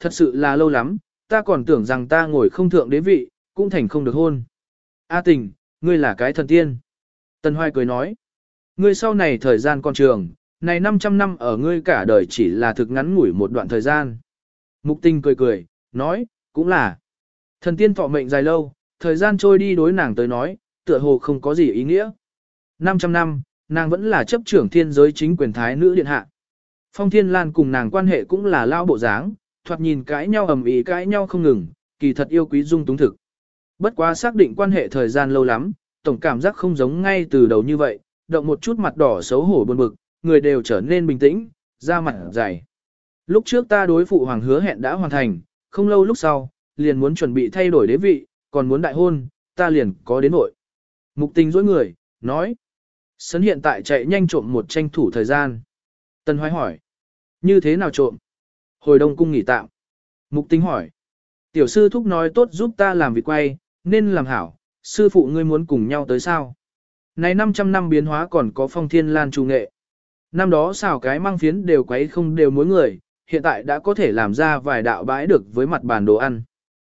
thật sự là lâu lắm, ta còn tưởng rằng ta ngồi không thượng đế vị, cũng thành không được hôn. A tình, ngươi là cái thần tiên. Tần Hoài cười nói, ngươi sau này thời gian còn trường, này 500 năm ở ngươi cả đời chỉ là thực ngắn ngủi một đoạn thời gian. Mục tình cười cười, nói, cũng là. Thần tiên thọ mệnh dài lâu, thời gian trôi đi đối nàng tới nói, tựa hồ không có gì ý nghĩa. 500 năm, nàng vẫn là chấp trưởng thiên giới chính quyền thái nữ điện hạ. Phong Thiên Lan cùng nàng quan hệ cũng là lao bộ dáng, thoạt nhìn cãi nhau ầm ĩ cãi nhau không ngừng, kỳ thật yêu quý dung túng thực. Bất quá xác định quan hệ thời gian lâu lắm, tổng cảm giác không giống ngay từ đầu như vậy, động một chút mặt đỏ xấu hổ buồn bực, người đều trở nên bình tĩnh, da mặt dày. Lúc trước ta đối phụ hoàng hứa hẹn đã hoàn thành, không lâu lúc sau, liền muốn chuẩn bị thay đổi đế vị, còn muốn đại hôn, ta liền có đến nội. Mục tình dối người, nói. Sấn hiện tại chạy nhanh trộm một tranh thủ thời gian. Tân Hoài hỏi. Như thế nào trộm? Hồi đông cung nghỉ tạm. Mục tính hỏi. Tiểu sư thúc nói tốt giúp ta làm việc quay, nên làm hảo. Sư phụ ngươi muốn cùng nhau tới sao? Này 500 năm biến hóa còn có phong thiên lan trù nghệ. Năm đó xào cái mang phiến đều quấy không đều mỗi người, hiện tại đã có thể làm ra vài đạo bãi được với mặt bàn đồ ăn.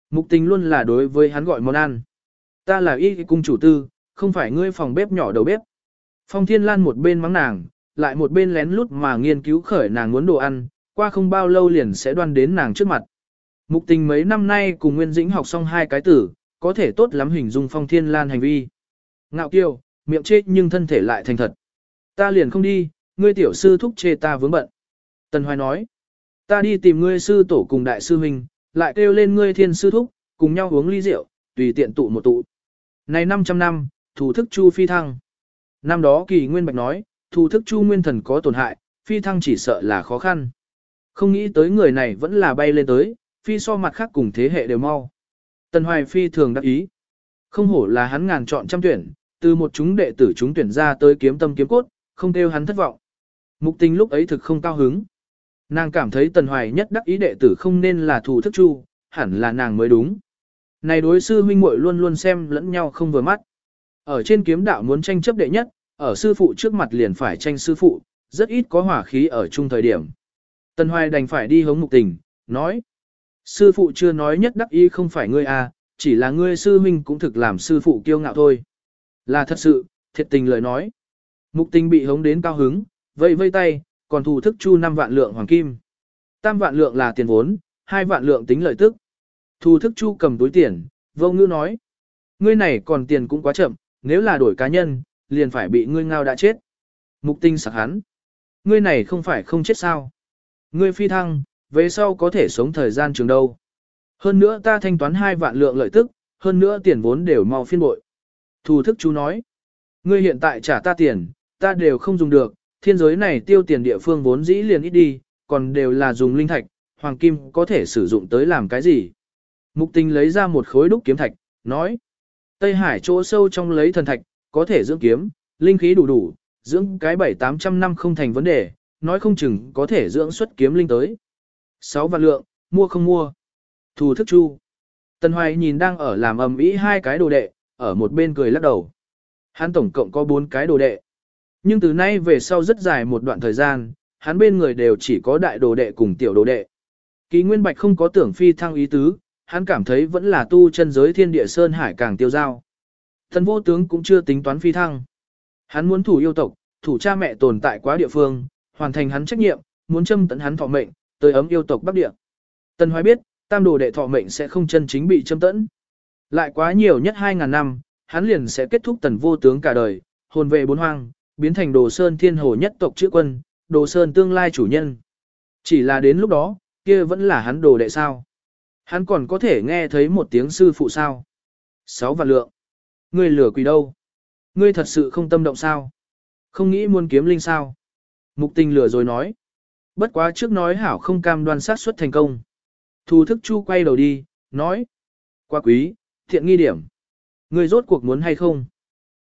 Mục tình luôn là đối với hắn gọi món ăn. Ta là y cung chủ tư, không phải ngươi phòng bếp nhỏ đầu bếp. Phong Thiên Lan một bên mắng nàng, lại một bên lén lút mà nghiên cứu khởi nàng muốn đồ ăn, qua không bao lâu liền sẽ đoan đến nàng trước mặt. Mục tình mấy năm nay cùng Nguyên Dĩnh học xong hai cái tử, có thể tốt lắm hình dung Phong Thiên Lan hành vi. Ngạo kiêu, miệng chết nhưng thân thể lại thành thật. Ta liền không đi, ngươi tiểu sư thúc chê ta vướng bận. Tần Hoài nói, ta đi tìm ngươi sư tổ cùng đại sư huynh, lại kêu lên ngươi thiên sư thúc, cùng nhau uống ly rượu, tùy tiện tụ một tụ. Này 500 năm, thủ thức chu phi thăng. Năm đó kỳ nguyên bạch nói, thủ thức chu nguyên thần có tổn hại, phi thăng chỉ sợ là khó khăn. Không nghĩ tới người này vẫn là bay lên tới, phi so mặt khác cùng thế hệ đều mau. Tần Hoài phi thường đắc ý. Không hổ là hắn ngàn chọn trăm tuyển, từ một chúng đệ tử chúng tuyển ra tới kiếm tâm kiếm cốt, không kêu hắn thất vọng. Mục tình lúc ấy thực không cao hứng. Nàng cảm thấy Tần Hoài nhất đắc ý đệ tử không nên là thủ thức chu, hẳn là nàng mới đúng. Này đối sư huynh muội luôn luôn xem lẫn nhau không vừa mắt. Ở trên kiếm đạo muốn tranh chấp đệ nhất, ở sư phụ trước mặt liền phải tranh sư phụ, rất ít có hỏa khí ở chung thời điểm. Tần Hoài đành phải đi hống mục tình, nói. Sư phụ chưa nói nhất đắc ý không phải ngươi à, chỉ là ngươi sư huynh cũng thực làm sư phụ kiêu ngạo thôi. Là thật sự, thiệt tình lời nói. Mục tình bị hống đến cao hứng, vây vây tay, còn thủ thức chu 5 vạn lượng hoàng kim. Tam vạn lượng là tiền vốn, hai vạn lượng tính lợi tức. Thủ thức chu cầm túi tiền, vô ngữ nói. Ngươi này còn tiền cũng quá chậm, nếu là đổi cá nhân, liền phải bị ngươi ngao đã chết. Mục tinh sặc hắn. Ngươi này không phải không chết sao. Ngươi phi thăng, về sau có thể sống thời gian trường đâu. Hơn nữa ta thanh toán hai vạn lượng lợi tức, hơn nữa tiền vốn đều mau phiên bội. Thù thức chú nói. Ngươi hiện tại trả ta tiền, ta đều không dùng được, thiên giới này tiêu tiền địa phương vốn dĩ liền ít đi, còn đều là dùng linh thạch, hoàng kim có thể sử dụng tới làm cái gì. Mục tình lấy ra một khối đúc kiếm thạch, nói. Tây Hải chỗ sâu trong lấy thần thạch, có thể dưỡng kiếm, linh khí đủ đủ, dưỡng cái bảy tám trăm năm không thành vấn đề, nói không chừng có thể dưỡng xuất kiếm linh tới. Sáu vạn lượng, mua không mua. Thù thức chu. Tần Hoài nhìn đang ở làm ầm ĩ hai cái đồ đệ, ở một bên cười lắc đầu. Hắn tổng cộng có bốn cái đồ đệ. Nhưng từ nay về sau rất dài một đoạn thời gian, hắn bên người đều chỉ có đại đồ đệ cùng tiểu đồ đệ. Kỳ Nguyên Bạch không có tưởng phi thăng ý tứ, hắn cảm thấy vẫn là tu chân giới thiên địa sơn hải càng tiêu giao. Thần vô tướng cũng chưa tính toán phi thăng. Hắn muốn thủ yêu tộc, thủ cha mẹ tồn tại quá địa phương, hoàn thành hắn trách nhiệm, muốn châm tận hắn thọ mệnh, tới ấm yêu tộc Bắc Địa. Tần Hoài biết, tam đồ đệ thọ mệnh sẽ không chân chính bị châm tận. Lại quá nhiều nhất 2.000 năm, hắn liền sẽ kết thúc tần vô tướng cả đời, hồn về bốn hoang, biến thành đồ sơn thiên hồ nhất tộc chữ quân, đồ sơn tương lai chủ nhân. Chỉ là đến lúc đó, kia vẫn là hắn đồ đệ sao. Hắn còn có thể nghe thấy một tiếng sư phụ sao. Sáu vạn lượng. Ngươi lừa quỷ đâu? Ngươi thật sự không tâm động sao? Không nghĩ muốn kiếm linh sao? Mục tình lừa rồi nói. Bất quá trước nói hảo không cam đoan sát suất thành công. Thu thức chu quay đầu đi, nói. Quá quý, thiện nghi điểm. người rốt cuộc muốn hay không?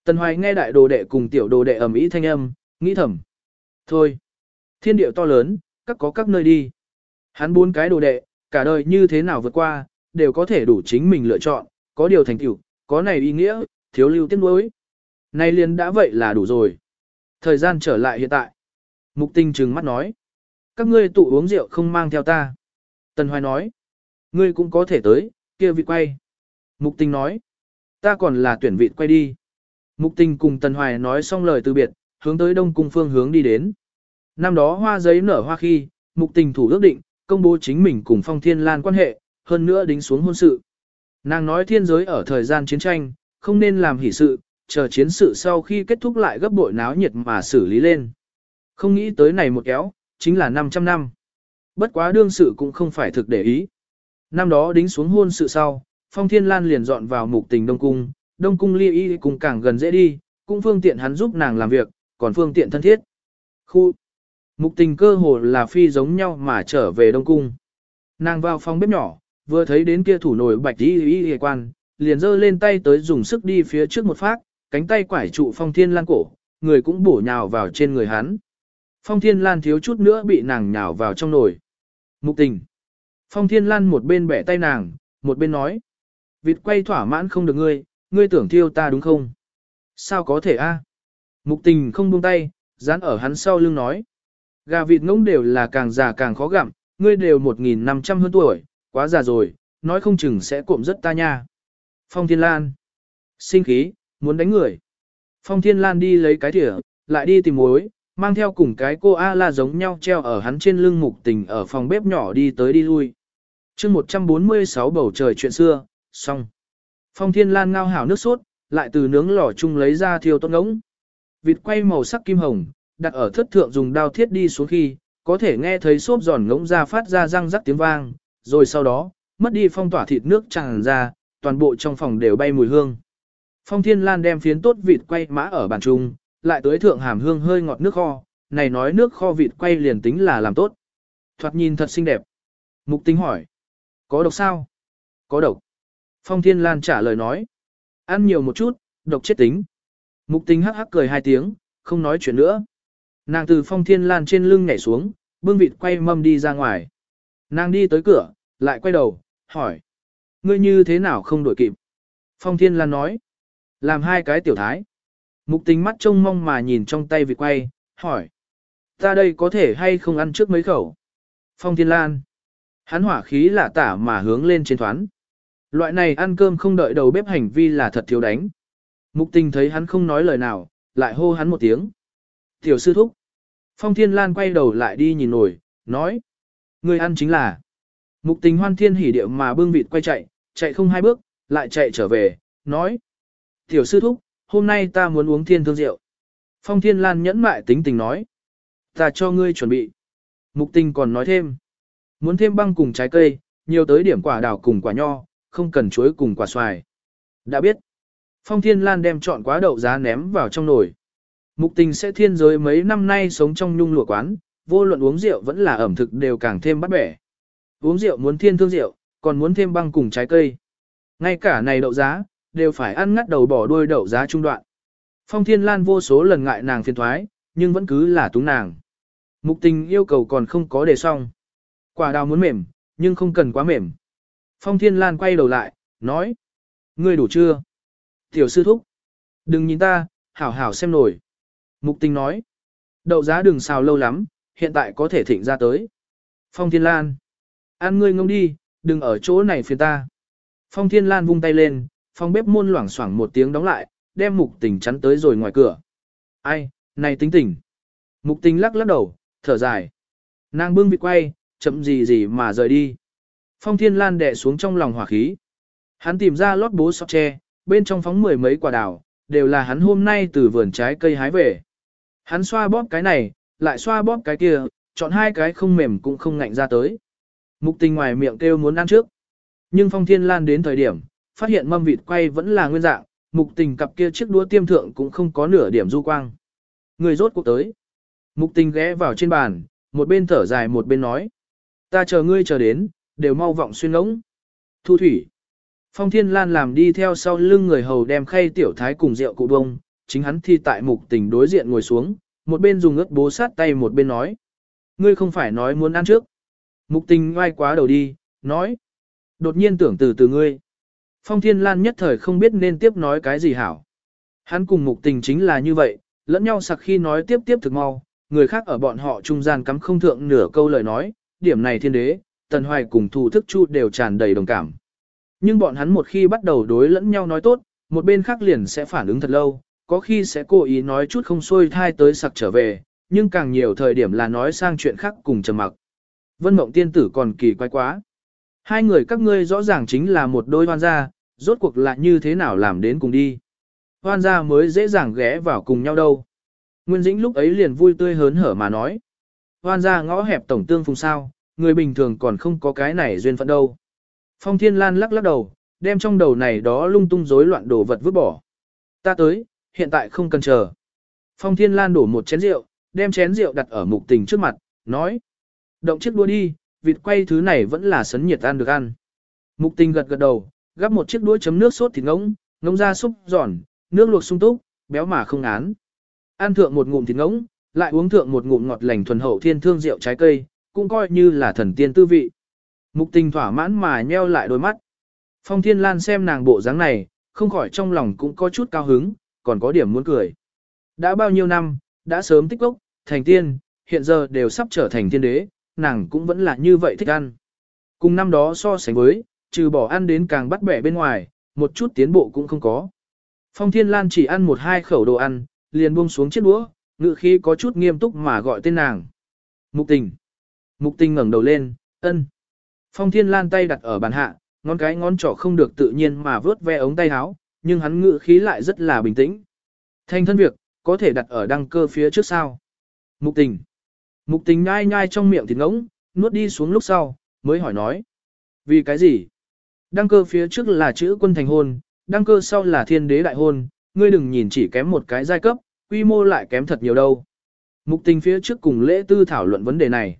Tần Hoài nghe đại đồ đệ cùng tiểu đồ đệ ầm ĩ thanh âm, nghĩ thầm. Thôi, thiên điệu to lớn, các có các nơi đi. Hắn bốn cái đồ đệ, cả đời như thế nào vượt qua, đều có thể đủ chính mình lựa chọn, có điều thành tựu, có này ý nghĩa, thiếu lưu tiếc nuối. Nay liền đã vậy là đủ rồi. Thời gian trở lại hiện tại. Mục tinh trừng mắt nói. Các ngươi tụ uống rượu không mang theo ta. Tần Hoài nói, ngươi cũng có thể tới, kia vị quay. Mục tình nói, ta còn là tuyển vị quay đi. Mục tình cùng Tần Hoài nói xong lời từ biệt, hướng tới đông cung phương hướng đi đến. Năm đó hoa giấy nở hoa khi, mục tình thủ ước định, công bố chính mình cùng phong thiên lan quan hệ, hơn nữa đính xuống hôn sự. Nàng nói thiên giới ở thời gian chiến tranh, không nên làm hỷ sự, chờ chiến sự sau khi kết thúc lại gấp bội náo nhiệt mà xử lý lên. Không nghĩ tới này một kéo, chính là 500 năm. Bất quá đương sự cũng không phải thực để ý. Năm đó đính xuống hôn sự sau, Phong Thiên Lan liền dọn vào mục tình Đông Cung, Đông Cung ly y cùng càng gần dễ đi, cũng phương tiện hắn giúp nàng làm việc, còn phương tiện thân thiết. Khu Mục tình cơ hồ là phi giống nhau mà trở về Đông Cung. Nàng vào phòng bếp nhỏ, vừa thấy đến kia thủ nổi bạch y y y quan, liền giơ lên tay tới dùng sức đi phía trước một phát, cánh tay quải trụ phong thiên lan cổ, người cũng bổ nhào vào trên người hắn. Phong thiên lan thiếu chút nữa bị nàng nhào vào trong nồi. Mục tình. Phong thiên lan một bên bẻ tay nàng, một bên nói. Vịt quay thỏa mãn không được ngươi, ngươi tưởng thiêu ta đúng không? Sao có thể a? Mục tình không buông tay, dán ở hắn sau lưng nói. Gà vịt ngỗng đều là càng già càng khó gặm, ngươi đều 1.500 hơn tuổi, quá già rồi, nói không chừng sẽ cộm rất ta nha. Phong Thiên Lan. Sinh khí, muốn đánh người. Phong Thiên Lan đi lấy cái thỉa, lại đi tìm mối, mang theo cùng cái cô A-la giống nhau treo ở hắn trên lưng mục tình ở phòng bếp nhỏ đi tới đi lui. chương 146 bầu trời chuyện xưa, xong. Phong Thiên Lan ngao hảo nước sốt, lại từ nướng lò chung lấy ra thiêu tốt ngống. Vịt quay màu sắc kim hồng, đặt ở thất thượng dùng đao thiết đi xuống khi, có thể nghe thấy xốp giòn ngỗng ra phát ra răng rắc tiếng vang, rồi sau đó, mất đi phong tỏa thịt nước tràn ra, toàn bộ trong phòng đều bay mùi hương. Phong Thiên Lan đem phiến tốt vịt quay mã ở bàn trung, lại tới thượng hàm hương hơi ngọt nước kho, này nói nước kho vịt quay liền tính là làm tốt. Thoạt nhìn thật xinh đẹp. Mục tính hỏi. Có độc sao? Có độc. Phong Thiên Lan trả lời nói. Ăn nhiều một chút, độc chết tính. Mục tính hắc hắc cười hai tiếng, không nói chuyện nữa. Nàng từ Phong Thiên Lan trên lưng nhảy xuống, bưng vịt quay mâm đi ra ngoài. Nàng đi tới cửa, lại quay đầu, hỏi. Ngươi như thế nào không đổi kịp? Phong Thiên Lan nói. Làm hai cái tiểu thái. Mục tình mắt trông mong mà nhìn trong tay vịt quay, hỏi. Ta đây có thể hay không ăn trước mấy khẩu? Phong Thiên Lan. Hắn hỏa khí lạ tả mà hướng lên trên thoán. Loại này ăn cơm không đợi đầu bếp hành vi là thật thiếu đánh. Mục tình thấy hắn không nói lời nào, lại hô hắn một tiếng. Tiểu sư thúc. Phong Thiên Lan quay đầu lại đi nhìn nổi, nói. Người ăn chính là. Mục tình hoan thiên hỉ điệu mà bưng vịt quay chạy, chạy không hai bước, lại chạy trở về, nói. Tiểu sư thúc, hôm nay ta muốn uống thiên thương rượu. Phong Thiên Lan nhẫn mại tính tình nói. Ta cho ngươi chuẩn bị. Mục tình còn nói thêm. Muốn thêm băng cùng trái cây, nhiều tới điểm quả đào cùng quả nho, không cần chuối cùng quả xoài. Đã biết. Phong Thiên Lan đem chọn quá đậu giá ném vào trong nồi. Mục tình sẽ thiên giới mấy năm nay sống trong nhung lụa quán, vô luận uống rượu vẫn là ẩm thực đều càng thêm bắt bẻ. Uống rượu muốn thiên thương rượu, còn muốn thêm băng cùng trái cây. Ngay cả này đậu giá, đều phải ăn ngắt đầu bỏ đuôi đậu giá trung đoạn. Phong Thiên Lan vô số lần ngại nàng phiền thoái, nhưng vẫn cứ là túng nàng. Mục tình yêu cầu còn không có đề xong. Quả đào muốn mềm, nhưng không cần quá mềm. Phong Thiên Lan quay đầu lại, nói. Ngươi đủ chưa? Tiểu sư thúc. Đừng nhìn ta, hảo hảo xem nổi. Mục tình nói. Đậu giá đừng xào lâu lắm, hiện tại có thể thịnh ra tới. Phong Thiên Lan. Ăn ngươi ngông đi, đừng ở chỗ này phiền ta. Phong Thiên Lan vung tay lên, phòng bếp môn loảng xoảng một tiếng đóng lại, đem mục tình chắn tới rồi ngoài cửa. Ai, này tính tình. Mục tình lắc lắc đầu, thở dài. Nàng bưng bị quay, chậm gì gì mà rời đi. Phong Thiên Lan đẻ xuống trong lòng hỏa khí. Hắn tìm ra lót bố sọt tre, bên trong phóng mười mấy quả đào, đều là hắn hôm nay từ vườn trái cây hái về. Hắn xoa bóp cái này, lại xoa bóp cái kia, chọn hai cái không mềm cũng không ngạnh ra tới. Mục tình ngoài miệng kêu muốn ăn trước. Nhưng Phong Thiên Lan đến thời điểm, phát hiện mâm vịt quay vẫn là nguyên dạng, mục tình cặp kia chiếc đũa tiêm thượng cũng không có nửa điểm du quang. Người rốt cuộc tới. Mục tình ghé vào trên bàn, một bên thở dài một bên nói. Ta chờ ngươi chờ đến, đều mau vọng xuyên ngỗng. Thu thủy. Phong Thiên Lan làm đi theo sau lưng người hầu đem khay tiểu thái cùng rượu cụ bông, chính hắn thì tại mục tình đối diện ngồi xuống, một bên dùng ướt bố sát tay một bên nói. Ngươi không phải nói muốn ăn trước. Mục tình ngoai quá đầu đi, nói. Đột nhiên tưởng từ từ ngươi. Phong Thiên Lan nhất thời không biết nên tiếp nói cái gì hảo. Hắn cùng mục tình chính là như vậy, lẫn nhau sặc khi nói tiếp tiếp thực mau, người khác ở bọn họ trung gian cắm không thượng nửa câu lời nói, điểm này thiên đế, Tần Hoài cùng thủ thức chu đều tràn đầy đồng cảm. Nhưng bọn hắn một khi bắt đầu đối lẫn nhau nói tốt, một bên khác liền sẽ phản ứng thật lâu, có khi sẽ cố ý nói chút không xuôi thai tới sặc trở về, nhưng càng nhiều thời điểm là nói sang chuyện khác cùng trầm mặc. Vân Mộng tiên tử còn kỳ quái quá. Hai người các ngươi rõ ràng chính là một đôi hoan gia, rốt cuộc là như thế nào làm đến cùng đi. Hoan gia mới dễ dàng ghé vào cùng nhau đâu. Nguyên Dĩnh lúc ấy liền vui tươi hớn hở mà nói. Hoan gia ngõ hẹp tổng tương phùng sao, người bình thường còn không có cái này duyên phận đâu. Phong Thiên Lan lắc lắc đầu, đem trong đầu này đó lung tung rối loạn đồ vật vứt bỏ. Ta tới, hiện tại không cần chờ. Phong Thiên Lan đổ một chén rượu, đem chén rượu đặt ở mục tình trước mặt, nói. Động chiếc đua đi, vịt quay thứ này vẫn là sấn nhiệt ăn được ăn. Mục tình gật gật đầu, gắp một chiếc đũa chấm nước sốt thịt ngỗng, ngỗng ra súp giòn, nước luộc sung túc, béo mà không án. Ăn thượng một ngụm thịt ngỗng, lại uống thượng một ngụm ngọt lành thuần hậu thiên thương rượu trái cây, cũng coi như là thần tiên tư vị. Mục tình thỏa mãn mà nheo lại đôi mắt. Phong Thiên Lan xem nàng bộ dáng này, không khỏi trong lòng cũng có chút cao hứng, còn có điểm muốn cười. Đã bao nhiêu năm, đã sớm tích lốc, thành tiên, hiện giờ đều sắp trở thành thiên đế, nàng cũng vẫn là như vậy thích ăn. Cùng năm đó so sánh với, trừ bỏ ăn đến càng bắt bẻ bên ngoài, một chút tiến bộ cũng không có. Phong Thiên Lan chỉ ăn một hai khẩu đồ ăn, liền buông xuống chiếc đũa, ngự khí có chút nghiêm túc mà gọi tên nàng. Mục tình. Mục tình ngẩng đầu lên, ân. Phong Thiên Lan tay đặt ở bàn hạ, ngón cái ngón trỏ không được tự nhiên mà vớt ve ống tay áo, nhưng hắn ngự khí lại rất là bình tĩnh. Thanh thân việc, có thể đặt ở đăng cơ phía trước sao. Mục tình. Mục tình nhai nhai trong miệng thịt ngỗng, nuốt đi xuống lúc sau, mới hỏi nói. Vì cái gì? Đăng cơ phía trước là chữ quân thành hôn, đăng cơ sau là thiên đế đại hôn, ngươi đừng nhìn chỉ kém một cái giai cấp, quy mô lại kém thật nhiều đâu. Mục tình phía trước cùng lễ tư thảo luận vấn đề này.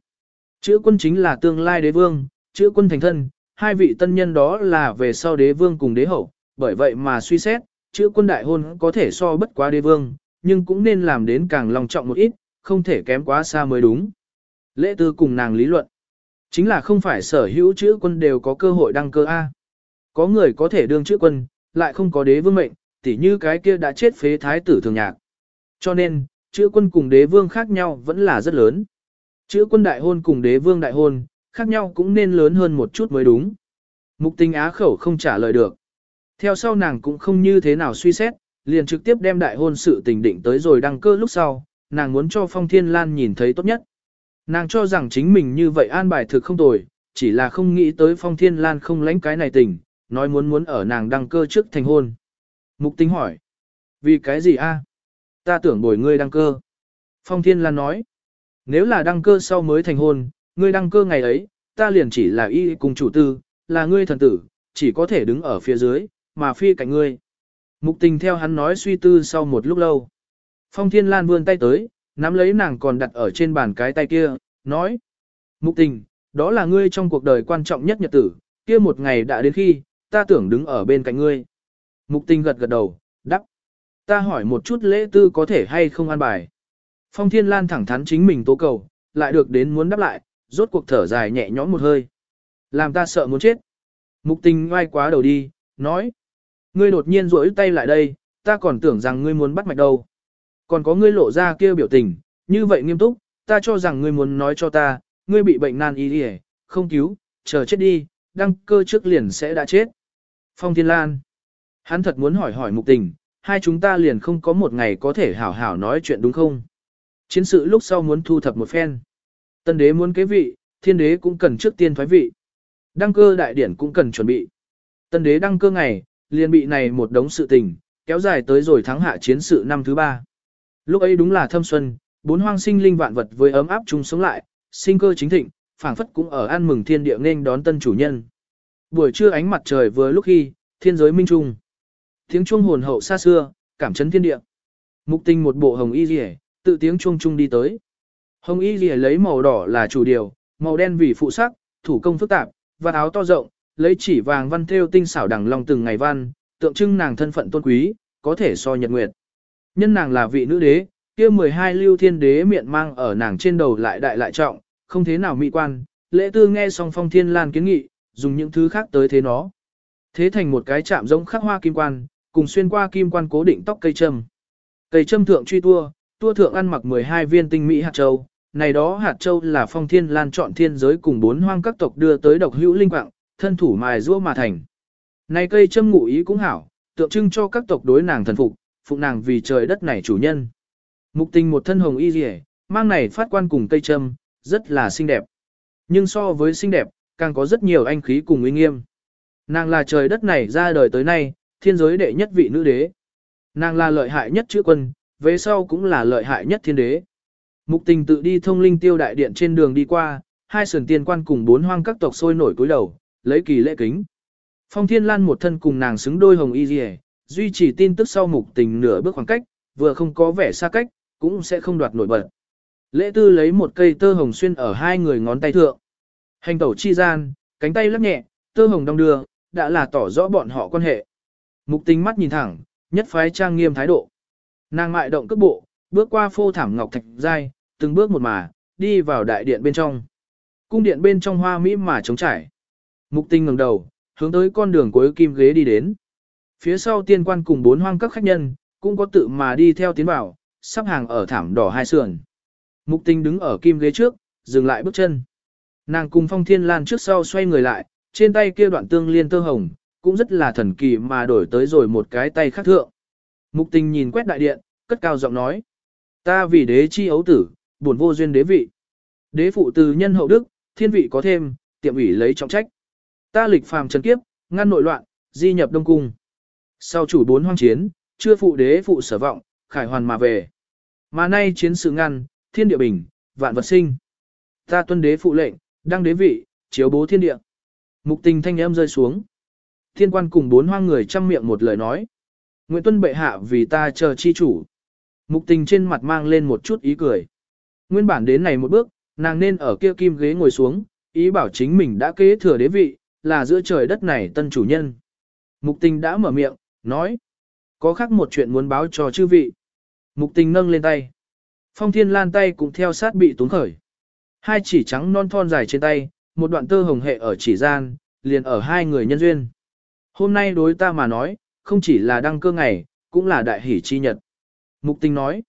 Chữ quân chính là tương lai đế vương, chữ quân thành thân, hai vị tân nhân đó là về sau đế vương cùng đế hậu, bởi vậy mà suy xét, chữ quân đại hôn có thể so bất quá đế vương, nhưng cũng nên làm đến càng lòng trọng một ít, không thể kém quá xa mới đúng. Lễ tư cùng nàng lý luận, chính là không phải sở hữu chữ quân đều có cơ hội đăng cơ A. Có người có thể đương chữ quân, lại không có đế vương mệnh, tỉ như cái kia đã chết phế thái tử thường nhạc. Cho nên, chữ quân cùng đế vương khác nhau vẫn là rất lớn. Chữ quân đại hôn cùng đế vương đại hôn, khác nhau cũng nên lớn hơn một chút mới đúng. Mục tình á khẩu không trả lời được. Theo sau nàng cũng không như thế nào suy xét, liền trực tiếp đem đại hôn sự tình định tới rồi đăng cơ lúc sau, nàng muốn cho Phong Thiên Lan nhìn thấy tốt nhất. Nàng cho rằng chính mình như vậy an bài thực không tồi, chỉ là không nghĩ tới Phong Thiên Lan không lãnh cái này tình, nói muốn muốn ở nàng đăng cơ trước thành hôn. Mục tính hỏi, vì cái gì a? Ta tưởng bồi ngươi đăng cơ. Phong Thiên Lan nói, nếu là đăng cơ sau mới thành hôn, ngươi đăng cơ ngày ấy, ta liền chỉ là y cùng chủ tư, là ngươi thần tử, chỉ có thể đứng ở phía dưới, mà phi cạnh ngươi. Mục tình theo hắn nói suy tư sau một lúc lâu. Phong Thiên Lan vươn tay tới, nắm lấy nàng còn đặt ở trên bàn cái tay kia, nói. Mục tình, đó là ngươi trong cuộc đời quan trọng nhất nhật tử, kia một ngày đã đến khi, ta tưởng đứng ở bên cạnh ngươi. Mục tình gật gật đầu, đắc. Ta hỏi một chút lễ tư có thể hay không an bài. Phong Thiên Lan thẳng thắn chính mình tố cầu, lại được đến muốn đáp lại, rốt cuộc thở dài nhẹ nhõm một hơi. Làm ta sợ muốn chết. Mục tình ngoai quá đầu đi, nói. Ngươi đột nhiên rỗi tay lại đây, ta còn tưởng rằng ngươi muốn bắt mạch đâu. Còn có ngươi lộ ra kia biểu tình, như vậy nghiêm túc, ta cho rằng ngươi muốn nói cho ta, ngươi bị bệnh nan y đi không cứu, chờ chết đi, đăng cơ trước liền sẽ đã chết. Phong Thiên Lan. Hắn thật muốn hỏi hỏi mục tình, hai chúng ta liền không có một ngày có thể hảo hảo nói chuyện đúng không? Chiến sự lúc sau muốn thu thập một phen. Tân đế muốn kế vị, thiên đế cũng cần trước tiên thoái vị. Đăng cơ đại điển cũng cần chuẩn bị. Tân đế đăng cơ ngày, liền bị này một đống sự tình, kéo dài tới rồi thắng hạ chiến sự năm thứ ba. Lúc ấy đúng là thâm xuân, bốn hoang sinh linh vạn vật với ấm áp chung sống lại, sinh cơ chính thịnh, phảng phất cũng ở an mừng thiên địa nên đón tân chủ nhân. Buổi trưa ánh mặt trời vừa lúc khi, thiên giới minh trung. Tiếng chuông hồn hậu xa xưa, cảm chấn thiên địa. Mục tinh một bộ hồng y rìa, tự tiếng chuông trung đi tới. Hồng y rìa lấy màu đỏ là chủ điều, màu đen vì phụ sắc, thủ công phức tạp, và áo to rộng, lấy chỉ vàng văn thêu tinh xảo đẳng long từng ngày văn, tượng trưng nàng thân phận tôn quý, có thể so nhật nguyệt. Nhân nàng là vị nữ đế, kia 12 lưu thiên đế miệng mang ở nàng trên đầu lại đại lại trọng, không thế nào mỹ quan, lễ tư nghe xong phong thiên lan kiến nghị, dùng những thứ khác tới thế nó. Thế thành một cái chạm giống khắc hoa kim quan, cùng xuyên qua kim quan cố định tóc cây châm. Cây châm thượng truy tua, tua thượng ăn mặc 12 viên tinh mỹ hạt châu, này đó hạt châu là phong thiên lan chọn thiên giới cùng bốn hoang các tộc đưa tới độc hữu linh quạng, thân thủ mài rua mà thành. Này cây châm ngụ ý cũng hảo, tượng trưng cho các tộc đối nàng thần phục, phụng nàng vì trời đất này chủ nhân. Mục tình một thân hồng y rỉ, mang này phát quan cùng cây châm, rất là xinh đẹp. Nhưng so với xinh đẹp, càng có rất nhiều anh khí cùng uy nghiêm. Nàng là trời đất này ra đời tới nay, thiên giới đệ nhất vị nữ đế. Nàng là lợi hại nhất chữ quân, về sau cũng là lợi hại nhất thiên đế. Mục tình tự đi thông linh tiêu đại điện trên đường đi qua, hai sườn tiên quan cùng bốn hoang các tộc sôi nổi cúi đầu, lấy kỳ lễ kính. Phong Thiên Lan một thân cùng nàng xứng đôi hồng y dì duy trì tin tức sau mục tình nửa bước khoảng cách, vừa không có vẻ xa cách, cũng sẽ không đoạt nổi bật. Lễ tư lấy một cây tơ hồng xuyên ở hai người ngón tay thượng. Hành tẩu chi gian, cánh tay lắc nhẹ, tơ hồng đong đưa, đã là tỏ rõ bọn họ quan hệ. Mục tình mắt nhìn thẳng, nhất phái trang nghiêm thái độ. Nàng mại động cước bộ, bước qua phô thảm ngọc thạch dai, từng bước một mà, đi vào đại điện bên trong. Cung điện bên trong hoa mỹ mà trống trải. Mục tinh ngẩng đầu, hướng tới con đường cuối kim ghế đi đến. Phía sau tiên quan cùng bốn hoang các khách nhân, cũng có tự mà đi theo tiến vào, sắp hàng ở thảm đỏ hai sườn. Mục tinh đứng ở kim ghế trước, dừng lại bước chân. Nàng cùng phong thiên lan trước sau xoay người lại, trên tay kia đoạn tương liên tơ hồng, cũng rất là thần kỳ mà đổi tới rồi một cái tay khác thượng. Mục tình nhìn quét đại điện, cất cao giọng nói. Ta vì đế chi ấu tử, buồn vô duyên đế vị. Đế phụ từ nhân hậu đức, thiên vị có thêm, tiệm ủy lấy trọng trách. Ta lịch phàm trần kiếp, ngăn nội loạn, di nhập đông cung. Sau chủ bốn hoang chiến, chưa phụ đế phụ sở vọng, khải hoàn mà về. Mà nay chiến sự ngăn, thiên địa bình, vạn vật sinh. Ta tuân đế phụ lệnh, đăng đế vị, chiếu bố thiên địa. Mục tình thanh âm rơi xuống. Thiên quan cùng bốn hoang người chăm miệng một lời nói. nguyễn tuân bệ hạ vì ta chờ chi chủ. Mục tình trên mặt mang lên một chút ý cười. Nguyên bản đến này một bước, nàng nên ở kia kim ghế ngồi xuống, ý bảo chính mình đã kế thừa đế vị, là giữa trời đất này tân chủ nhân. Mục tình đã mở miệng, nói. Có khác một chuyện muốn báo cho chư vị. Mục tình nâng lên tay. Phong thiên lan tay cũng theo sát bị túng khởi. Hai chỉ trắng non thon dài trên tay, một đoạn tơ hồng hệ ở chỉ gian, liền ở hai người nhân duyên. Hôm nay đối ta mà nói, không chỉ là đăng cơ ngày, cũng là đại hỷ chi nhật. Mục tình nói,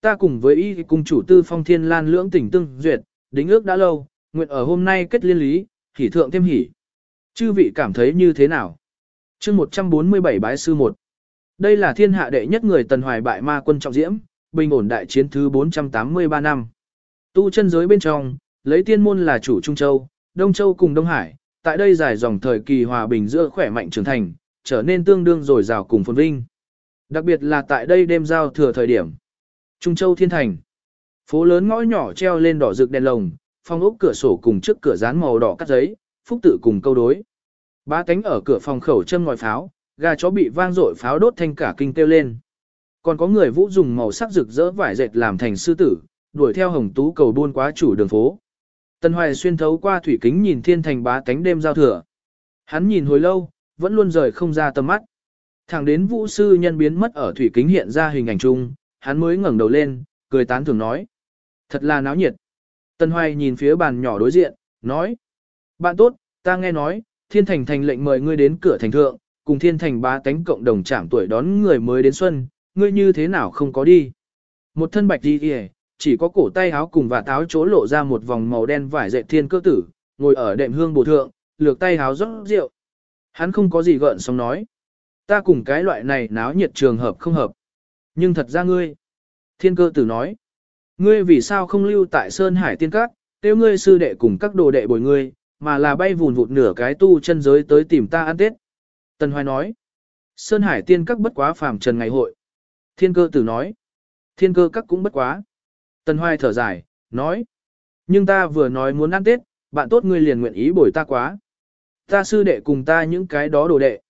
ta cùng với y cùng chủ tư phong thiên lan lưỡng tỉnh tương duyệt, đính ước đã lâu, nguyện ở hôm nay kết liên lý, hỷ thượng thêm hỷ. Chư vị cảm thấy như thế nào? Chương 147 bái sư 1. Đây là thiên hạ đệ nhất người tần hoài bại ma quân trọng diễm, bình ổn đại chiến thứ 483 năm. Tu chân giới bên trong, lấy tiên môn là chủ Trung Châu, Đông Châu cùng Đông Hải, tại đây dài dòng thời kỳ hòa bình giữa khỏe mạnh trưởng thành, trở nên tương đương rồi rào cùng phồn vinh. Đặc biệt là tại đây đêm giao thừa thời điểm. Trung Châu Thiên Thành. Phố lớn ngõ nhỏ treo lên đỏ rực đèn lồng, phong ốc cửa sổ cùng trước cửa dán màu đỏ cắt giấy, phúc tự cùng câu đối. Ba cánh ở cửa phòng khẩu châm ngòi pháo, gà chó bị vang dội pháo đốt thanh cả kinh kêu lên. Còn có người vũ dùng màu sắc rực rỡ vải dệt làm thành sư tử, đuổi theo hồng tú cầu buôn quá chủ đường phố. Tân Hoài xuyên thấu qua thủy kính nhìn thiên thành bá cánh đêm giao thừa. Hắn nhìn hồi lâu, vẫn luôn rời không ra tầm mắt. Thẳng đến vũ sư nhân biến mất ở thủy kính hiện ra hình ảnh chung, hắn mới ngẩng đầu lên, cười tán thường nói. Thật là náo nhiệt. Tân Hoài nhìn phía bàn nhỏ đối diện, nói. Bạn tốt, ta nghe nói, thiên thành thành lệnh mời ngươi đến cửa thành thượng, cùng thiên thành bá tánh cộng đồng trảm tuổi đón người mới đến xuân, ngươi như thế nào không có đi. Một thân bạch đi kìa, chỉ có cổ tay áo cùng và táo chỗ lộ ra một vòng màu đen vải dệt thiên cơ tử, ngồi ở đệm hương bổ thượng, lược tay áo rót rượu. Hắn không có gì gợn xong nói. Ta cùng cái loại này náo nhiệt trường hợp không hợp. Nhưng thật ra ngươi. Thiên cơ tử nói. Ngươi vì sao không lưu tại Sơn Hải Tiên Các, tiêu ngươi sư đệ cùng các đồ đệ bồi ngươi, mà là bay vùn vụt nửa cái tu chân giới tới tìm ta ăn tết. Tần Hoài nói. Sơn Hải Tiên Các bất quá phàm trần ngày hội. Thiên cơ tử nói. Thiên cơ các cũng bất quá. Tần Hoài thở dài, nói. Nhưng ta vừa nói muốn ăn tết, bạn tốt ngươi liền nguyện ý bồi ta quá. Ta sư đệ cùng ta những cái đó đồ đệ.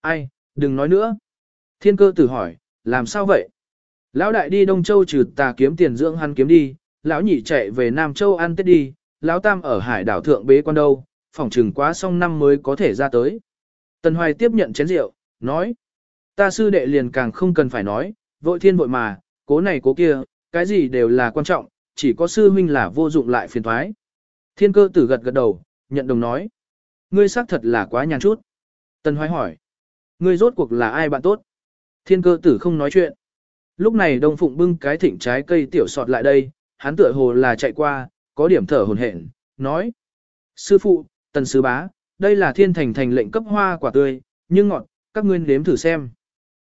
Ai, đừng nói nữa. Thiên cơ tử hỏi, làm sao vậy? Lão đại đi Đông Châu trừ tà kiếm tiền dưỡng hắn kiếm đi, lão nhị chạy về Nam Châu ăn tết đi, lão tam ở hải đảo thượng bế quan đâu, phòng trừng quá xong năm mới có thể ra tới. Tần Hoài tiếp nhận chén rượu, nói. Ta sư đệ liền càng không cần phải nói, vội thiên vội mà, cố này cố kia, cái gì đều là quan trọng, chỉ có sư huynh là vô dụng lại phiền thoái. Thiên cơ tử gật gật đầu, nhận đồng nói. Ngươi xác thật là quá nhàn chút. Tần Hoài hỏi. Ngươi rốt cuộc là ai bạn tốt? Thiên cơ tử không nói chuyện. Lúc này Đông Phụng bưng cái thỉnh trái cây tiểu sọt lại đây, hắn tựa hồ là chạy qua, có điểm thở hồn hển, nói. Sư phụ, tần sứ bá, đây là thiên thành thành lệnh cấp hoa quả tươi, nhưng ngọt, các ngươi nếm thử xem.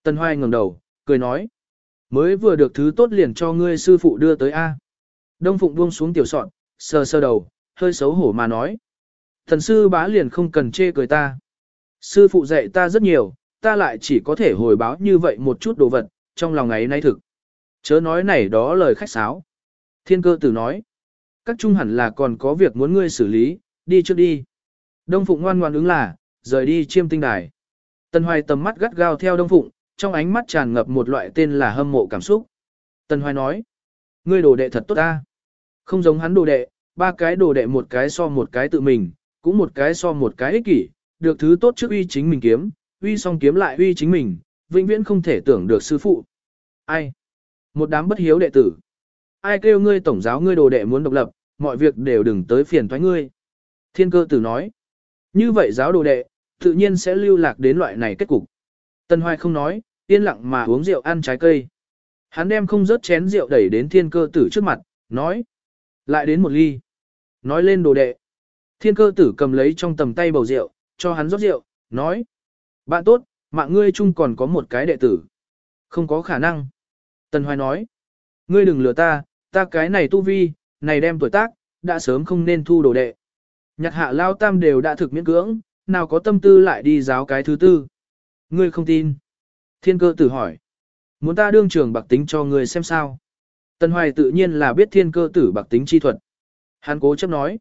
Tần hoài ngẩng đầu, cười nói. Mới vừa được thứ tốt liền cho ngươi sư phụ đưa tới A. Đông Phụng buông xuống tiểu sọn, sờ sờ đầu, hơi xấu hổ mà nói. Thần sư bá liền không cần chê cười ta. Sư phụ dạy ta rất nhiều, ta lại chỉ có thể hồi báo như vậy một chút đồ vật, trong lòng ấy nay thực. Chớ nói này đó lời khách sáo. Thiên cơ tử nói. Các trung hẳn là còn có việc muốn ngươi xử lý, đi trước đi. Đông Phụng ngoan ngoan ứng là, rời đi chiêm tinh đài. Tần Hoài tầm mắt gắt gao theo Đông Phụng, trong ánh mắt tràn ngập một loại tên là hâm mộ cảm xúc. Tần Hoài nói, ngươi đồ đệ thật tốt ta. Không giống hắn đồ đệ, ba cái đồ đệ một cái so một cái tự mình, cũng một cái so một cái ích kỷ, được thứ tốt trước uy chính mình kiếm, uy xong kiếm lại uy chính mình, vĩnh viễn không thể tưởng được sư phụ. Ai? Một đám bất hiếu đệ tử. Ai kêu ngươi tổng giáo ngươi đồ đệ muốn độc lập, mọi việc đều đừng tới phiền thoái ngươi. Thiên cơ tử nói. Như vậy giáo đồ đệ, tự nhiên sẽ lưu lạc đến loại này kết cục. Tân Hoài không nói, yên lặng mà uống rượu ăn trái cây. Hắn đem không rớt chén rượu đẩy đến thiên cơ tử trước mặt, nói. Lại đến một ly. Nói lên đồ đệ. Thiên cơ tử cầm lấy trong tầm tay bầu rượu, cho hắn rót rượu, nói. Bạn tốt, mạng ngươi chung còn có một cái đệ tử. Không có khả năng. Tần Hoài nói. Ngươi đừng lừa ta, ta cái này tu vi, này đem tuổi tác, đã sớm không nên thu đồ đệ. Nhặt hạ lao tam đều đã thực miễn cưỡng, nào có tâm tư lại đi giáo cái thứ tư. Ngươi không tin. Thiên cơ tử hỏi. Muốn ta đương trường bạc tính cho ngươi xem sao. Tần Hoài tự nhiên là biết thiên cơ tử bạc tính chi thuật. Hắn cố chấp nói.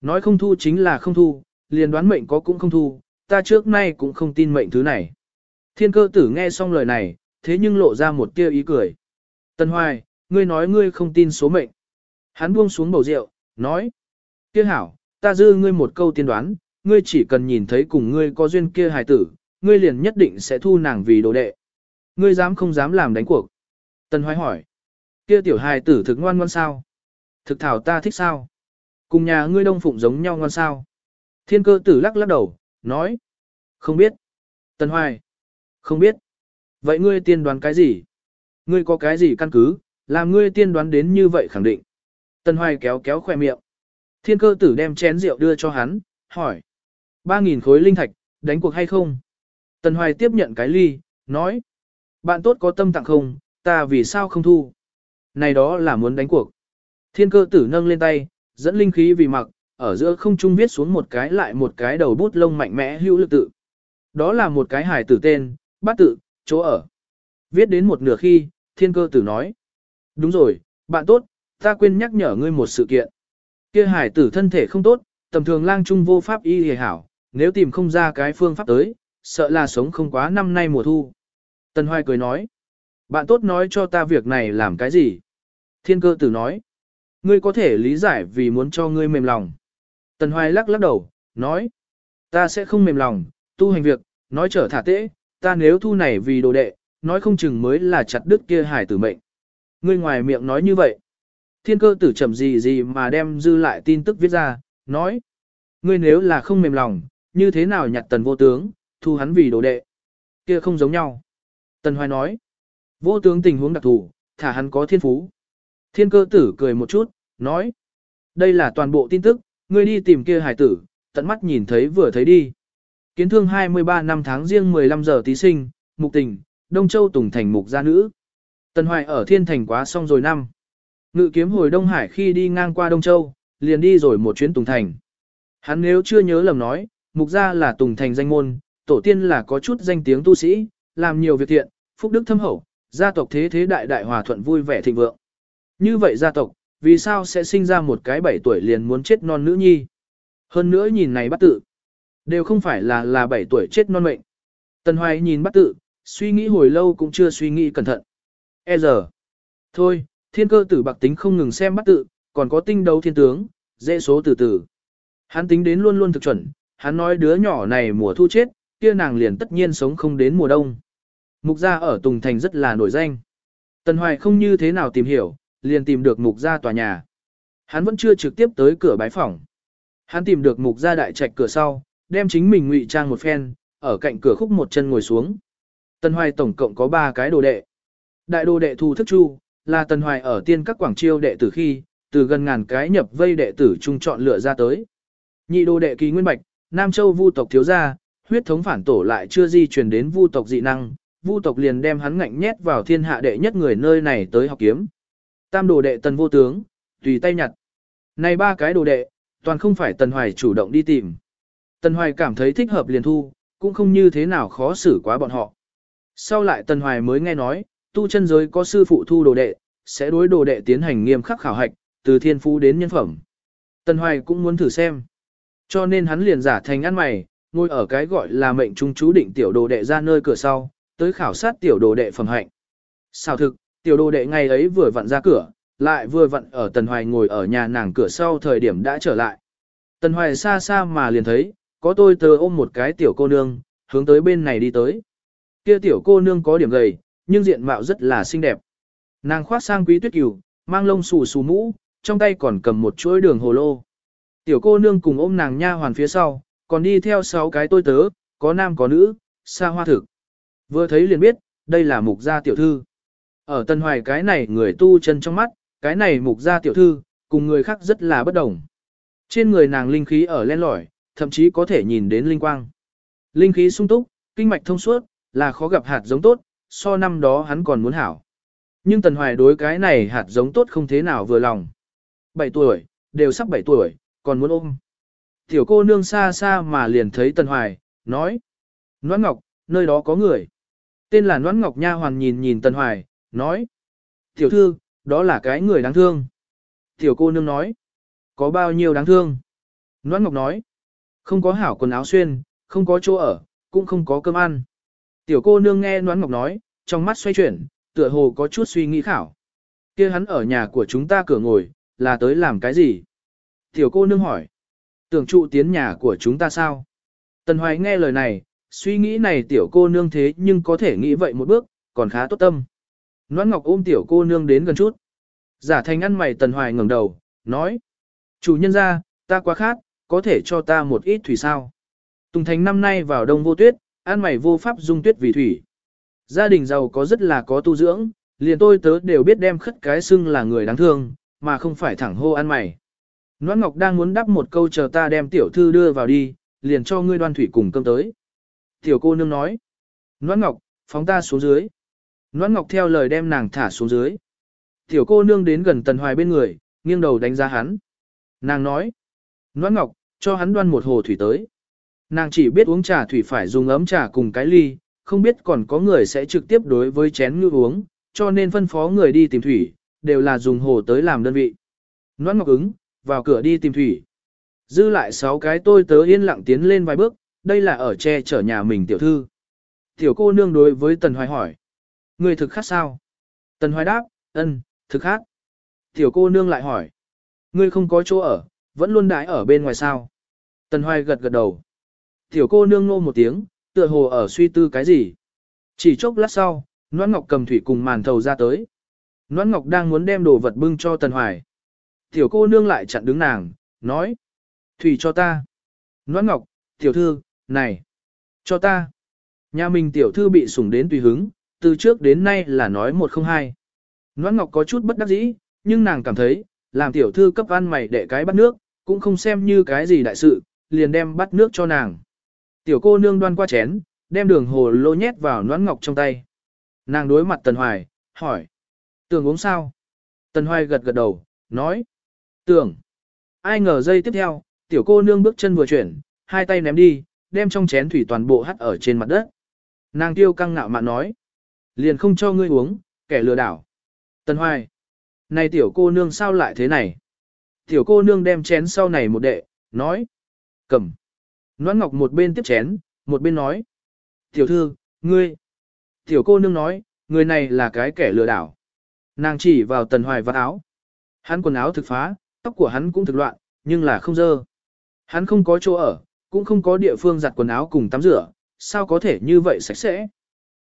Nói không thu chính là không thu, liền đoán mệnh có cũng không thu, ta trước nay cũng không tin mệnh thứ này. Thiên cơ tử nghe xong lời này, thế nhưng lộ ra một tia ý cười. Tần Hoài, ngươi nói ngươi không tin số mệnh. Hắn buông xuống bầu rượu, nói. Kia hảo, ta dư ngươi một câu tiên đoán, ngươi chỉ cần nhìn thấy cùng ngươi có duyên kia hài tử, ngươi liền nhất định sẽ thu nàng vì đồ đệ. Ngươi dám không dám làm đánh cuộc. Tần Hoài hỏi. Kia tiểu hài tử thực ngoan ngoan sao? Thực thảo ta thích sao? Cùng nhà ngươi đông phụng giống nhau ngoan sao? Thiên cơ tử lắc lắc đầu, nói. Không biết. Tần Hoài. Không biết. Vậy ngươi tiên đoán cái gì? Ngươi có cái gì căn cứ, làm ngươi tiên đoán đến như vậy khẳng định. Tần Hoài kéo kéo khoe miệng. Thiên cơ tử đem chén rượu đưa cho hắn, hỏi. Ba nghìn khối linh thạch, đánh cuộc hay không? Tần Hoài tiếp nhận cái ly, nói. Bạn tốt có tâm tặng không, ta vì sao không thu? Này đó là muốn đánh cuộc. Thiên cơ tử nâng lên tay, dẫn linh khí vì mặc, ở giữa không trung viết xuống một cái lại một cái đầu bút lông mạnh mẽ hữu lực tự. Đó là một cái hải tử tên, bát tự, chỗ ở. Viết đến một nửa khi, thiên cơ tử nói. Đúng rồi, bạn tốt, ta quên nhắc nhở ngươi một sự kiện. Kia hải tử thân thể không tốt, tầm thường lang trung vô pháp y hề hảo, nếu tìm không ra cái phương pháp tới, sợ là sống không quá năm nay mùa thu. Tần Hoài cười nói, bạn tốt nói cho ta việc này làm cái gì? Thiên cơ tử nói, ngươi có thể lý giải vì muốn cho ngươi mềm lòng. Tần Hoài lắc lắc đầu, nói, ta sẽ không mềm lòng, tu hành việc, nói trở thả tễ, ta nếu thu này vì đồ đệ, nói không chừng mới là chặt đứt kia hải tử mệnh. Ngươi ngoài miệng nói như vậy. Thiên cơ tử chậm gì gì mà đem dư lại tin tức viết ra, nói. Ngươi nếu là không mềm lòng, như thế nào nhặt tần vô tướng, thu hắn vì đồ đệ. Kia không giống nhau. Tần Hoài nói. Vô tướng tình huống đặc thù, thả hắn có thiên phú. Thiên cơ tử cười một chút, nói. Đây là toàn bộ tin tức, ngươi đi tìm kia hải tử, tận mắt nhìn thấy vừa thấy đi. Kiến thương 23 năm tháng riêng 15 giờ tí sinh, mục tình, Đông Châu Tùng Thành mục gia nữ. Tần Hoài ở Thiên Thành quá xong rồi năm. Ngự kiếm hồi Đông Hải khi đi ngang qua Đông Châu, liền đi rồi một chuyến Tùng Thành. Hắn nếu chưa nhớ lầm nói, mục gia là Tùng Thành danh môn, tổ tiên là có chút danh tiếng tu sĩ, làm nhiều việc thiện, phúc đức thâm hậu, gia tộc thế thế đại đại hòa thuận vui vẻ thịnh vượng. Như vậy gia tộc, vì sao sẽ sinh ra một cái bảy tuổi liền muốn chết non nữ nhi? Hơn nữa nhìn này bắt tự, đều không phải là là bảy tuổi chết non mệnh. Tần Hoài nhìn bắt tự, suy nghĩ hồi lâu cũng chưa suy nghĩ cẩn thận. E giờ. Thôi, thiên cơ tử bạc tính không ngừng xem bắt tự, còn có tinh đấu thiên tướng, dễ số từ từ. Hắn tính đến luôn luôn thực chuẩn, hắn nói đứa nhỏ này mùa thu chết, kia nàng liền tất nhiên sống không đến mùa đông. Mục gia ở Tùng Thành rất là nổi danh. Tần Hoài không như thế nào tìm hiểu, liền tìm được mục gia tòa nhà. Hắn vẫn chưa trực tiếp tới cửa bái phòng. Hắn tìm được mục gia đại trạch cửa sau, đem chính mình ngụy trang một phen, ở cạnh cửa khúc một chân ngồi xuống. Tần Hoài tổng cộng có 3 cái đồ đệ. Đại đồ đệ Thu Thức Chu, là Tần Hoài ở tiên các quảng chiêu đệ tử khi, từ gần ngàn cái nhập vây đệ tử trung chọn lựa ra tới. Nhị đồ đệ kỳ nguyên bạch, Nam Châu vu tộc thiếu gia, huyết thống phản tổ lại chưa di truyền đến vu tộc dị năng, vu tộc liền đem hắn ngạnh nhét vào thiên hạ đệ nhất người nơi này tới học kiếm. Tam đồ đệ tần vô tướng, tùy tay nhặt. Này ba cái đồ đệ, toàn không phải tần hoài chủ động đi tìm. Tần hoài cảm thấy thích hợp liền thu, cũng không như thế nào khó xử quá bọn họ. Sau lại tần hoài mới nghe nói, tu chân giới có sư phụ thu đồ đệ, sẽ đối đồ đệ tiến hành nghiêm khắc khảo hạch, từ thiên phú đến nhân phẩm. Tần hoài cũng muốn thử xem. Cho nên hắn liền giả thành ăn mày, ngồi ở cái gọi là mệnh trung chú định tiểu đồ đệ ra nơi cửa sau, tới khảo sát tiểu đồ đệ phẩm hạnh. Sao thực, tiểu đồ đệ ngày ấy vừa vặn ra cửa, lại vừa vặn ở Tần Hoài ngồi ở nhà nàng cửa sau thời điểm đã trở lại. Tần Hoài xa xa mà liền thấy, có tôi tờ ôm một cái tiểu cô nương, hướng tới bên này đi tới. Kia tiểu cô nương có điểm gầy, nhưng diện mạo rất là xinh đẹp. Nàng khoác sang quý tuyết cửu, mang lông xù xù mũ, trong tay còn cầm một chuỗi đường hồ lô. Tiểu cô nương cùng ôm nàng nha hoàn phía sau, còn đi theo sáu cái tôi tớ, có nam có nữ, xa hoa thực. Vừa thấy liền biết, đây là mục gia tiểu thư. Ở Tân Hoài cái này người tu chân trong mắt, cái này mục gia tiểu thư, cùng người khác rất là bất đồng. Trên người nàng linh khí ở len lỏi, thậm chí có thể nhìn đến linh quang. Linh khí sung túc, kinh mạch thông suốt, là khó gặp hạt giống tốt, so năm đó hắn còn muốn hảo. Nhưng Tần Hoài đối cái này hạt giống tốt không thế nào vừa lòng. 7 tuổi, đều sắp 7 tuổi, còn muốn ôm. Tiểu cô nương xa xa mà liền thấy Tần Hoài, nói. Noãn Ngọc, nơi đó có người. Tên là Noãn Ngọc Nha hoàn nhìn nhìn Tần Hoài, nói. Tiểu thư, đó là cái người đáng thương. Tiểu cô nương nói. Có bao nhiêu đáng thương? Noãn Ngọc nói. Không có hảo quần áo xuyên, không có chỗ ở, cũng không có cơm ăn. Tiểu cô nương nghe Noãn Ngọc nói, trong mắt xoay chuyển, tựa hồ có chút suy nghĩ khảo. kia hắn ở nhà của chúng ta cửa ngồi, là tới làm cái gì? Tiểu cô nương hỏi. Tưởng trụ tiến nhà của chúng ta sao? Tần Hoài nghe lời này, suy nghĩ này tiểu cô nương thế nhưng có thể nghĩ vậy một bước, còn khá tốt tâm. Noãn Ngọc ôm tiểu cô nương đến gần chút. Giả thành ăn mày Tần Hoài ngẩng đầu, nói. Chủ nhân ra, ta quá khát, có thể cho ta một ít thủy sao. Tùng Thành năm nay vào đông vô tuyết, ăn mày vô pháp dung tuyết vì thủy. Gia đình giàu có rất là có tu dưỡng, liền tôi tớ đều biết đem khất cái xưng là người đáng thương, mà không phải thẳng hô ăn mày. Noãn Ngọc đang muốn đáp một câu chờ ta đem tiểu thư đưa vào đi, liền cho ngươi đoan thủy cùng cơm tới. Tiểu cô nương nói. Noãn Ngọc, phóng ta xuống dưới. Noãn Ngọc theo lời đem nàng thả xuống dưới. Tiểu cô nương đến gần Tần Hoài bên người, nghiêng đầu đánh giá hắn. Nàng nói. Noãn Ngọc, cho hắn đoan một hồ thủy tới. Nàng chỉ biết uống trà thủy phải dùng ấm trà cùng cái ly, không biết còn có người sẽ trực tiếp đối với chén ngư uống, cho nên phân phó người đi tìm thủy, đều là dùng hồ tới làm đơn vị. Noãn Ngọc ứng, vào cửa đi tìm thủy. Dư lại sáu cái tôi tớ yên lặng tiến lên vài bước, đây là ở che chở nhà mình tiểu thư. Tiểu cô nương đối với Tần Hoài hỏi. Người thực khát sao? Tần Hoài đáp, ân, thực khát. Tiểu cô nương lại hỏi. Ngươi không có chỗ ở, vẫn luôn đãi ở bên ngoài sao? Tần Hoài gật gật đầu. Tiểu cô nương nô một tiếng, tựa hồ ở suy tư cái gì. Chỉ chốc lát sau, Noãn Ngọc cầm thủy cùng màn thầu ra tới. Noãn Ngọc đang muốn đem đồ vật bưng cho Tần Hoài. Tiểu cô nương lại chặn đứng nàng, nói. Thủy cho ta. Noãn Ngọc, tiểu thư, này. Cho ta. Nhà mình tiểu thư bị sủng đến tùy hứng, từ trước đến nay là nói một không hai. Noãn Ngọc có chút bất đắc dĩ, nhưng nàng cảm thấy, làm tiểu thư cấp ăn mày để cái bắt nước, cũng không xem như cái gì đại sự, liền đem bắt nước cho nàng. Tiểu cô nương đoan qua chén, đem đường hồ lô nhét vào Noãn Ngọc trong tay. Nàng đối mặt Tần Hoài, hỏi. Tưởng uống sao? Tần Hoài gật gật đầu, nói. Tưởng. Ai ngờ giây tiếp theo, tiểu cô nương bước chân vừa chuyển, hai tay ném đi, đem trong chén thủy toàn bộ hắt ở trên mặt đất. Nàng tiêu căng ngạo mạn nói. Liền không cho ngươi uống, kẻ lừa đảo. Tần Hoài. Này tiểu cô nương sao lại thế này? Tiểu cô nương đem chén sau này một đệ, nói. Cầm. Noãn Ngọc một bên tiếp chén, một bên nói. Tiểu thư, ngươi. Tiểu cô nương nói, người này là cái kẻ lừa đảo. Nàng chỉ vào tần hoài vạt áo. Hắn quần áo thực phá, tóc của hắn cũng thực loạn, nhưng là không dơ. Hắn không có chỗ ở, cũng không có địa phương giặt quần áo cùng tắm rửa, sao có thể như vậy sạch sẽ.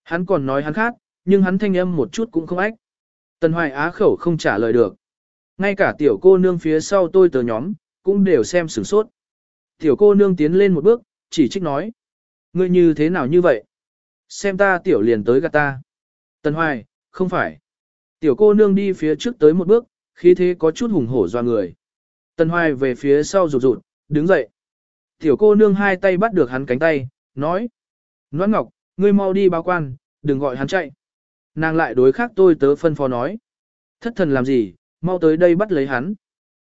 Hắn còn nói hắn khác, nhưng hắn thanh âm một chút cũng không ách. Tần hoài á khẩu không trả lời được. Ngay cả tiểu cô nương phía sau tôi tờ nhóm, cũng đều xem sửng sốt. Tiểu cô nương tiến lên một bước, chỉ trích nói. Ngươi như thế nào như vậy? Xem ta tiểu liền tới gạt ta. Tần hoài, không phải. Tiểu cô nương đi phía trước tới một bước, khí thế có chút hùng hổ doa người. Tần Hoài về phía sau rụt rụt, đứng dậy. Tiểu cô nương hai tay bắt được hắn cánh tay, nói. Noãn Ngọc, ngươi mau đi báo quan, đừng gọi hắn chạy. Nàng lại đối khác tôi tớ phân phó nói. Thất thần làm gì, mau tới đây bắt lấy hắn.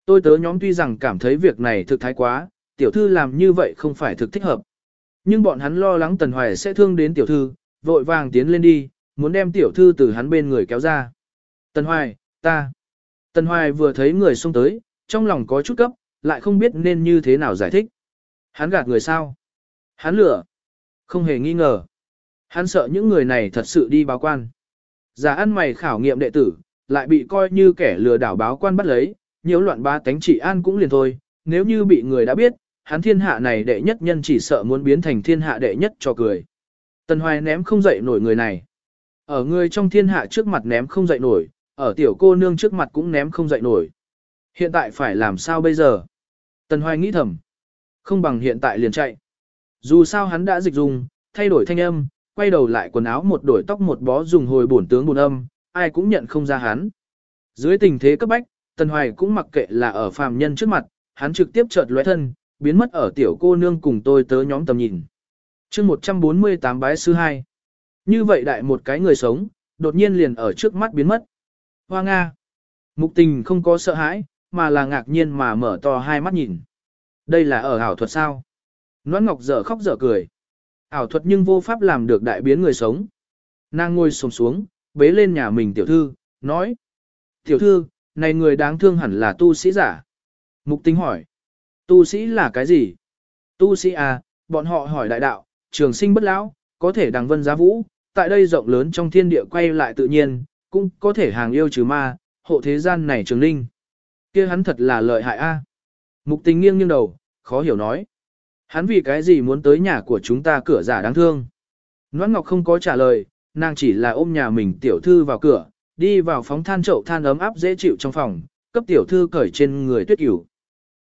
Tôi tớ nhóm tuy rằng cảm thấy việc này thực thái quá, tiểu thư làm như vậy không phải thực thích hợp. Nhưng bọn hắn lo lắng Tần Hoài sẽ thương đến tiểu thư, vội vàng tiến lên đi, muốn đem tiểu thư từ hắn bên người kéo ra. Tần Hoài, ta. Tần Hoài vừa thấy người xông tới, trong lòng có chút cấp, lại không biết nên như thế nào giải thích. Hắn gạt người sao? Hắn lừa. Không hề nghi ngờ. Hắn sợ những người này thật sự đi báo quan. Giả ăn mày khảo nghiệm đệ tử, lại bị coi như kẻ lừa đảo báo quan bắt lấy, nhiễu loạn ba tánh trị an cũng liền thôi, nếu như bị người đã biết, hắn thiên hạ này đệ nhất nhân chỉ sợ muốn biến thành thiên hạ đệ nhất cho cười. Tần Hoài ném không dậy nổi người này. Ở người trong thiên hạ trước mặt ném không dậy nổi, ở tiểu cô nương trước mặt cũng ném không dậy nổi. Hiện tại phải làm sao bây giờ? Tần Hoài nghĩ thầm. Không bằng hiện tại liền chạy. Dù sao hắn đã dịch dùng, thay đổi thanh âm, quay đầu lại quần áo một đổi tóc một bó dùng hồi bổn tướng bổn âm, ai cũng nhận không ra hắn. Dưới tình thế cấp bách, Tần Hoài cũng mặc kệ là ở phàm nhân trước mặt, hắn trực tiếp chợt lóe thân, biến mất ở tiểu cô nương cùng tôi tớ nhóm tầm nhìn. chương 148 bái sư 2. Như vậy đại một cái người sống, đột nhiên liền ở trước mắt biến mất. Hoa Nga. Mục tình không có sợ hãi, mà là ngạc nhiên mà mở to hai mắt nhìn. Đây là ở ảo thuật sao? Noãn Ngọc dở khóc dở cười. Ảo thuật nhưng vô pháp làm được đại biến người sống. Nàng ngồi sồm xuống, bế lên nhà mình tiểu thư, nói. Tiểu thư, này người đáng thương hẳn là tu sĩ giả. Mục tính hỏi. Tu sĩ là cái gì? Tu sĩ à, bọn họ hỏi đại đạo, trường sinh bất lão, có thể đằng vân giá vũ, tại đây rộng lớn trong thiên địa quay lại tự nhiên, cũng có thể hàng yêu trừ ma, hộ thế gian này trường linh. kia hắn thật là lợi hại a. Mục tình nghiêng nghiêng đầu, khó hiểu nói. Hắn vì cái gì muốn tới nhà của chúng ta cửa giả đáng thương. Noãn Ngọc không có trả lời, nàng chỉ là ôm nhà mình tiểu thư vào cửa, đi vào phóng than chậu than ấm áp dễ chịu trong phòng, cấp tiểu thư cởi trên người tuyết cửu.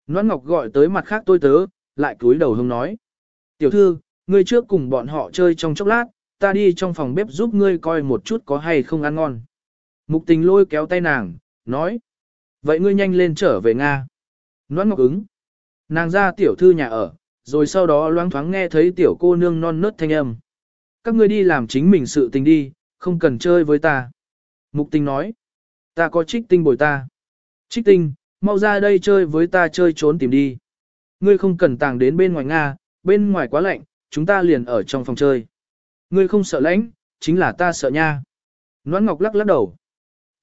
Noãn Ngọc gọi tới mặt khác tôi tớ, lại cúi đầu hông nói. Tiểu thư, ngươi trước cùng bọn họ chơi trong chốc lát, ta đi trong phòng bếp giúp ngươi coi một chút có hay không ăn ngon. Mục tình lôi kéo tay nàng, nói. Vậy ngươi nhanh lên trở về Nga. Noãn Ngọc ứng. Nàng ra tiểu thư nhà ở, rồi sau đó loáng thoáng nghe thấy tiểu cô nương non nớt thanh âm. Các ngươi đi làm chính mình sự tình đi, không cần chơi với ta. Mục tình nói. Ta có trích tinh bồi ta. Trích tinh, mau ra đây chơi với ta chơi trốn tìm đi. Ngươi không cần tàng đến bên ngoài Nga, bên ngoài quá lạnh, chúng ta liền ở trong phòng chơi. Ngươi không sợ lãnh, chính là ta sợ nha. Noãn Ngọc lắc lắc đầu.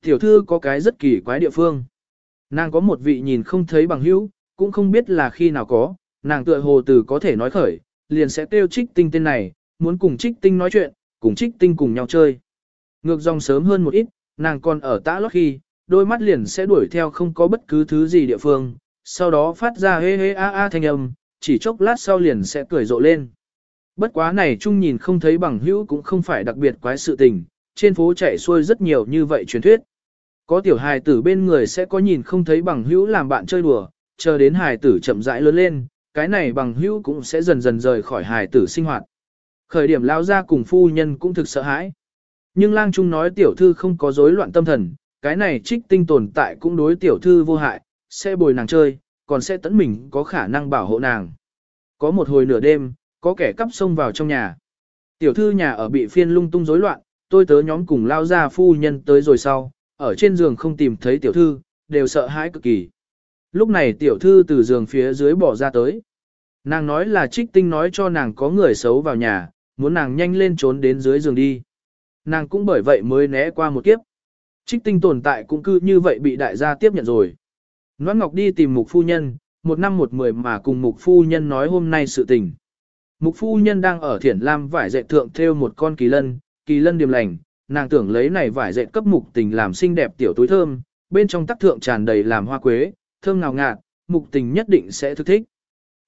Tiểu thư có cái rất kỳ quái địa phương. Nàng có một vị nhìn không thấy bằng hữu, cũng không biết là khi nào có, nàng tựa hồ từ có thể nói khởi, liền sẽ kêu trích tinh tên này, muốn cùng trích tinh nói chuyện, cùng trích tinh cùng nhau chơi. Ngược dòng sớm hơn một ít, nàng còn ở tã lót khi, đôi mắt liền sẽ đuổi theo không có bất cứ thứ gì địa phương, sau đó phát ra hê hê a a thanh âm, chỉ chốc lát sau liền sẽ cười rộ lên. Bất quá này chung nhìn không thấy bằng hữu cũng không phải đặc biệt quái sự tình, trên phố chạy xuôi rất nhiều như vậy truyền thuyết. Có tiểu hài tử bên người sẽ có nhìn không thấy bằng hữu làm bạn chơi đùa, chờ đến hài tử chậm rãi lớn lên, cái này bằng hữu cũng sẽ dần dần rời khỏi hài tử sinh hoạt. Khởi điểm lao ra cùng phu nhân cũng thực sợ hãi. Nhưng lang trung nói tiểu thư không có rối loạn tâm thần, cái này trích tinh tồn tại cũng đối tiểu thư vô hại, sẽ bồi nàng chơi, còn sẽ tẫn mình có khả năng bảo hộ nàng. Có một hồi nửa đêm, có kẻ cắp xông vào trong nhà. Tiểu thư nhà ở bị phiên lung tung rối loạn, tôi tớ nhóm cùng lao ra phu nhân tới rồi sau, ở trên giường không tìm thấy tiểu thư, đều sợ hãi cực kỳ. Lúc này tiểu thư từ giường phía dưới bỏ ra tới. Nàng nói là trích tinh nói cho nàng có người xấu vào nhà, muốn nàng nhanh lên trốn đến dưới giường đi. Nàng cũng bởi vậy mới né qua một kiếp. Trích tinh tồn tại cũng cứ như vậy bị đại gia tiếp nhận rồi. Noãn Ngọc đi tìm mục phu nhân, một năm một mười mà cùng mục phu nhân nói hôm nay sự tình. Mục phu nhân đang ở thiển lam vải dệt thượng theo một con kỳ lân, kỳ lân điềm lành, nàng tưởng lấy này vải dệt cấp mục tình làm xinh đẹp tiểu túi thơm, bên trong tắc thượng tràn đầy làm hoa quế, thơm ngào ngạt, mục tình nhất định sẽ thức thích.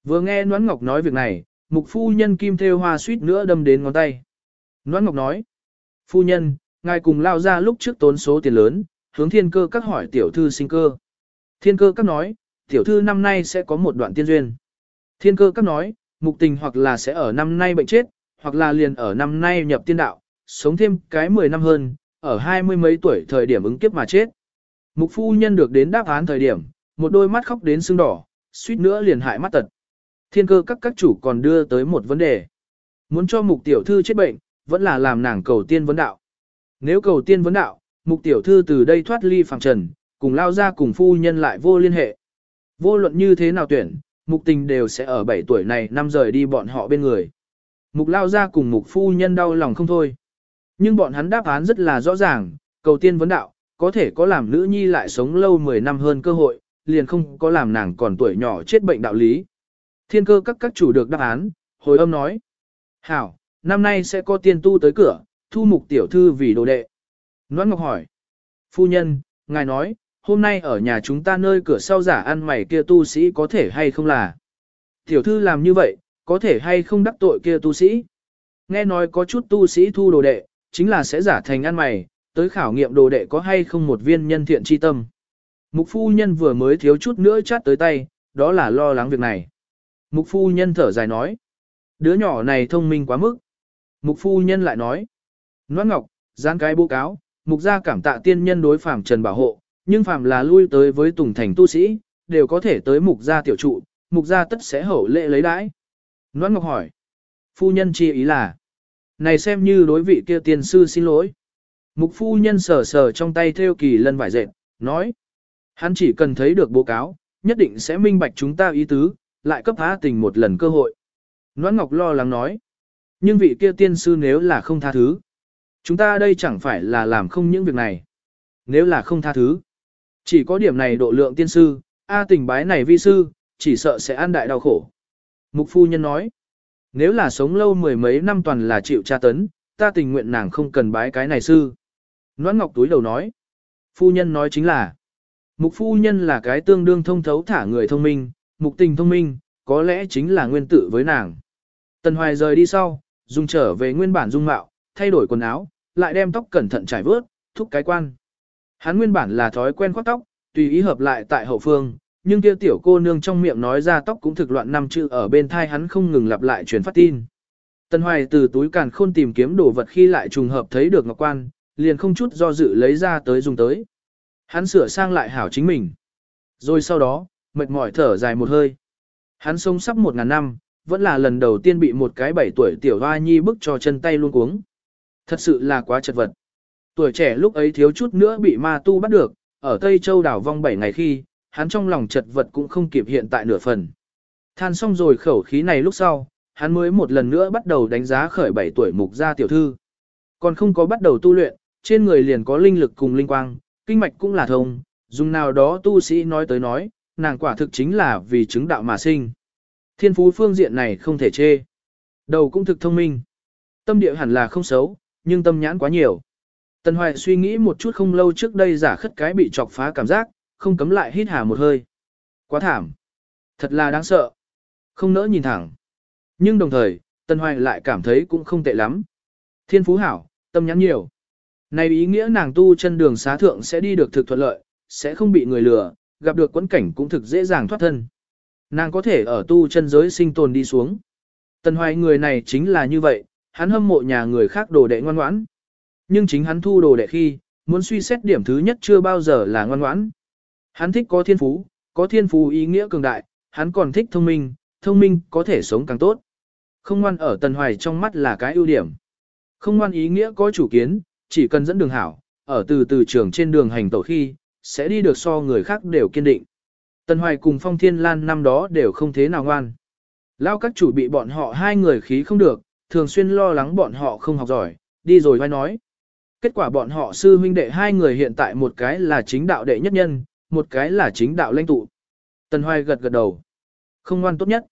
Vừa nghe Noãn Ngọc nói việc này, mục phu nhân kim theo hoa suýt nữa đâm đến ngón tay. Noãn Ngọc nói, phu nhân, ngài cùng lao ra lúc trước tốn số tiền lớn, hướng thiên cơ các hỏi tiểu thư sinh cơ. Thiên cơ các nói, tiểu thư năm nay sẽ có một đoạn tiên duyên. Thiên cơ các nói, mục tình hoặc là sẽ ở năm nay bệnh chết, hoặc là liền ở năm nay nhập tiên đạo, sống thêm cái 10 năm hơn, ở hai mươi mấy tuổi thời điểm ứng kiếp mà chết. Mục phu nhân được đến đáp án thời điểm, một đôi mắt khóc đến sưng đỏ, suýt nữa liền hại mắt tật. Thiên cơ các các chủ còn đưa tới một vấn đề. Muốn cho mục tiểu thư chết bệnh, vẫn là làm nàng cầu tiên vấn đạo. Nếu cầu tiên vấn đạo, mục tiểu thư từ đây thoát ly phàng trần, cùng lao ra cùng phu nhân lại vô liên hệ. Vô luận như thế nào tuyển, mục tình đều sẽ ở 7 tuổi này năm rời đi bọn họ bên người. Mục lao ra cùng mục phu nhân đau lòng không thôi. Nhưng bọn hắn đáp án rất là rõ ràng, cầu tiên vấn đạo, có thể có làm nữ nhi lại sống lâu 10 năm hơn cơ hội, liền không có làm nàng còn tuổi nhỏ chết bệnh đạo lý. Thiên cơ các các chủ được đáp án, hồi âm nói. Hảo, năm nay sẽ có tiên tu tới cửa, thu mục tiểu thư vì đồ đệ. Noãn Ngọc hỏi. Phu nhân, ngài nói, hôm nay ở nhà chúng ta nơi cửa sau giả ăn mày kia tu sĩ có thể hay không là. Tiểu thư làm như vậy, có thể hay không đắc tội kia tu sĩ. Nghe nói có chút tu sĩ thu đồ đệ, chính là sẽ giả thành ăn mày, tới khảo nghiệm đồ đệ có hay không một viên nhân thiện chi tâm. Mục phu nhân vừa mới thiếu chút nữa chát tới tay, đó là lo lắng việc này. Mục phu nhân thở dài nói. Đứa nhỏ này thông minh quá mức. Mục phu nhân lại nói. Noãn Ngọc, gián cái bố cáo, mục gia cảm tạ tiên nhân đối phàm trần bảo hộ, nhưng phàm là lui tới với tùng thành tu sĩ, đều có thể tới mục gia tiểu trụ, mục gia tất sẽ hậu lệ lấy đãi. Noãn Ngọc hỏi. Phu nhân chi ý là. Này xem như đối vị kia tiên sư xin lỗi. Mục phu nhân sờ sờ trong tay theo kỳ lân vải dệt, nói. Hắn chỉ cần thấy được bố cáo, nhất định sẽ minh bạch chúng ta ý tứ, lại cấp há tình một lần cơ hội. Noãn Ngọc lo lắng nói. Nhưng vị kia tiên sư nếu là không tha thứ. Chúng ta đây chẳng phải là làm không những việc này. Nếu là không tha thứ. Chỉ có điểm này độ lượng tiên sư, A tình bái này vi sư, chỉ sợ sẽ ăn đại đau khổ. Mục phu nhân nói. Nếu là sống lâu mười mấy năm toàn là chịu tra tấn, ta tình nguyện nàng không cần bái cái này sư. Noãn Ngọc túi đầu nói. Phu nhân nói chính là. Mục phu nhân là cái tương đương thông thấu thả người thông minh, mục tình thông minh, có lẽ chính là nguyên tử với nàng. Tần Hoài rời đi sau, dùng trở về nguyên bản dung mạo, thay đổi quần áo, lại đem tóc cẩn thận trải vớt, thúc cái quan. Hắn nguyên bản là thói quen khoác tóc, tùy ý hợp lại tại hậu phương, nhưng kia tiểu cô nương trong miệng nói ra tóc cũng thực loạn năm chữ ở bên thai hắn không ngừng lặp lại truyền phát tin. tân Hoài từ túi càn khôn tìm kiếm đồ vật khi lại trùng hợp thấy được ngọc quan, liền không chút do dự lấy ra tới dùng tới. Hắn sửa sang lại hảo chính mình. Rồi sau đó, mệt mỏi thở dài một hơi. Hắn sống sắp một ngàn năm, vẫn là lần đầu tiên bị một cái bảy tuổi tiểu hoa nhi bức cho chân tay luôn cuống. Thật sự là quá chật vật. Tuổi trẻ lúc ấy thiếu chút nữa bị ma tu bắt được, ở Tây Châu đảo vong bảy ngày khi, hắn trong lòng chật vật cũng không kịp hiện tại nửa phần. Than xong rồi khẩu khí này lúc sau, hắn mới một lần nữa bắt đầu đánh giá khởi bảy tuổi mục gia tiểu thư. Còn không có bắt đầu tu luyện, trên người liền có linh lực cùng linh quang, kinh mạch cũng là thông, dùng nào đó tu sĩ nói tới nói, nàng quả thực chính là vì chứng đạo mà sinh. Thiên phú phương diện này không thể chê. Đầu cũng thực thông minh. Tâm địa hẳn là không xấu, nhưng tâm nhãn quá nhiều. Tần Hoài suy nghĩ một chút không lâu trước đây giả khất cái bị chọc phá cảm giác, không cấm lại hít hà một hơi. Quá thảm. Thật là đáng sợ. Không nỡ nhìn thẳng. Nhưng đồng thời, Tần Hoài lại cảm thấy cũng không tệ lắm. Thiên phú hảo, tâm nhãn nhiều. Này ý nghĩa nàng tu chân đường xá thượng sẽ đi được thực thuận lợi, sẽ không bị người lừa, gặp được quẫn cảnh cũng thực dễ dàng thoát thân. Nàng có thể ở tu chân giới sinh tồn đi xuống. Tần hoài người này chính là như vậy, hắn hâm mộ nhà người khác đồ đệ ngoan ngoãn. Nhưng chính hắn thu đồ đệ khi, muốn suy xét điểm thứ nhất chưa bao giờ là ngoan ngoãn. Hắn thích có thiên phú, có thiên phú ý nghĩa cường đại, hắn còn thích thông minh, thông minh có thể sống càng tốt. Không ngoan ở tần hoài trong mắt là cái ưu điểm. Không ngoan ý nghĩa có chủ kiến, chỉ cần dẫn đường hảo, ở từ từ trường trên đường hành tổ khi, sẽ đi được so người khác đều kiên định. Tần Hoài cùng Phong Thiên Lan năm đó đều không thế nào ngoan. Lao các chủ bị bọn họ hai người khí không được, thường xuyên lo lắng bọn họ không học giỏi, đi rồi vai nói. Kết quả bọn họ sư huynh đệ hai người hiện tại một cái là chính đạo đệ nhất nhân, một cái là chính đạo lãnh tụ. Tần Hoài gật gật đầu. Không ngoan tốt nhất.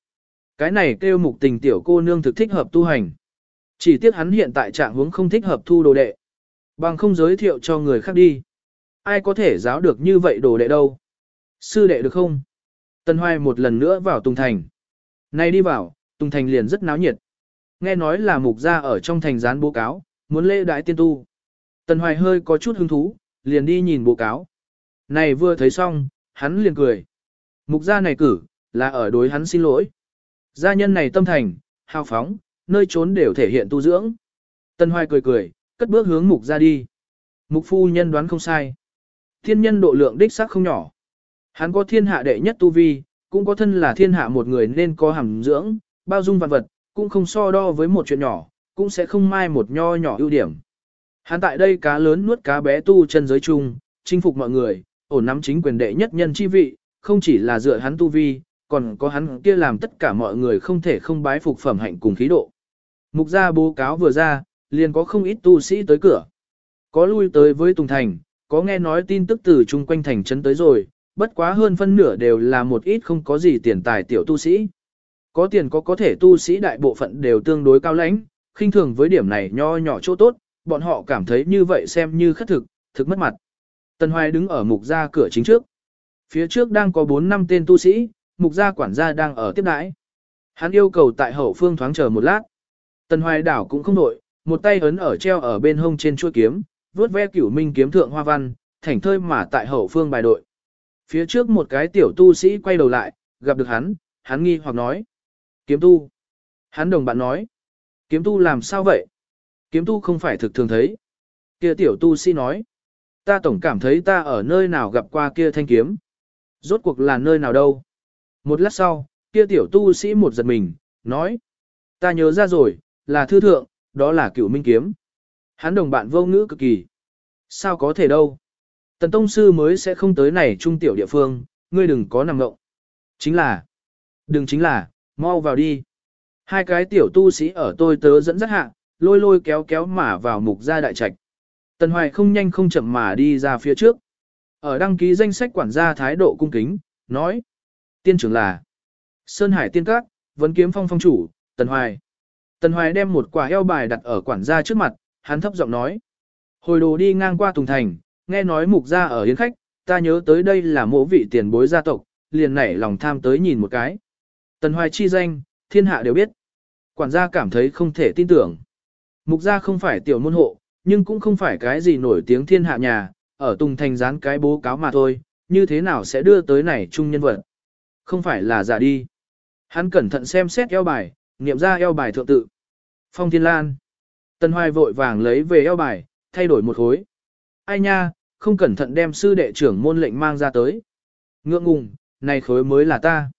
Cái này kêu mục tình tiểu cô nương thực thích hợp tu hành. Chỉ tiếc hắn hiện tại trạng huống không thích hợp thu đồ đệ. Bằng không giới thiệu cho người khác đi. Ai có thể giáo được như vậy đồ đệ đâu. Sư đệ được không? Tân Hoài một lần nữa vào Tùng Thành. Nay đi vào, Tùng Thành liền rất náo nhiệt. Nghe nói là mục gia ở trong thành gián bố cáo, muốn lễ đại tiên tu. Tần Hoài hơi có chút hứng thú, liền đi nhìn bố cáo. Này vừa thấy xong, hắn liền cười. Mục gia này cử, là ở đối hắn xin lỗi. Gia nhân này tâm thành, hào phóng, nơi trốn đều thể hiện tu dưỡng. Tần Hoài cười cười, cất bước hướng mục gia đi. Mục phu nhân đoán không sai. Thiên nhân độ lượng đích xác không nhỏ. Hắn có thiên hạ đệ nhất tu vi, cũng có thân là thiên hạ một người nên có hàm dưỡng, bao dung vạn vật, cũng không so đo với một chuyện nhỏ, cũng sẽ không mai một nho nhỏ ưu điểm. Hắn tại đây cá lớn nuốt cá bé tu chân giới chung, chinh phục mọi người, ổn nắm chính quyền đệ nhất nhân chi vị, không chỉ là dựa hắn tu vi, còn có hắn kia làm tất cả mọi người không thể không bái phục phẩm hạnh cùng khí độ. Mục gia bố cáo vừa ra, liền có không ít tu sĩ tới cửa. Có lui tới với Tùng Thành, có nghe nói tin tức từ chung quanh thành trấn tới rồi, bất quá hơn phân nửa đều là một ít không có gì tiền tài tiểu tu sĩ. Có tiền có có thể tu sĩ đại bộ phận đều tương đối cao lãnh, khinh thường với điểm này nho nhỏ chỗ tốt, bọn họ cảm thấy như vậy xem như khất thực, thực mất mặt. Tần Hoài đứng ở mục gia cửa chính trước. Phía trước đang có 4 năm tên tu sĩ, mục gia quản gia đang ở tiếp đãi. Hắn yêu cầu tại hậu phương thoáng chờ một lát. Tần Hoài đảo cũng không nổi, một tay ấn ở treo ở bên hông trên chuôi kiếm, vuốt ve cửu minh kiếm thượng hoa văn, thảnh thơi mà tại hậu phương bài đội. Phía trước một cái tiểu tu sĩ quay đầu lại, gặp được hắn, hắn nghi hoặc nói. Kiếm tu. Hắn đồng bạn nói. Kiếm tu làm sao vậy? Kiếm tu không phải thực thường thấy. Kia tiểu tu sĩ nói. Ta tổng cảm thấy ta ở nơi nào gặp qua kia thanh kiếm. Rốt cuộc là nơi nào đâu? Một lát sau, kia tiểu tu sĩ một giật mình, nói. Ta nhớ ra rồi, là thư thượng, đó là cựu minh kiếm. Hắn đồng bạn vô ngữ cực kỳ. Sao có thể đâu? Tần Tông Sư mới sẽ không tới này trung tiểu địa phương, ngươi đừng có nằm ngộng. Chính là, đừng chính là, mau vào đi. Hai cái tiểu tu sĩ ở tôi tớ dẫn dắt hạ, lôi lôi kéo kéo mà vào mục gia đại trạch. Tần Hoài không nhanh không chậm mà đi ra phía trước. Ở đăng ký danh sách quản gia thái độ cung kính, nói. Tiên trưởng là Sơn Hải Tiên Các, vấn kiếm phong phong chủ, Tần Hoài. Tần Hoài đem một quả eo bài đặt ở quản gia trước mặt, hắn thấp giọng nói. Hồi đồ đi ngang qua Tùng Thành, nghe nói mục gia ở yến khách, ta nhớ tới đây là mộ vị tiền bối gia tộc, liền nảy lòng tham tới nhìn một cái. Tần Hoài chi danh, thiên hạ đều biết. Quản gia cảm thấy không thể tin tưởng. Mục gia không phải tiểu môn hộ, nhưng cũng không phải cái gì nổi tiếng thiên hạ nhà, ở Tùng Thành dán cái bố cáo mà thôi, như thế nào sẽ đưa tới này trung nhân vật. Không phải là giả đi. Hắn cẩn thận xem xét eo bài, niệm ra eo bài thượng tự. Phong Thiên Lan. Tần Hoài vội vàng lấy về eo bài, thay đổi một khối. Ai nha, không cẩn thận đem sư đệ trưởng môn lệnh mang ra tới. Ngượng ngùng, này khối mới là ta.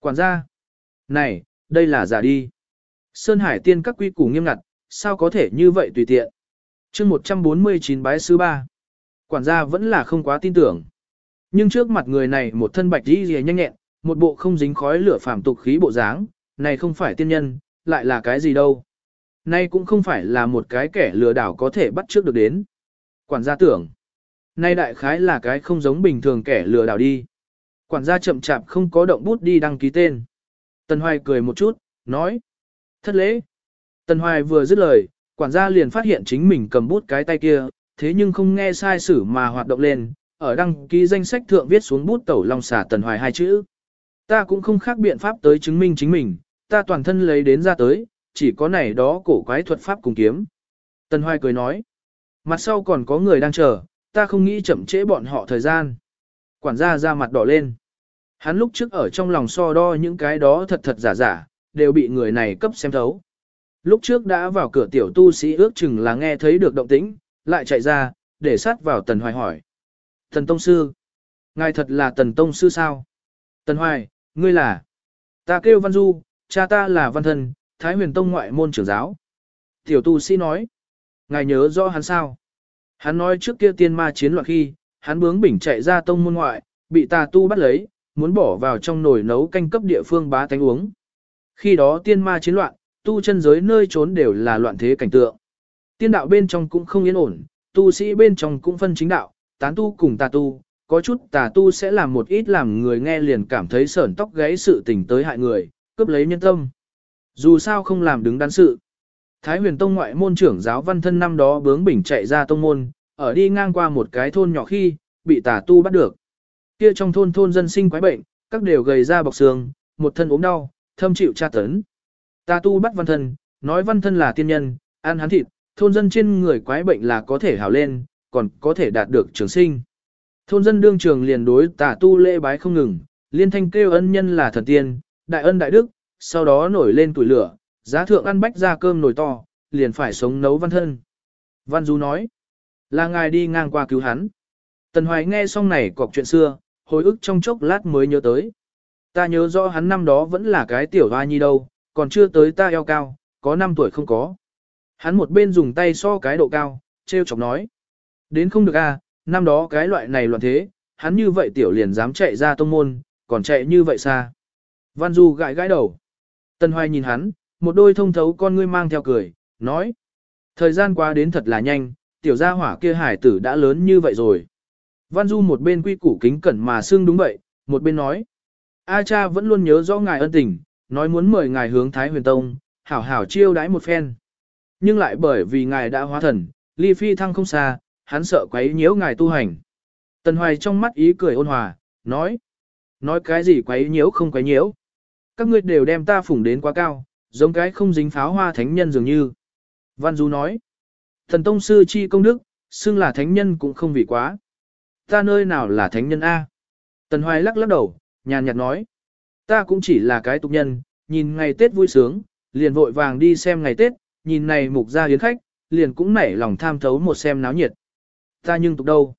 Quản gia. Này, đây là giả đi. Sơn Hải tiên các quy củ nghiêm ngặt, sao có thể như vậy tùy tiện. chương 149 bái sư ba. Quản gia vẫn là không quá tin tưởng. Nhưng trước mặt người này một thân bạch đi rìa nhanh nhẹn, một bộ không dính khói lửa phàm tục khí bộ dáng, này không phải tiên nhân, lại là cái gì đâu. Nay cũng không phải là một cái kẻ lừa đảo có thể bắt trước được đến. Quản gia tưởng, nay đại khái là cái không giống bình thường kẻ lừa đảo đi. Quản gia chậm chạp không có động bút đi đăng ký tên. Tần Hoài cười một chút, nói, thất lễ. Tần Hoài vừa dứt lời, quản gia liền phát hiện chính mình cầm bút cái tay kia, thế nhưng không nghe sai sử mà hoạt động lên, ở đăng ký danh sách thượng viết xuống bút tẩu long xả Tần Hoài hai chữ. Ta cũng không khác biện pháp tới chứng minh chính mình, ta toàn thân lấy đến ra tới, chỉ có này đó cổ quái thuật pháp cùng kiếm. Tần Hoài cười nói, mặt sau còn có người đang chờ, ta không nghĩ chậm trễ bọn họ thời gian. Quản gia ra mặt đỏ lên. Hắn lúc trước ở trong lòng so đo những cái đó thật thật giả giả, đều bị người này cấp xem thấu. Lúc trước đã vào cửa tiểu tu sĩ ước chừng là nghe thấy được động tĩnh, lại chạy ra, để sát vào Tần Hoài hỏi. Tần Tông Sư. Ngài thật là Tần Tông Sư sao? Tần Hoài, ngươi là. Ta kêu Văn Du, cha ta là Văn Thần, Thái huyền tông ngoại môn trưởng giáo. Tiểu tu sĩ nói, ngài nhớ rõ hắn sao? Hắn nói trước kia tiên ma chiến loạn khi, hắn bướng bỉnh chạy ra tông môn ngoại, bị tà tu bắt lấy, muốn bỏ vào trong nồi nấu canh cấp địa phương bá tánh uống. Khi đó tiên ma chiến loạn, tu chân giới nơi trốn đều là loạn thế cảnh tượng. Tiên đạo bên trong cũng không yên ổn, tu sĩ bên trong cũng phân chính đạo, tán tu cùng tà tu, có chút tà tu sẽ làm một ít làm người nghe liền cảm thấy sởn tóc gáy sự tình tới hại người, cướp lấy nhân tâm. Dù sao không làm đứng đắn sự. Thái huyền tông ngoại môn trưởng giáo văn thân năm đó bướng bỉnh chạy ra tông môn, ở đi ngang qua một cái thôn nhỏ khi, bị tà tu bắt được. Kia trong thôn thôn dân sinh quái bệnh, các đều gầy ra bọc xương, một thân ốm đau, thâm chịu tra tấn. Ta tu bắt văn thân, nói văn thân là tiên nhân, ăn hắn thịt, thôn dân trên người quái bệnh là có thể hảo lên, còn có thể đạt được trường sinh. Thôn dân đương trường liền đối tà tu lễ bái không ngừng, liên thanh kêu ân nhân là thần tiên, đại ân đại đức, sau đó nổi lên tuổi lửa, giá thượng ăn bách ra cơm nồi to, liền phải sống nấu văn thân. Văn Du nói, Là ngài đi ngang qua cứu hắn. Tần Hoài nghe xong này cọc chuyện xưa, hồi ức trong chốc lát mới nhớ tới. Ta nhớ rõ hắn năm đó vẫn là cái tiểu hoa nhi đâu, còn chưa tới ta eo cao, có 5 tuổi không có. Hắn một bên dùng tay so cái độ cao, treo chọc nói. Đến không được à, năm đó cái loại này loạn thế, hắn như vậy tiểu liền dám chạy ra tông môn, còn chạy như vậy xa. Văn Du gãi gãi đầu. Tân Hoài nhìn hắn, một đôi thông thấu con ngươi mang theo cười, nói. Thời gian qua đến thật là nhanh, tiểu gia hỏa kia hải tử đã lớn như vậy rồi. Văn Du một bên quy củ kính cẩn mà xương đúng vậy, một bên nói. A cha vẫn luôn nhớ rõ ngài ân tình, nói muốn mời ngài hướng Thái huyền tông, hảo hảo chiêu đãi một phen. Nhưng lại bởi vì ngài đã hóa thần, ly phi thăng không xa, hắn sợ quấy nhiễu ngài tu hành. Tần Hoài trong mắt ý cười ôn hòa, nói. Nói cái gì quấy nhiễu không quấy nhiễu. Các ngươi đều đem ta phủng đến quá cao, giống cái không dính pháo hoa thánh nhân dường như. Văn Du nói. Thần Tông Sư chi công đức, xưng là thánh nhân cũng không vì quá. Ta nơi nào là thánh nhân A. Tần Hoài lắc lắc đầu, nhàn nhạt nói. Ta cũng chỉ là cái tục nhân, nhìn ngày Tết vui sướng, liền vội vàng đi xem ngày Tết, nhìn này mục gia hiến khách, liền cũng nảy lòng tham thấu một xem náo nhiệt. Ta nhưng tục đâu?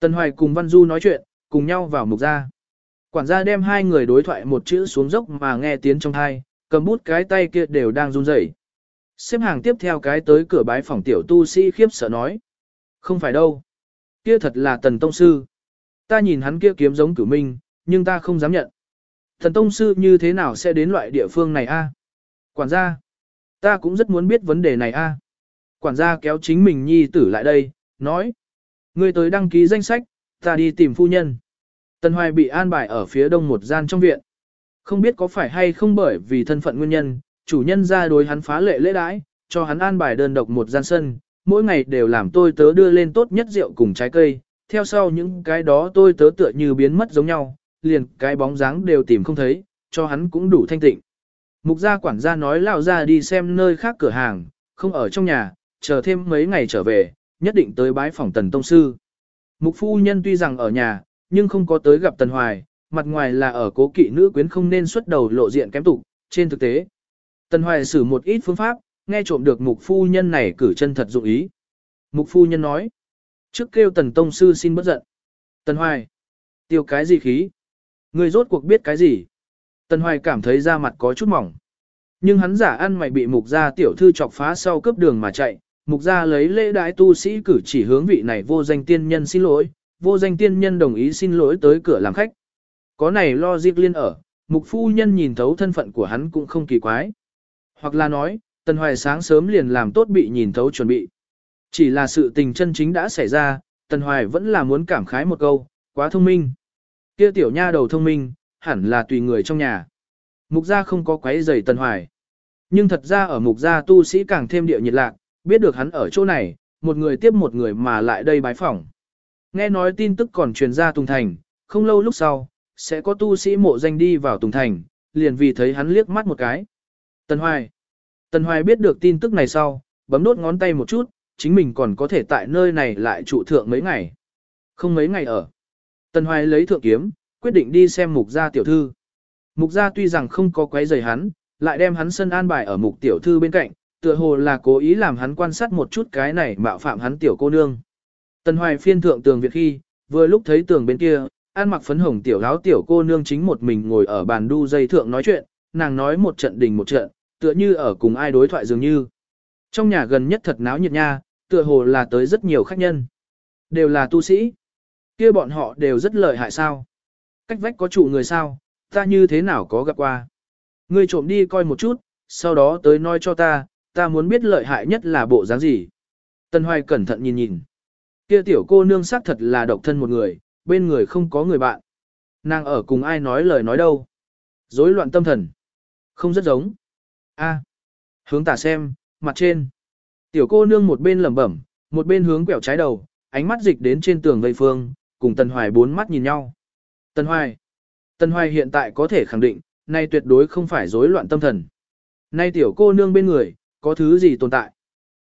Tần Hoài cùng Văn Du nói chuyện, cùng nhau vào mục gia. Quản gia đem hai người đối thoại một chữ xuống dốc mà nghe tiếng trong thai, cầm bút cái tay kia đều đang run rẩy. Xếp hàng tiếp theo cái tới cửa bái phòng tiểu tu sĩ khiếp sợ nói. Không phải đâu. Kia thật là tần tông sư. Ta nhìn hắn kia kiếm giống cửu minh, nhưng ta không dám nhận. Thần tông sư như thế nào sẽ đến loại địa phương này a? Quản gia. Ta cũng rất muốn biết vấn đề này a. Quản gia kéo chính mình nhi tử lại đây, nói. Ngươi tới đăng ký danh sách, ta đi tìm phu nhân. Tần Hoài bị an bài ở phía đông một gian trong viện. Không biết có phải hay không bởi vì thân phận nguyên nhân, chủ nhân ra đối hắn phá lệ lễ đãi, cho hắn an bài đơn độc một gian sân, mỗi ngày đều làm tôi tớ đưa lên tốt nhất rượu cùng trái cây, theo sau những cái đó tôi tớ tựa như biến mất giống nhau, liền cái bóng dáng đều tìm không thấy, cho hắn cũng đủ thanh tịnh. Mục gia quản gia nói lão ra đi xem nơi khác cửa hàng, không ở trong nhà, chờ thêm mấy ngày trở về, nhất định tới bái phòng tần tông sư. Mục phu nhân tuy rằng ở nhà, nhưng không có tới gặp tần hoài, mặt ngoài là ở cố kỵ nữ quyến không nên xuất đầu lộ diện kém tục, trên thực tế. Tần hoài xử một ít phương pháp, nghe trộm được mục phu nhân này cử chân thật dụng ý. Mục phu nhân nói, trước kêu tần tông sư xin bất giận. Tần hoài, tiêu cái gì khí? Người rốt cuộc biết cái gì? Tần hoài cảm thấy da mặt có chút mỏng. Nhưng hắn giả ăn mày bị mục gia tiểu thư chọc phá sau cướp đường mà chạy, mục gia lấy lễ đái tu sĩ cử chỉ hướng vị này vô danh tiên nhân xin lỗi, vô danh tiên nhân đồng ý xin lỗi tới cửa làm khách. Có này lo dịp liên ở, mục phu nhân nhìn thấu thân phận của hắn cũng không kỳ quái. Hoặc là nói, Tần Hoài sáng sớm liền làm tốt bị nhìn thấu chuẩn bị. Chỉ là sự tình chân chính đã xảy ra, Tần Hoài vẫn là muốn cảm khái một câu, quá thông minh. Kia tiểu nha đầu thông minh, hẳn là tùy người trong nhà. Mục gia không có quấy giày Tần Hoài. Nhưng thật ra ở mục gia tu sĩ càng thêm địa nhiệt lạc, biết được hắn ở chỗ này, một người tiếp một người mà lại đây bái phỏng. Nghe nói tin tức còn truyền ra Tùng Thành, không lâu lúc sau, sẽ có tu sĩ mộ danh đi vào Tùng Thành, liền vì thấy hắn liếc mắt một cái. Tần Hoài. Tần Hoài biết được tin tức này sau, bấm đốt ngón tay một chút, chính mình còn có thể tại nơi này lại trụ thượng mấy ngày. Không mấy ngày ở. Tần Hoài lấy thượng kiếm, quyết định đi xem mục gia tiểu thư. Mục gia tuy rằng không có quấy rầy hắn, lại đem hắn sân an bài ở mục tiểu thư bên cạnh, tựa hồ là cố ý làm hắn quan sát một chút cái này mạo phạm hắn tiểu cô nương. Tần Hoài phiên thượng tường Việt khi, vừa lúc thấy tường bên kia, an mặc phấn hồng tiểu áo tiểu cô nương chính một mình ngồi ở bàn đu dây thượng nói chuyện, nàng nói một trận đình một trận, tựa như ở cùng ai đối thoại dường như. Trong nhà gần nhất thật náo nhiệt nha, tựa hồ là tới rất nhiều khách nhân. Đều là tu sĩ. kia bọn họ đều rất lợi hại sao. Cách vách có chủ người sao, ta như thế nào có gặp qua. Ngươi trộm đi coi một chút, sau đó tới nói cho ta, ta muốn biết lợi hại nhất là bộ dáng gì. Tân Hoài cẩn thận nhìn nhìn. Kia tiểu cô nương xác thật là độc thân một người, bên người không có người bạn. Nàng ở cùng ai nói lời nói đâu. Rối loạn tâm thần. Không rất giống. A. Hướng tả xem, mặt trên. Tiểu cô nương một bên lẩm bẩm, một bên hướng quẹo trái đầu, ánh mắt dịch đến trên tường vây phương, cùng Tần Hoài bốn mắt nhìn nhau. Tần Hoài. Tần Hoài hiện tại có thể khẳng định, nay tuyệt đối không phải rối loạn tâm thần. Nay tiểu cô nương bên người, có thứ gì tồn tại.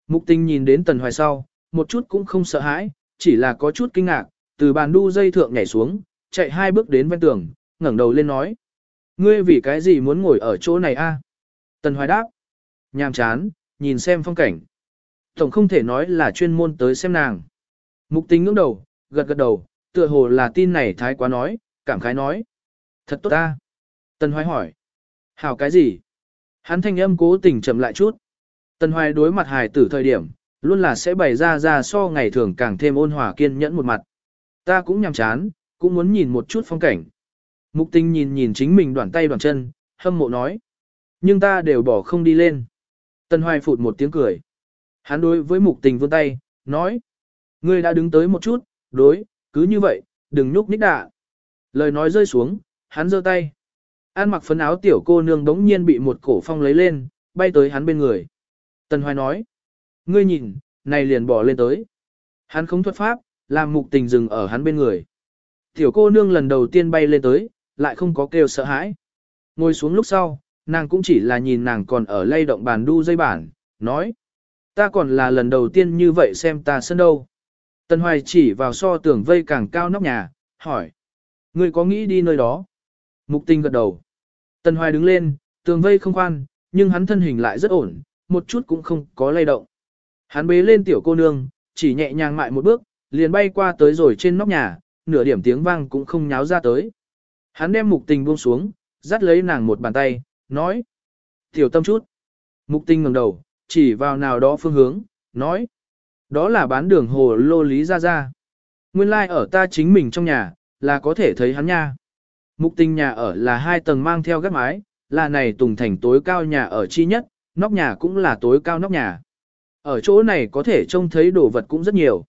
Mục tinh nhìn đến Tần Hoài sau, một chút cũng không sợ hãi, chỉ là có chút kinh ngạc, từ bàn đu dây thượng nhảy xuống, chạy hai bước đến ven tường, ngẩng đầu lên nói. Ngươi vì cái gì muốn ngồi ở chỗ này a? Tần Hoài đáp. Nhàm chán, nhìn xem phong cảnh. Tổng không thể nói là chuyên môn tới xem nàng. Mục tính ngưỡng đầu, gật gật đầu, tựa hồ là tin này thái quá nói, cảm khái nói. Thật tốt ta. Tần Hoài hỏi. Hảo cái gì? Hắn thanh âm cố tình chậm lại chút. Tần Hoài đối mặt hài tử thời điểm, luôn là sẽ bày ra ra so ngày thường càng thêm ôn hòa kiên nhẫn một mặt. Ta cũng nhàm chán, cũng muốn nhìn một chút phong cảnh. Mục tình nhìn nhìn chính mình đoạn tay đoạn chân, hâm mộ nói. Nhưng ta đều bỏ không đi lên. Tần Hoài phụt một tiếng cười. Hắn đối với mục tình vươn tay, nói. Ngươi đã đứng tới một chút, đối, cứ như vậy, đừng nhúc nhích đạ. Lời nói rơi xuống, hắn giơ tay. An mặc phấn áo tiểu cô nương đống nhiên bị một cổ phong lấy lên, bay tới hắn bên người. Tần Hoài nói. Ngươi nhìn, này liền bỏ lên tới. Hắn không thuật pháp, làm mục tình dừng ở hắn bên người. Tiểu cô nương lần đầu tiên bay lên tới, lại không có kêu sợ hãi. Ngồi xuống lúc sau, nàng cũng chỉ là nhìn nàng còn ở lay động bàn đu dây bản, nói. Ta còn là lần đầu tiên như vậy xem ta sân đâu. Tần Hoài chỉ vào so tường vây càng cao nóc nhà, hỏi. Ngươi có nghĩ đi nơi đó? Mục tình gật đầu. Tần Hoài đứng lên, tường vây không khoan, nhưng hắn thân hình lại rất ổn, một chút cũng không có lay động. Hắn bế lên tiểu cô nương, chỉ nhẹ nhàng mại một bước, liền bay qua tới rồi trên nóc nhà, nửa điểm tiếng vang cũng không nháo ra tới. Hắn đem mục tình buông xuống, dắt lấy nàng một bàn tay, nói. Tiểu tâm chút. Mục tinh ngẩng đầu, chỉ vào nào đó phương hướng, nói. Đó là bán đường hồ lô lý ra ra. Nguyên lai like ở ta chính mình trong nhà, là có thể thấy hắn nha. Mục tinh nhà ở là hai tầng mang theo gác mái, là này tùng thành tối cao nhà ở chi nhất, nóc nhà cũng là tối cao nóc nhà. Ở chỗ này có thể trông thấy đồ vật cũng rất nhiều.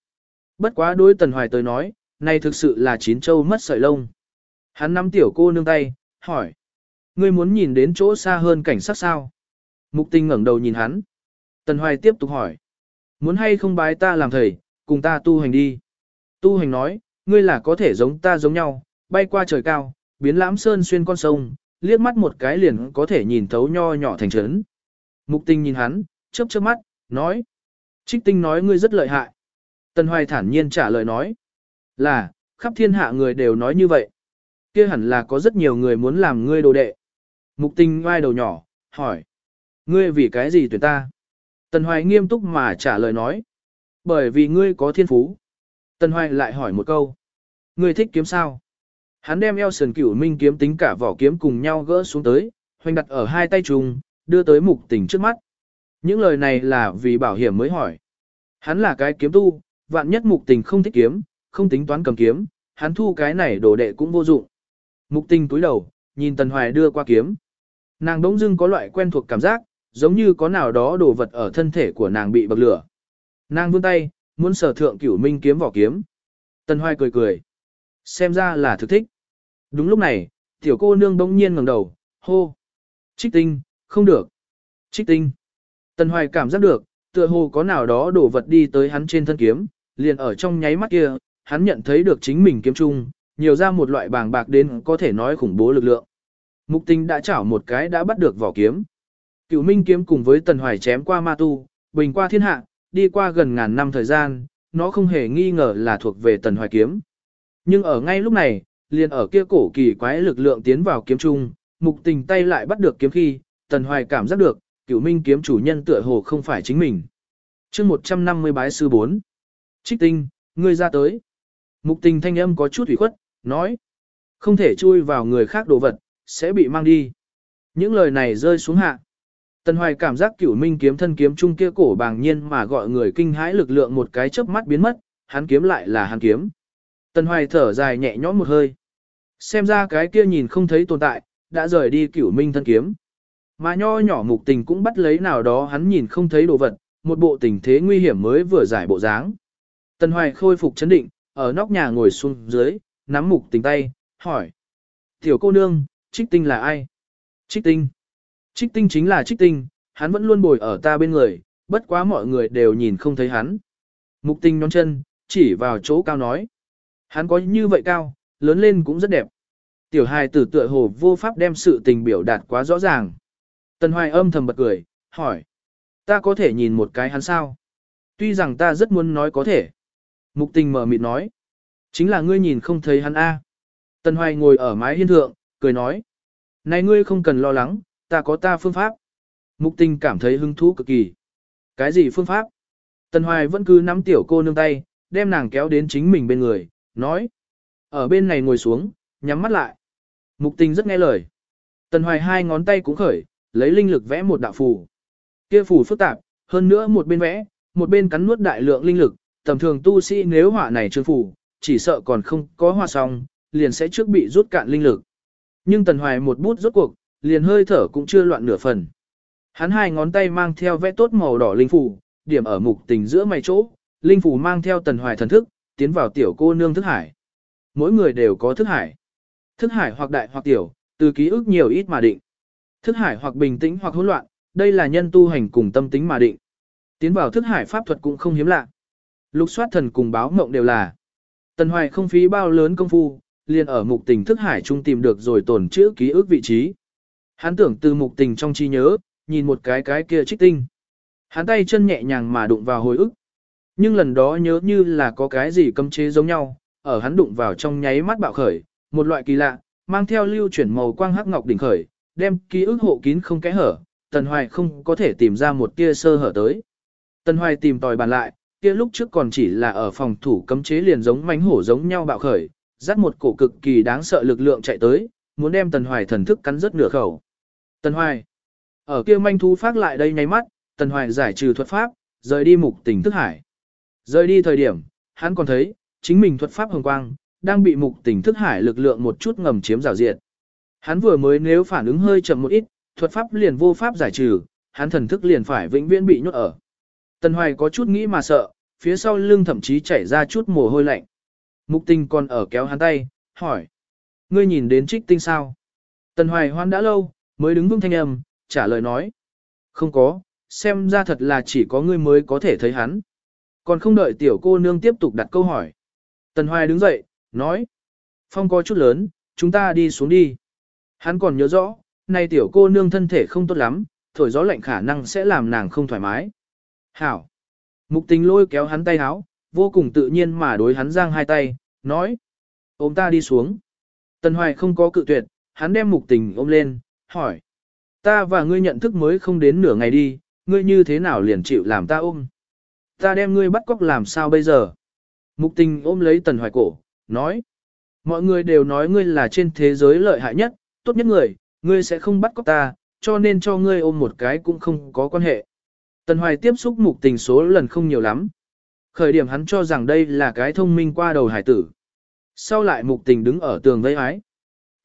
Bất quá đối tần hoài tới nói, này thực sự là chín châu mất sợi lông. Hắn nắm tiểu cô nương tay, hỏi. Ngươi muốn nhìn đến chỗ xa hơn cảnh sát sao? Mục tình ngẩng đầu nhìn hắn. Tần hoài tiếp tục hỏi. Muốn hay không bái ta làm thầy, cùng ta tu hành đi. Tu hành nói, ngươi là có thể giống ta giống nhau, bay qua trời cao, biến lãm sơn xuyên con sông, liếc mắt một cái liền có thể nhìn thấu nho nhỏ thành trấn. Mục tình nhìn hắn, chớp chớp mắt, nói. Trích tinh nói ngươi rất lợi hại. Tần Hoài thản nhiên trả lời nói. Là, khắp thiên hạ người đều nói như vậy. kia hẳn là có rất nhiều người muốn làm ngươi đồ đệ. Mục tình ngoai đầu nhỏ, hỏi. Ngươi vì cái gì tuyển ta? Tần Hoài nghiêm túc mà trả lời nói. Bởi vì ngươi có thiên phú. Tần Hoài lại hỏi một câu. Ngươi thích kiếm sao? Hắn đem eo sườn cửu minh kiếm tính cả vỏ kiếm cùng nhau gỡ xuống tới, hoành đặt ở hai tay trùng, đưa tới mục tình trước mắt. Những lời này là vì bảo hiểm mới hỏi. Hắn là cái kiếm tu, vạn nhất mục tình không thích kiếm, không tính toán cầm kiếm, hắn thu cái này đồ đệ cũng vô dụng. Mục tình túi đầu, nhìn Tần Hoài đưa qua kiếm. Nàng đống dưng có loại quen thuộc cảm giác, giống như có nào đó đồ vật ở thân thể của nàng bị bậc lửa. Nàng vươn tay, muốn sở thượng cửu minh kiếm vỏ kiếm. Tần Hoài cười cười. Xem ra là thực thích. Đúng lúc này, tiểu cô nương bỗng nhiên ngẩng đầu, hô. Trích tinh, không được. Trích tinh. Tần Hoài cảm giác được, tựa hồ có nào đó đổ vật đi tới hắn trên thân kiếm, liền ở trong nháy mắt kia, hắn nhận thấy được chính mình kiếm chung, nhiều ra một loại bàng bạc đến có thể nói khủng bố lực lượng. Mục tinh đã chảo một cái đã bắt được vỏ kiếm. Cửu minh kiếm cùng với tần hoài chém qua ma tu, bình qua thiên hạ, đi qua gần ngàn năm thời gian, nó không hề nghi ngờ là thuộc về tần hoài kiếm. Nhưng ở ngay lúc này, liền ở kia cổ kỳ quái lực lượng tiến vào kiếm trung, mục tình tay lại bắt được kiếm khi, tần hoài cảm giác được, cửu minh kiếm chủ nhân tựa hồ không phải chính mình. chương 150 bái sư 4. Trích tinh, ngươi ra tới. Mục tình thanh âm có chút ủy khuất, nói. Không thể chui vào người khác đồ vật, sẽ bị mang đi. Những lời này rơi xuống hạ. Tần Hoài cảm giác cửu minh kiếm thân kiếm trung kia cổ bàng nhiên mà gọi người kinh hãi lực lượng một cái chớp mắt biến mất, hắn kiếm lại là hắn kiếm. Tần Hoài thở dài nhẹ nhõm một hơi. Xem ra cái kia nhìn không thấy tồn tại, đã rời đi cửu minh thân kiếm. Mà nho nhỏ mục tình cũng bắt lấy nào đó hắn nhìn không thấy đồ vật, một bộ tình thế nguy hiểm mới vừa giải bộ dáng. Tần Hoài khôi phục chấn định, ở nóc nhà ngồi xuống dưới, nắm mục tình tay, hỏi. Tiểu cô nương, trích tinh là ai? Trích tinh. Trích tinh chính là trích tinh, hắn vẫn luôn bồi ở ta bên người, bất quá mọi người đều nhìn không thấy hắn. Mục Tinh nhón chân, chỉ vào chỗ cao nói. Hắn có như vậy cao, lớn lên cũng rất đẹp. Tiểu hài tử tựa hồ vô pháp đem sự tình biểu đạt quá rõ ràng. Tần Hoài âm thầm bật cười, hỏi. Ta có thể nhìn một cái hắn sao? Tuy rằng ta rất muốn nói có thể. Mục tình mở mịt nói. Chính là ngươi nhìn không thấy hắn A. Tần Hoài ngồi ở mái hiên thượng, cười nói. Này ngươi không cần lo lắng, ta có ta phương pháp. Mục tình cảm thấy hứng thú cực kỳ. Cái gì phương pháp? Tần Hoài vẫn cứ nắm tiểu cô nương tay, đem nàng kéo đến chính mình bên người, nói. Ở bên này ngồi xuống, nhắm mắt lại. Mục tình rất nghe lời. Tần Hoài hai ngón tay cũng khởi, lấy linh lực vẽ một đạo phù. Kia phù phức tạp, hơn nữa một bên vẽ, một bên cắn nuốt đại lượng linh lực, tầm thường tu sĩ nếu họa này chưa phù, chỉ sợ còn không có họa xong, liền sẽ trước bị rút cạn linh lực. Nhưng Tần Hoài một bút rốt cuộc, liền hơi thở cũng chưa loạn nửa phần. Hắn hai ngón tay mang theo vẽ tốt màu đỏ linh phù, điểm ở mục tình giữa mày chỗ, linh phù mang theo Tần Hoài thần thức, tiến vào tiểu cô nương thức hải. Mỗi người đều có thức hải. Thức hải hoặc đại hoặc tiểu, từ ký ức nhiều ít mà định. Thức hải hoặc bình tĩnh hoặc hỗn loạn, đây là nhân tu hành cùng tâm tính mà định. Tiến vào thức hải pháp thuật cũng không hiếm lạ. Lục soát thần cùng báo mộng đều là. Tần Hoài không phí bao lớn công phu, liền ở mục tình thức hải trung tìm được rồi tổn chữ ký ức vị trí. Hắn tưởng từ mục tình trong trí nhớ, nhìn một cái cái kia trích tinh. Hắn tay chân nhẹ nhàng mà đụng vào hồi ức. Nhưng lần đó nhớ như là có cái gì cấm chế giống nhau, ở hắn đụng vào trong nháy mắt bạo khởi, một loại kỳ lạ, mang theo lưu chuyển màu quang hắc ngọc đỉnh khởi, đem ký ức hộ kín không kẽ hở, Tần Hoài không có thể tìm ra một tia sơ hở tới. Tần Hoài tìm tòi bàn lại, kia lúc trước còn chỉ là ở phòng thủ cấm chế liền giống mánh hổ giống nhau bạo khởi, dắt một cổ cực kỳ đáng sợ lực lượng chạy tới, muốn đem Tần Hoài thần thức cắn rớt nửa khẩu. Tần Hoài, ở kia manh thú phát lại đây nháy mắt, Tần Hoài giải trừ thuật pháp, rời đi mục tỉnh thức hải. Rời đi thời điểm, hắn còn thấy, chính mình thuật pháp hồng quang, đang bị mục tỉnh thức hải lực lượng một chút ngầm chiếm rào diệt. Hắn vừa mới nếu phản ứng hơi chậm một ít, thuật pháp liền vô pháp giải trừ, hắn thần thức liền phải vĩnh viễn bị nhốt ở. Tần Hoài có chút nghĩ mà sợ, phía sau lưng thậm chí chảy ra chút mồ hôi lạnh. Mục tình còn ở kéo hắn tay, hỏi. Ngươi nhìn đến trích tinh sao? Tần Hoài hoan đã lâu, mới đứng vững thanh âm, trả lời nói. Không có, xem ra thật là chỉ có ngươi mới có thể thấy hắn. Còn không đợi tiểu cô nương tiếp tục đặt câu hỏi. Tần Hoài đứng dậy, nói. Phong có chút lớn, chúng ta đi xuống đi. Hắn còn nhớ rõ, nay tiểu cô nương thân thể không tốt lắm, thổi gió lạnh khả năng sẽ làm nàng không thoải mái. Hảo. Mục tình lôi kéo hắn tay háo, vô cùng tự nhiên mà đối hắn giang hai tay, nói. Ôm ta đi xuống. Tần Hoài không có cự tuyệt, hắn đem mục tình ôm lên, hỏi. Ta và ngươi nhận thức mới không đến nửa ngày đi, ngươi như thế nào liền chịu làm ta ôm. Ta đem ngươi bắt cóc làm sao bây giờ. Mục tình ôm lấy Tần Hoài cổ, nói. Mọi người đều nói ngươi là trên thế giới lợi hại nhất, tốt nhất người, ngươi sẽ không bắt cóc ta, cho nên cho ngươi ôm một cái cũng không có quan hệ. Tần Hoài tiếp xúc mục tình số lần không nhiều lắm. Khởi điểm hắn cho rằng đây là cái thông minh qua đầu hải tử. Sau lại mục tình đứng ở tường vây ái.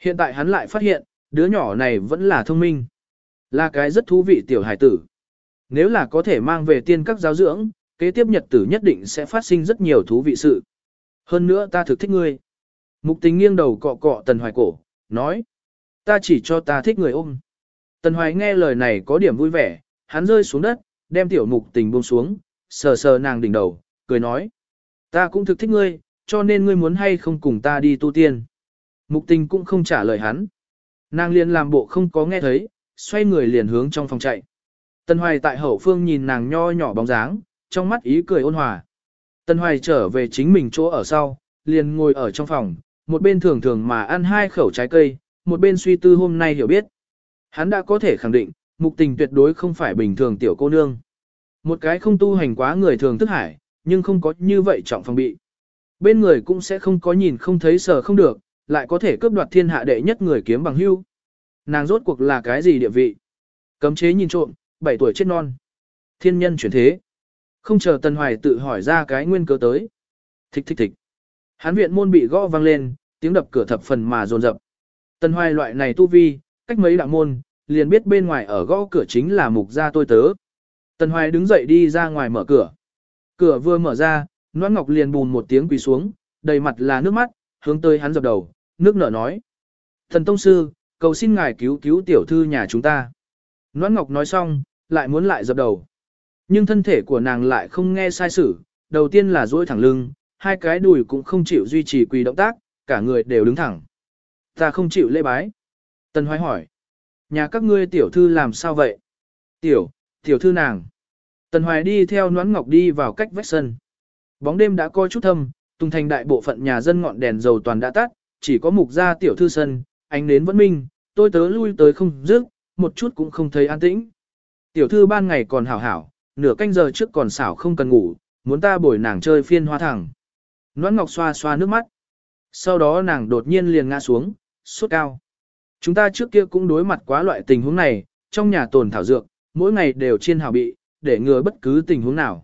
Hiện tại hắn lại phát hiện, đứa nhỏ này vẫn là thông minh. Là cái rất thú vị tiểu hải tử. Nếu là có thể mang về tiên các giáo dưỡng, kế tiếp nhật tử nhất định sẽ phát sinh rất nhiều thú vị sự. Hơn nữa ta thực thích ngươi. Mục tình nghiêng đầu cọ cọ tần hoài cổ, nói. Ta chỉ cho ta thích người ôm. Tần hoài nghe lời này có điểm vui vẻ, hắn rơi xuống đất, đem tiểu mục tình buông xuống, sờ sờ nàng đỉnh đầu, cười nói. Ta cũng thực thích ngươi, cho nên ngươi muốn hay không cùng ta đi tu tiên. Mục tình cũng không trả lời hắn. Nàng liền làm bộ không có nghe thấy, xoay người liền hướng trong phòng chạy. tân Hoài tại hậu phương nhìn nàng nho nhỏ bóng dáng, trong mắt ý cười ôn hòa. tân Hoài trở về chính mình chỗ ở sau, liền ngồi ở trong phòng, một bên thường thường mà ăn hai khẩu trái cây, một bên suy tư hôm nay hiểu biết. Hắn đã có thể khẳng định, mục tình tuyệt đối không phải bình thường tiểu cô nương. Một cái không tu hành quá người thường thức hải, nhưng không có như vậy trọng phòng bị. Bên người cũng sẽ không có nhìn không thấy sở không được, lại có thể cướp đoạt thiên hạ đệ nhất người kiếm bằng hưu. Nàng rốt cuộc là cái gì địa vị? Cấm chế nhìn trộm, 7 tuổi chết non. Thiên nhân chuyển thế. Không chờ Tần Hoài tự hỏi ra cái nguyên cớ tới. Thích thích thích. Hán viện môn bị gõ vang lên, tiếng đập cửa thập phần mà dồn dập. Tần Hoài loại này tu vi, cách mấy đạo môn, liền biết bên ngoài ở gõ cửa chính là mục gia tôi tớ. Tần Hoài đứng dậy đi ra ngoài mở cửa. Cửa vừa mở ra, Noãn Ngọc liền bùn một tiếng quỳ xuống, đầy mặt là nước mắt, hướng tới hắn dập đầu, nước nở nói. Thần Tông Sư, cầu xin ngài cứu cứu tiểu thư nhà chúng ta. Noãn Ngọc nói xong, lại muốn lại dập đầu. Nhưng thân thể của nàng lại không nghe sai sử, đầu tiên là duỗi thẳng lưng, hai cái đùi cũng không chịu duy trì quỳ động tác, cả người đều đứng thẳng. Ta không chịu lễ bái. Tần Hoài hỏi. Nhà các ngươi tiểu thư làm sao vậy? Tiểu, tiểu thư nàng. Tần Hoài đi theo Noãn Ngọc đi vào cách vách sân. Bóng đêm đã coi chút thâm, tung thành đại bộ phận nhà dân ngọn đèn dầu toàn đã tắt, chỉ có mục gia tiểu thư sân, ánh nến vẫn minh, tôi tớ lui tới không dứt, một chút cũng không thấy an tĩnh. Tiểu thư ban ngày còn hảo hảo, nửa canh giờ trước còn xảo không cần ngủ, muốn ta bồi nàng chơi phiên hoa thẳng. Noãn Ngọc xoa xoa nước mắt. Sau đó nàng đột nhiên liền ngã xuống, sốt cao. Chúng ta trước kia cũng đối mặt quá loại tình huống này, trong nhà tồn thảo dược, mỗi ngày đều chiên hảo bị, để ngừa bất cứ tình huống nào.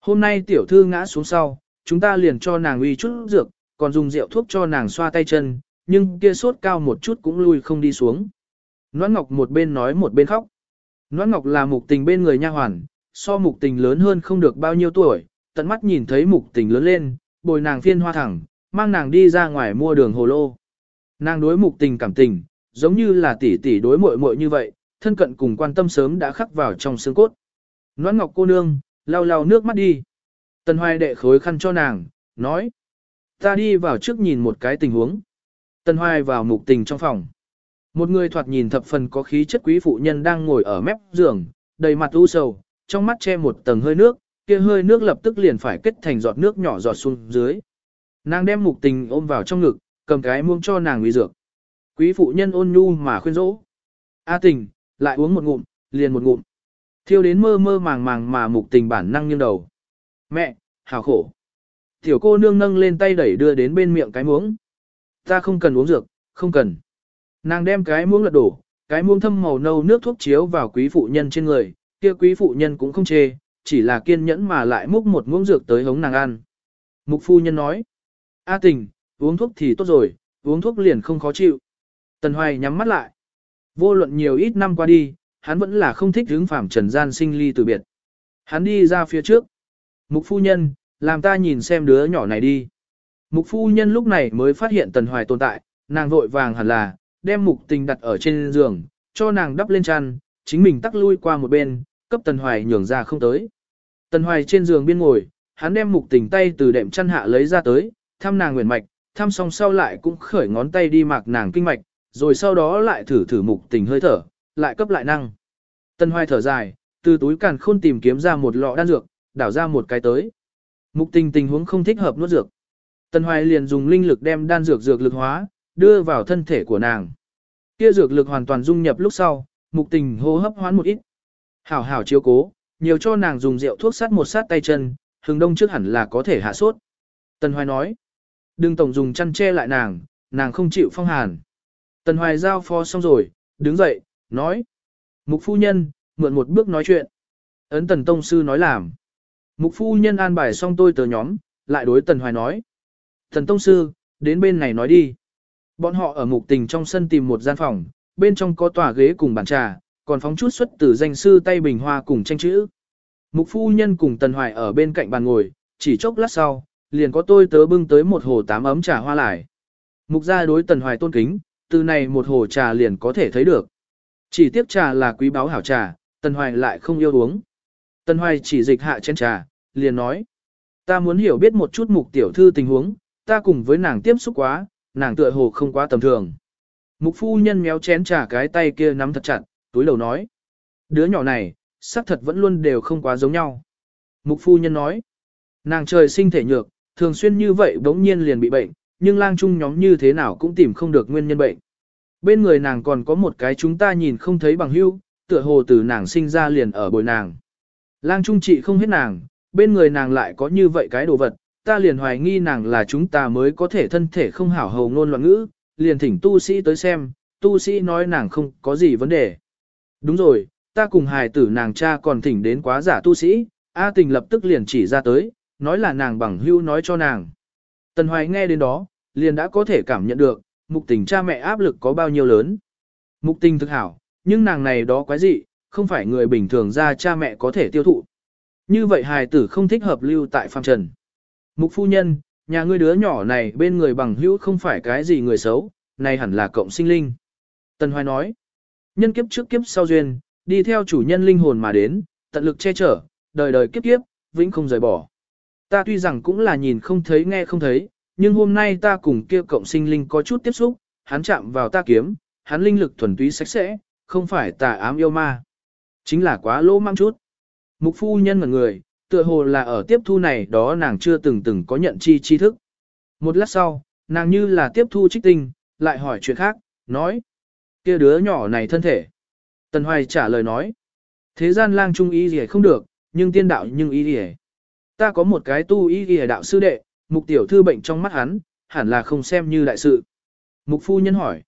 Hôm nay tiểu thư ngã xuống sau, chúng ta liền cho nàng uy chút dược, còn dùng rượu thuốc cho nàng xoa tay chân, nhưng kia sốt cao một chút cũng lui không đi xuống. Noãn Ngọc một bên nói một bên khóc. Noãn Ngọc là mục tình bên người nha hoàn, so mục tình lớn hơn không được bao nhiêu tuổi, tận mắt nhìn thấy mục tình lớn lên, bồi nàng phiên hoa thẳng, mang nàng đi ra ngoài mua đường hồ lô. Nàng đối mục tình cảm tình, giống như là tỷ tỷ đối muội muội như vậy, thân cận cùng quan tâm sớm đã khắc vào trong xương cốt. Noãn Ngọc cô nương, lau lau nước mắt đi. Tần Hoài đệ khối khăn cho nàng, nói. Ta đi vào trước nhìn một cái tình huống. Tần Hoài vào mục tình trong phòng. Một người thoạt nhìn thập phần có khí chất quý phụ nhân đang ngồi ở mép giường, đầy mặt u sầu, trong mắt che một tầng hơi nước, kia hơi nước lập tức liền phải kết thành giọt nước nhỏ giọt xuống dưới. Nàng đem mục tình ôm vào trong ngực, cầm cái muông cho nàng uy dược. Quý phụ nhân ôn nhu mà khuyên rỗ. A tình, lại uống một ngụm, liền một ngụm. Thiêu đến mơ mơ màng màng mà mục tình bản năng nghiêng đầu. Mẹ, hào khổ. Tiểu cô nương nâng lên tay đẩy đưa đến bên miệng cái muỗng. Ta không cần uống dược, không cần. Nàng đem cái muỗng lật đổ, cái muỗng thâm màu nâu nước thuốc chiếu vào quý phụ nhân trên người, kia quý phụ nhân cũng không chê, chỉ là kiên nhẫn mà lại múc một muỗng dược tới hống nàng ăn. Mục phu nhân nói, A tình, uống thuốc thì tốt rồi, uống thuốc liền không khó chịu. Tần Hoài nhắm mắt lại. Vô luận nhiều ít năm qua đi, hắn vẫn là không thích hướng phạm trần gian sinh ly từ biệt. Hắn đi ra phía trước. Mục phu nhân, làm ta nhìn xem đứa nhỏ này đi. Mục phu nhân lúc này mới phát hiện Tần Hoài tồn tại, nàng vội vàng hẳn là, đem mục tình đặt ở trên giường, cho nàng đắp lên chăn, chính mình tắc lui qua một bên, cấp Tần Hoài nhường ra không tới. Tần Hoài trên giường biên ngồi, hắn đem mục tình tay từ đệm chăn hạ lấy ra tới, thăm nàng nguyện mạch, thăm xong sau lại cũng khởi ngón tay đi mạc nàng kinh mạch, rồi sau đó lại thử thử mục tình hơi thở, lại cấp lại năng. Tần Hoài thở dài, từ túi càn khôn tìm kiếm ra một lọ đan dược, đảo ra một cái tới. Mục tình tình huống không thích hợp nuốt dược. Tần Hoài liền dùng linh lực đem đan dược dược lực hóa, đưa vào thân thể của nàng. Kia dược lực hoàn toàn dung nhập lúc sau, mục tình hô hấp hoán một ít. Hảo hảo chiếu cố, nhiều cho nàng dùng rượu thuốc sát một sát tay chân, hừng đông trước hẳn là có thể hạ sốt. Tần Hoài nói, đừng tổng dùng chăn che lại nàng, nàng không chịu phong hàn. Tần Hoài giao phó xong rồi, đứng dậy, nói, mục phu nhân, mượn một bước nói chuyện. Ấn tần tông sư nói làm. Mục phu nhân an bài xong tôi tờ nhóm, lại đối tần Hoài nói. Tần tông sư, đến bên này nói đi. Bọn họ ở mục tình trong sân tìm một gian phòng, bên trong có tòa ghế cùng bàn trà, còn phóng chút xuất từ danh sư tay bình hoa cùng tranh chữ. Mục phu nhân cùng Tần Hoài ở bên cạnh bàn ngồi, chỉ chốc lát sau, liền có tôi tớ bưng tới một hồ tám ấm trà hoa lại. Mục gia đối Tần Hoài tôn kính, từ này một hồ trà liền có thể thấy được. Chỉ tiếc trà là quý báu hảo trà, Tần Hoài lại không yêu uống. Tần Hoài chỉ dịch hạ chén trà, liền nói. Ta muốn hiểu biết một chút mục tiểu thư tình huống, ta cùng với nàng tiếp xúc quá, nàng tựa hồ không quá tầm thường. Mục phu nhân méo chén trà cái tay kia nắm thật chặt, túi lầu nói. Đứa nhỏ này, sắc thật vẫn luôn đều không quá giống nhau. Mục phu nhân nói. Nàng trời sinh thể nhược, thường xuyên như vậy bỗng nhiên liền bị bệnh, nhưng lang trung nhóm như thế nào cũng tìm không được nguyên nhân bệnh. Bên người nàng còn có một cái chúng ta nhìn không thấy bằng hữu, tựa hồ từ nàng sinh ra liền ở bồi nàng. Lang trung trị không hết nàng, bên người nàng lại có như vậy cái đồ vật, ta liền hoài nghi nàng là chúng ta mới có thể thân thể không hảo hầu ngôn loạn ngữ, liền thỉnh tu sĩ tới xem, tu sĩ nói nàng không có gì vấn đề. Đúng rồi, ta cùng hài tử nàng cha còn thỉnh đến quá giả tu sĩ, A tình lập tức liền chỉ ra tới, nói là nàng bằng hưu nói cho nàng. Tần Hoài nghe đến đó, liền đã có thể cảm nhận được, mục tình cha mẹ áp lực có bao nhiêu lớn. Mục tình thực hảo, nhưng nàng này đó quái dị, không phải người bình thường ra cha mẹ có thể tiêu thụ. Như vậy hài tử không thích hợp lưu tại phàm trần. Mục phu nhân, nhà ngươi đứa nhỏ này bên người bằng hữu không phải cái gì người xấu, này hẳn là cộng sinh linh. Tần Hoài nói, nhân kiếp trước kiếp sau duyên, đi theo chủ nhân linh hồn mà đến, tận lực che chở, đời đời kiếp kiếp, vĩnh không rời bỏ. Ta tuy rằng cũng là nhìn không thấy nghe không thấy, nhưng hôm nay ta cùng kia cộng sinh linh có chút tiếp xúc, hắn chạm vào ta kiếm, hắn linh lực thuần túy sạch sẽ, không phải tà ám yêu ma. Chính là quá lỗ mang chút. Mục phu nhân ngần người, tựa hồ là ở tiếp thu này đó nàng chưa từng từng có nhận chi tri thức. Một lát sau, nàng như là tiếp thu trích tinh, lại hỏi chuyện khác, nói. kia đứa nhỏ này thân thể. Tần Hoài trả lời nói. Thế gian lang trung ý gì không được, nhưng tiên đạo nhưng ý gì Ta có một cái tu ý gì đạo sư đệ, Mục tiểu thư bệnh trong mắt hắn, hẳn là không xem như đại sự. Mục phu nhân hỏi.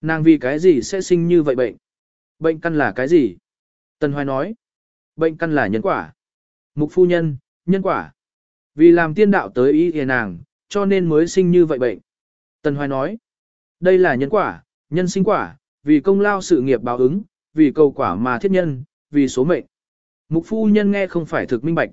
Nàng vì cái gì sẽ sinh như vậy bệnh? Bệnh căn là cái gì? Tần Hoài nói. Bệnh căn là nhân quả. Mục phu nhân, nhân quả. Vì làm tiên đạo tới ý hề nàng, cho nên mới sinh như vậy bệnh. Tần Hoài nói. Đây là nhân quả, nhân sinh quả, vì công lao sự nghiệp báo ứng, vì cầu quả mà thiết nhân, vì số mệnh. Mục phu nhân nghe không phải thực minh bạch.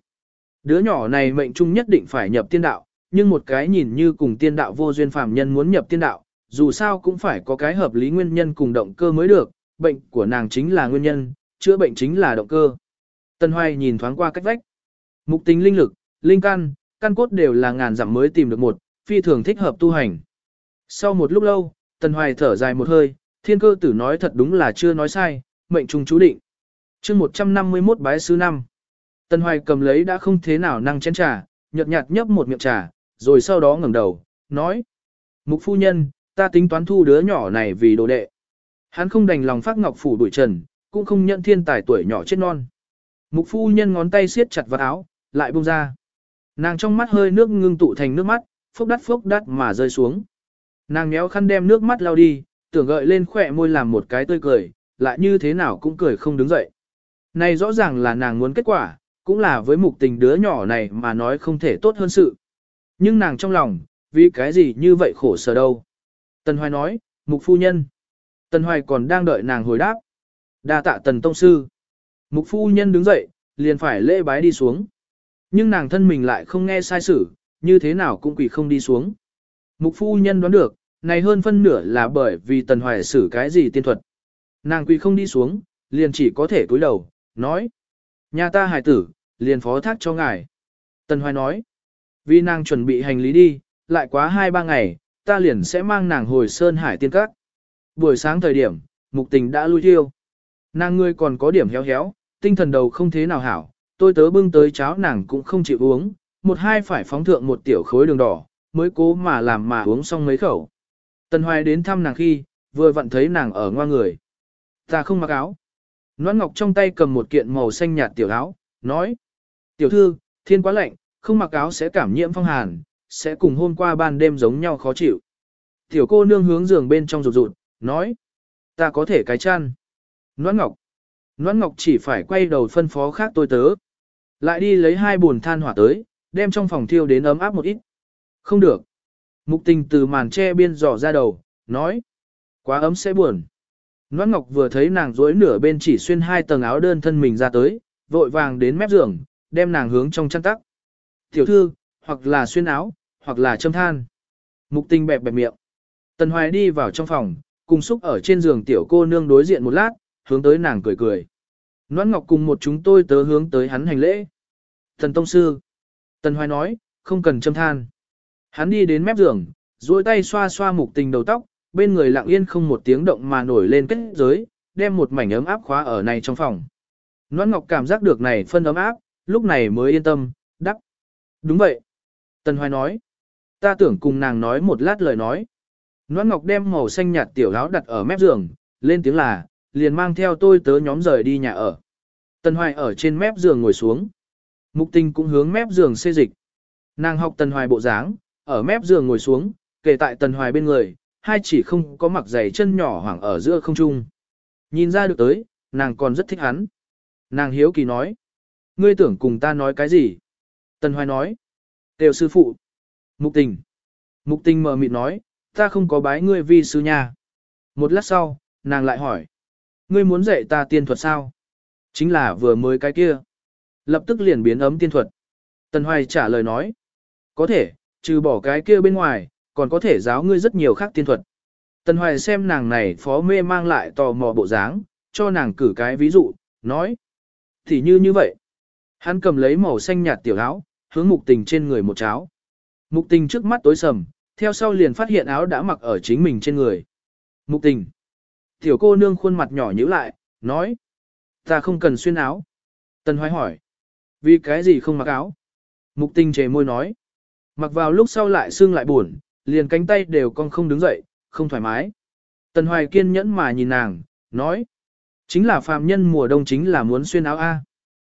Đứa nhỏ này mệnh trung nhất định phải nhập tiên đạo, nhưng một cái nhìn như cùng tiên đạo vô duyên phàm nhân muốn nhập tiên đạo, dù sao cũng phải có cái hợp lý nguyên nhân cùng động cơ mới được, bệnh của nàng chính là nguyên nhân, chữa bệnh chính là động cơ. Tân Hoài nhìn thoáng qua cách vách. Mục tính linh lực, linh căn, căn cốt đều là ngàn dặm mới tìm được một, phi thường thích hợp tu hành. Sau một lúc lâu, Tân Hoài thở dài một hơi, thiên cơ tử nói thật đúng là chưa nói sai, mệnh trung chú định. chương 151 bái sư năm. Tân Hoài cầm lấy đã không thế nào năng chén trà, nhợt nhạt nhấp một miệng trà, rồi sau đó ngẩng đầu, nói. Mục phu nhân, ta tính toán thu đứa nhỏ này vì đồ đệ. Hắn không đành lòng phát ngọc phủ đuổi trần, cũng không nhận thiên tài tuổi nhỏ chết non. Mục phu nhân ngón tay siết chặt vào áo, lại buông ra. Nàng trong mắt hơi nước ngưng tụ thành nước mắt, phốc đắt phốc đắt mà rơi xuống. Nàng méo khăn đem nước mắt lau đi, tưởng gợi lên khỏe môi làm một cái tươi cười, lại như thế nào cũng cười không đứng dậy. Này rõ ràng là nàng muốn kết quả, cũng là với mục tình đứa nhỏ này mà nói không thể tốt hơn sự. Nhưng nàng trong lòng, vì cái gì như vậy khổ sở đâu. Tần Hoài nói, mục phu nhân. Tần Hoài còn đang đợi nàng hồi đáp. đa tạ tần tông sư. Mục phu nhân đứng dậy, liền phải lễ bái đi xuống. Nhưng nàng thân mình lại không nghe sai sử, như thế nào cũng quỷ không đi xuống. Mục phu nhân đoán được, này hơn phân nửa là bởi vì tần hoài xử cái gì tiên thuật. Nàng quỳ không đi xuống, liền chỉ có thể cúi đầu, nói. Nhà ta hài tử, liền phó thác cho ngài. Tần hoài nói. Vì nàng chuẩn bị hành lý đi, lại quá 2-3 ngày, ta liền sẽ mang nàng hồi Sơn Hải tiên các. Buổi sáng thời điểm, mục tình đã lui thiêu. Nàng ngươi còn có điểm héo héo, tinh thần đầu không thế nào hảo, tôi tớ bưng tới cháo nàng cũng không chịu uống, một hai phải phóng thượng một tiểu khối đường đỏ, mới cố mà làm mà uống xong mấy khẩu. Tần Hoài đến thăm nàng khi, vừa vặn thấy nàng ở ngoa người. Ta không mặc áo. Noãn Ngọc trong tay cầm một kiện màu xanh nhạt tiểu áo, nói. Tiểu thư, thiên quá lạnh, không mặc áo sẽ cảm nhiễm phong hàn, sẽ cùng hôm qua ban đêm giống nhau khó chịu. Tiểu cô nương hướng giường bên trong rụt rụt, nói. Ta có thể cái chăn. Noãn Ngọc. Noãn Ngọc chỉ phải quay đầu phân phó khác tôi tớ. Lại đi lấy hai buồn than hỏa tới, đem trong phòng thiêu đến ấm áp một ít. Không được. Mục tình từ màn che biên dò ra đầu, nói. Quá ấm sẽ buồn. Noãn Ngọc vừa thấy nàng dối nửa bên chỉ xuyên hai tầng áo đơn thân mình ra tới, vội vàng đến mép giường, đem nàng hướng trong chăn tắc. Tiểu thư, hoặc là xuyên áo, hoặc là châm than. Mục tình bẹp bẹp miệng. Tần Hoài đi vào trong phòng, cùng xúc ở trên giường tiểu cô nương đối diện một lát, hướng tới nàng cười cười. Noãn Ngọc cùng một chúng tôi tớ hướng tới hắn hành lễ. Thần Tông Sư. Tần Hoài nói, không cần châm than. Hắn đi đến mép giường, duỗi tay xoa xoa mục tình đầu tóc, bên người lặng yên không một tiếng động mà nổi lên kết giới, đem một mảnh ấm áp khóa ở này trong phòng. Noãn Ngọc cảm giác được này phân ấm áp, lúc này mới yên tâm, đắp. Đúng vậy. Tần Hoài nói. Ta tưởng cùng nàng nói một lát lời nói. Noãn Ngọc đem màu xanh nhạt tiểu áo đặt ở mép giường, lên tiếng là, liền mang theo tôi tớ nhóm rời đi nhà ở. Tần Hoài ở trên mép giường ngồi xuống. Mục tình cũng hướng mép giường xê dịch. Nàng học Tần Hoài bộ dáng, ở mép giường ngồi xuống, kể tại Tần Hoài bên người, hai chỉ không có mặc giày chân nhỏ hoảng ở giữa không trung. Nhìn ra được tới, nàng còn rất thích hắn. Nàng hiếu kỳ nói. Ngươi tưởng cùng ta nói cái gì? Tần Hoài nói. Tiểu sư phụ. Mục tình. Mục tình mờ mịt nói, ta không có bái ngươi vi sư nhà. Một lát sau, nàng lại hỏi. Ngươi muốn dạy ta tiên thuật sao? Chính là vừa mới cái kia. Lập tức liền biến ấm tiên thuật. Tần Hoài trả lời nói. Có thể, trừ bỏ cái kia bên ngoài, còn có thể giáo ngươi rất nhiều khác tiên thuật. Tần Hoài xem nàng này phó mê mang lại tò mò bộ dáng, cho nàng cử cái ví dụ, nói. Thì như như vậy. Hắn cầm lấy màu xanh nhạt tiểu áo, hướng mục tình trên người một cháo. Mục tình trước mắt tối sầm, theo sau liền phát hiện áo đã mặc ở chính mình trên người. Mục tình. Tiểu cô nương khuôn mặt nhỏ nhíu lại, nói. Ta không cần xuyên áo. Tần hoài hỏi. Vì cái gì không mặc áo? Mục tình chề môi nói. Mặc vào lúc sau lại xương lại buồn, liền cánh tay đều con không đứng dậy, không thoải mái. Tần hoài kiên nhẫn mà nhìn nàng, nói. Chính là phàm nhân mùa đông chính là muốn xuyên áo A.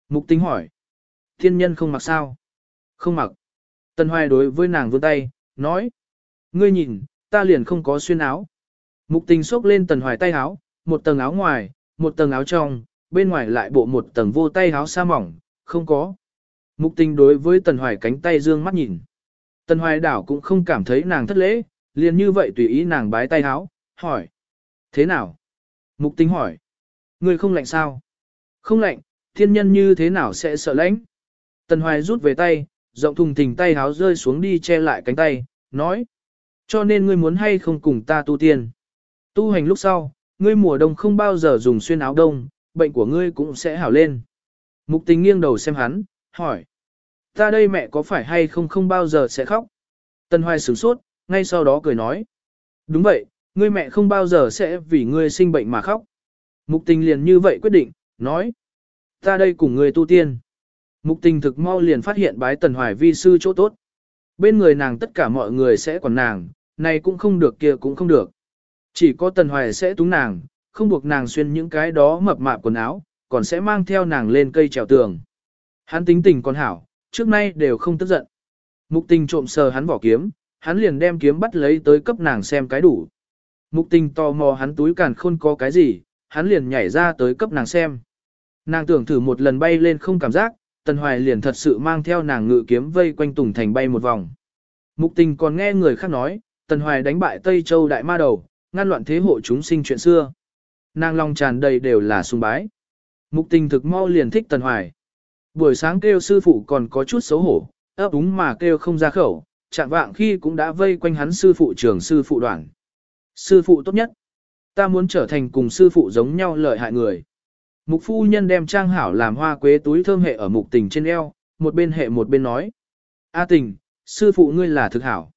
Mục tình hỏi. Thiên nhân không mặc sao? Không mặc. Tần Hoài đối với nàng vươn tay, nói. Ngươi nhìn, ta liền không có xuyên áo. Mục tình xốc lên Tần Hoài tay áo, một tầng áo ngoài, một tầng áo trong, bên ngoài lại bộ một tầng vô tay áo sa mỏng, không có. Mục tình đối với Tần Hoài cánh tay dương mắt nhìn. Tần Hoài đảo cũng không cảm thấy nàng thất lễ, liền như vậy tùy ý nàng bái tay áo, hỏi. Thế nào? Mục tình hỏi. Ngươi không lạnh sao? Không lạnh, thiên nhân như thế nào sẽ sợ lãnh? Tần Hoài rút về tay, rộng thùng thình tay háo rơi xuống đi che lại cánh tay, nói. Cho nên ngươi muốn hay không cùng ta tu tiên. Tu hành lúc sau, ngươi mùa đông không bao giờ dùng xuyên áo đông, bệnh của ngươi cũng sẽ hảo lên. Mục tình nghiêng đầu xem hắn, hỏi. Ta đây mẹ có phải hay không không bao giờ sẽ khóc? Tần Hoài sửng sốt, ngay sau đó cười nói. Đúng vậy, ngươi mẹ không bao giờ sẽ vì ngươi sinh bệnh mà khóc. Mục tình liền như vậy quyết định, nói. Ta đây cùng ngươi tu tiên. Mục tình thực mau liền phát hiện bái tần hoài vi sư chỗ tốt. Bên người nàng tất cả mọi người sẽ còn nàng, này cũng không được kia cũng không được. Chỉ có tần hoài sẽ túng nàng, không buộc nàng xuyên những cái đó mập mạp quần áo, còn sẽ mang theo nàng lên cây trèo tường. Hắn tính tình còn hảo, trước nay đều không tức giận. Mục tình trộm sờ hắn vỏ kiếm, hắn liền đem kiếm bắt lấy tới cấp nàng xem cái đủ. Mục tình tò mò hắn túi càn khôn có cái gì, hắn liền nhảy ra tới cấp nàng xem. Nàng tưởng thử một lần bay lên không cảm giác, Tần Hoài liền thật sự mang theo nàng ngự kiếm vây quanh Tùng Thành bay một vòng. Mục tình còn nghe người khác nói, Tần Hoài đánh bại Tây Châu Đại Ma Đầu, ngăn loạn thế hộ chúng sinh chuyện xưa. Nàng lòng tràn đầy đều là sung bái. Mục tình thực mau liền thích Tần Hoài. Buổi sáng kêu sư phụ còn có chút xấu hổ, ấp úng mà kêu không ra khẩu, chạm vạng khi cũng đã vây quanh hắn sư phụ trường sư phụ đoàn. Sư phụ tốt nhất. Ta muốn trở thành cùng sư phụ giống nhau lợi hại người. Mục phu nhân đem trang hảo làm hoa quế túi thơm hệ ở mục tình trên eo, một bên hệ một bên nói. A tình, sư phụ ngươi là thực hảo.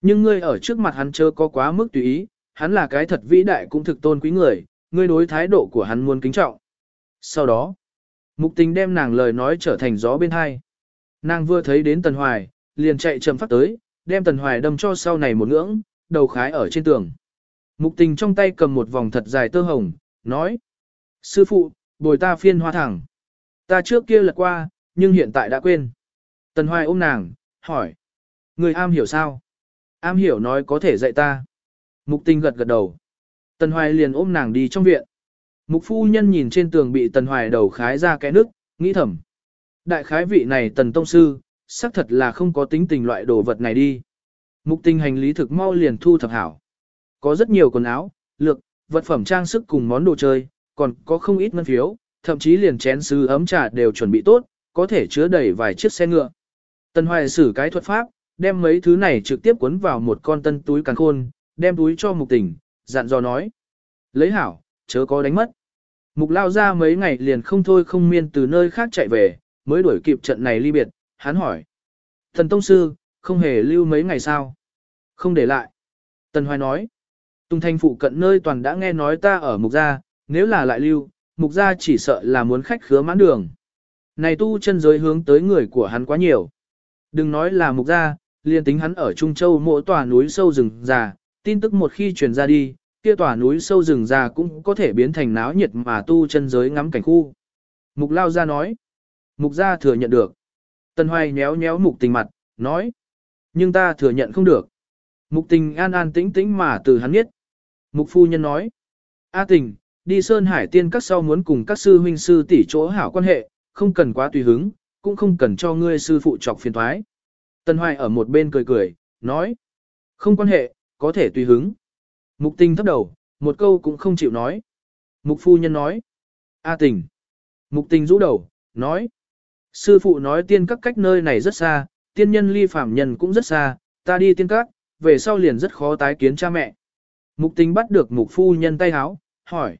Nhưng ngươi ở trước mặt hắn chớ có quá mức tùy ý, hắn là cái thật vĩ đại cũng thực tôn quý người, ngươi đối thái độ của hắn muốn kính trọng. Sau đó, mục tình đem nàng lời nói trở thành gió bên hai. Nàng vừa thấy đến Tần Hoài, liền chạy chậm phát tới, đem Tần Hoài đâm cho sau này một ngưỡng, đầu khái ở trên tường. Mục tình trong tay cầm một vòng thật dài tơ hồng, nói. Sư phụ, bồi ta phiên hoa thẳng. Ta trước kia lật qua, nhưng hiện tại đã quên. Tần Hoài ôm nàng, hỏi. Người am hiểu sao? Am hiểu nói có thể dạy ta. Mục tình gật gật đầu. Tần Hoài liền ôm nàng đi trong viện. Mục phu nhân nhìn trên tường bị Tần Hoài đầu khái ra cái nước, nghĩ thầm. Đại khái vị này Tần Tông Sư, xác thật là không có tính tình loại đồ vật này đi. Mục tình hành lý thực mau liền thu thập hảo. Có rất nhiều quần áo, lược, vật phẩm trang sức cùng món đồ chơi, còn có không ít ngân phiếu, thậm chí liền chén sứ ấm trà đều chuẩn bị tốt, có thể chứa đầy vài chiếc xe ngựa. Tần Hoài sử cái thuật pháp, đem mấy thứ này trực tiếp cuốn vào một con tân túi càng khôn, đem túi cho mục tình, dặn dò nói. Lấy hảo, chớ có đánh mất. Mục lao ra mấy ngày liền không thôi không miên từ nơi khác chạy về, mới đuổi kịp trận này ly biệt, hắn hỏi. Thần Tông Sư, không hề lưu mấy ngày sao? Không để lại. Tần Hoài nói. Tùng Thanh phụ cận nơi toàn đã nghe nói ta ở mục gia, nếu là lại lưu, mục gia chỉ sợ là muốn khách khứa mãn đường. Này tu chân giới hướng tới người của hắn quá nhiều. Đừng nói là mục gia, liền tính hắn ở Trung Châu mỗi tòa núi sâu rừng già, tin tức một khi truyền ra đi, kia tòa núi sâu rừng già cũng có thể biến thành náo nhiệt mà tu chân giới ngắm cảnh khu. Mục lao gia nói. Mục gia thừa nhận được. Tân hoài nhéo nhéo mục tình mặt, nói. Nhưng ta thừa nhận không được. Mục tình an an tĩnh tĩnh mà từ hắn biết. Mục phu nhân nói. A tình, đi Sơn Hải tiên các sau muốn cùng các sư huynh sư tỷ chỗ hảo quan hệ, không cần quá tùy hứng, cũng không cần cho ngươi sư phụ chọc phiền thoái. Tân Hoài ở một bên cười cười, nói. Không quan hệ, có thể tùy hứng. Mục tình thấp đầu, một câu cũng không chịu nói. Mục phu nhân nói. A tình. Mục tình rũ đầu, nói. Sư phụ nói tiên các cách nơi này rất xa, tiên nhân ly phạm nhân cũng rất xa, ta đi tiên các, về sau liền rất khó tái kiến cha mẹ. Mục tình bắt được mục phu nhân tay háo, hỏi.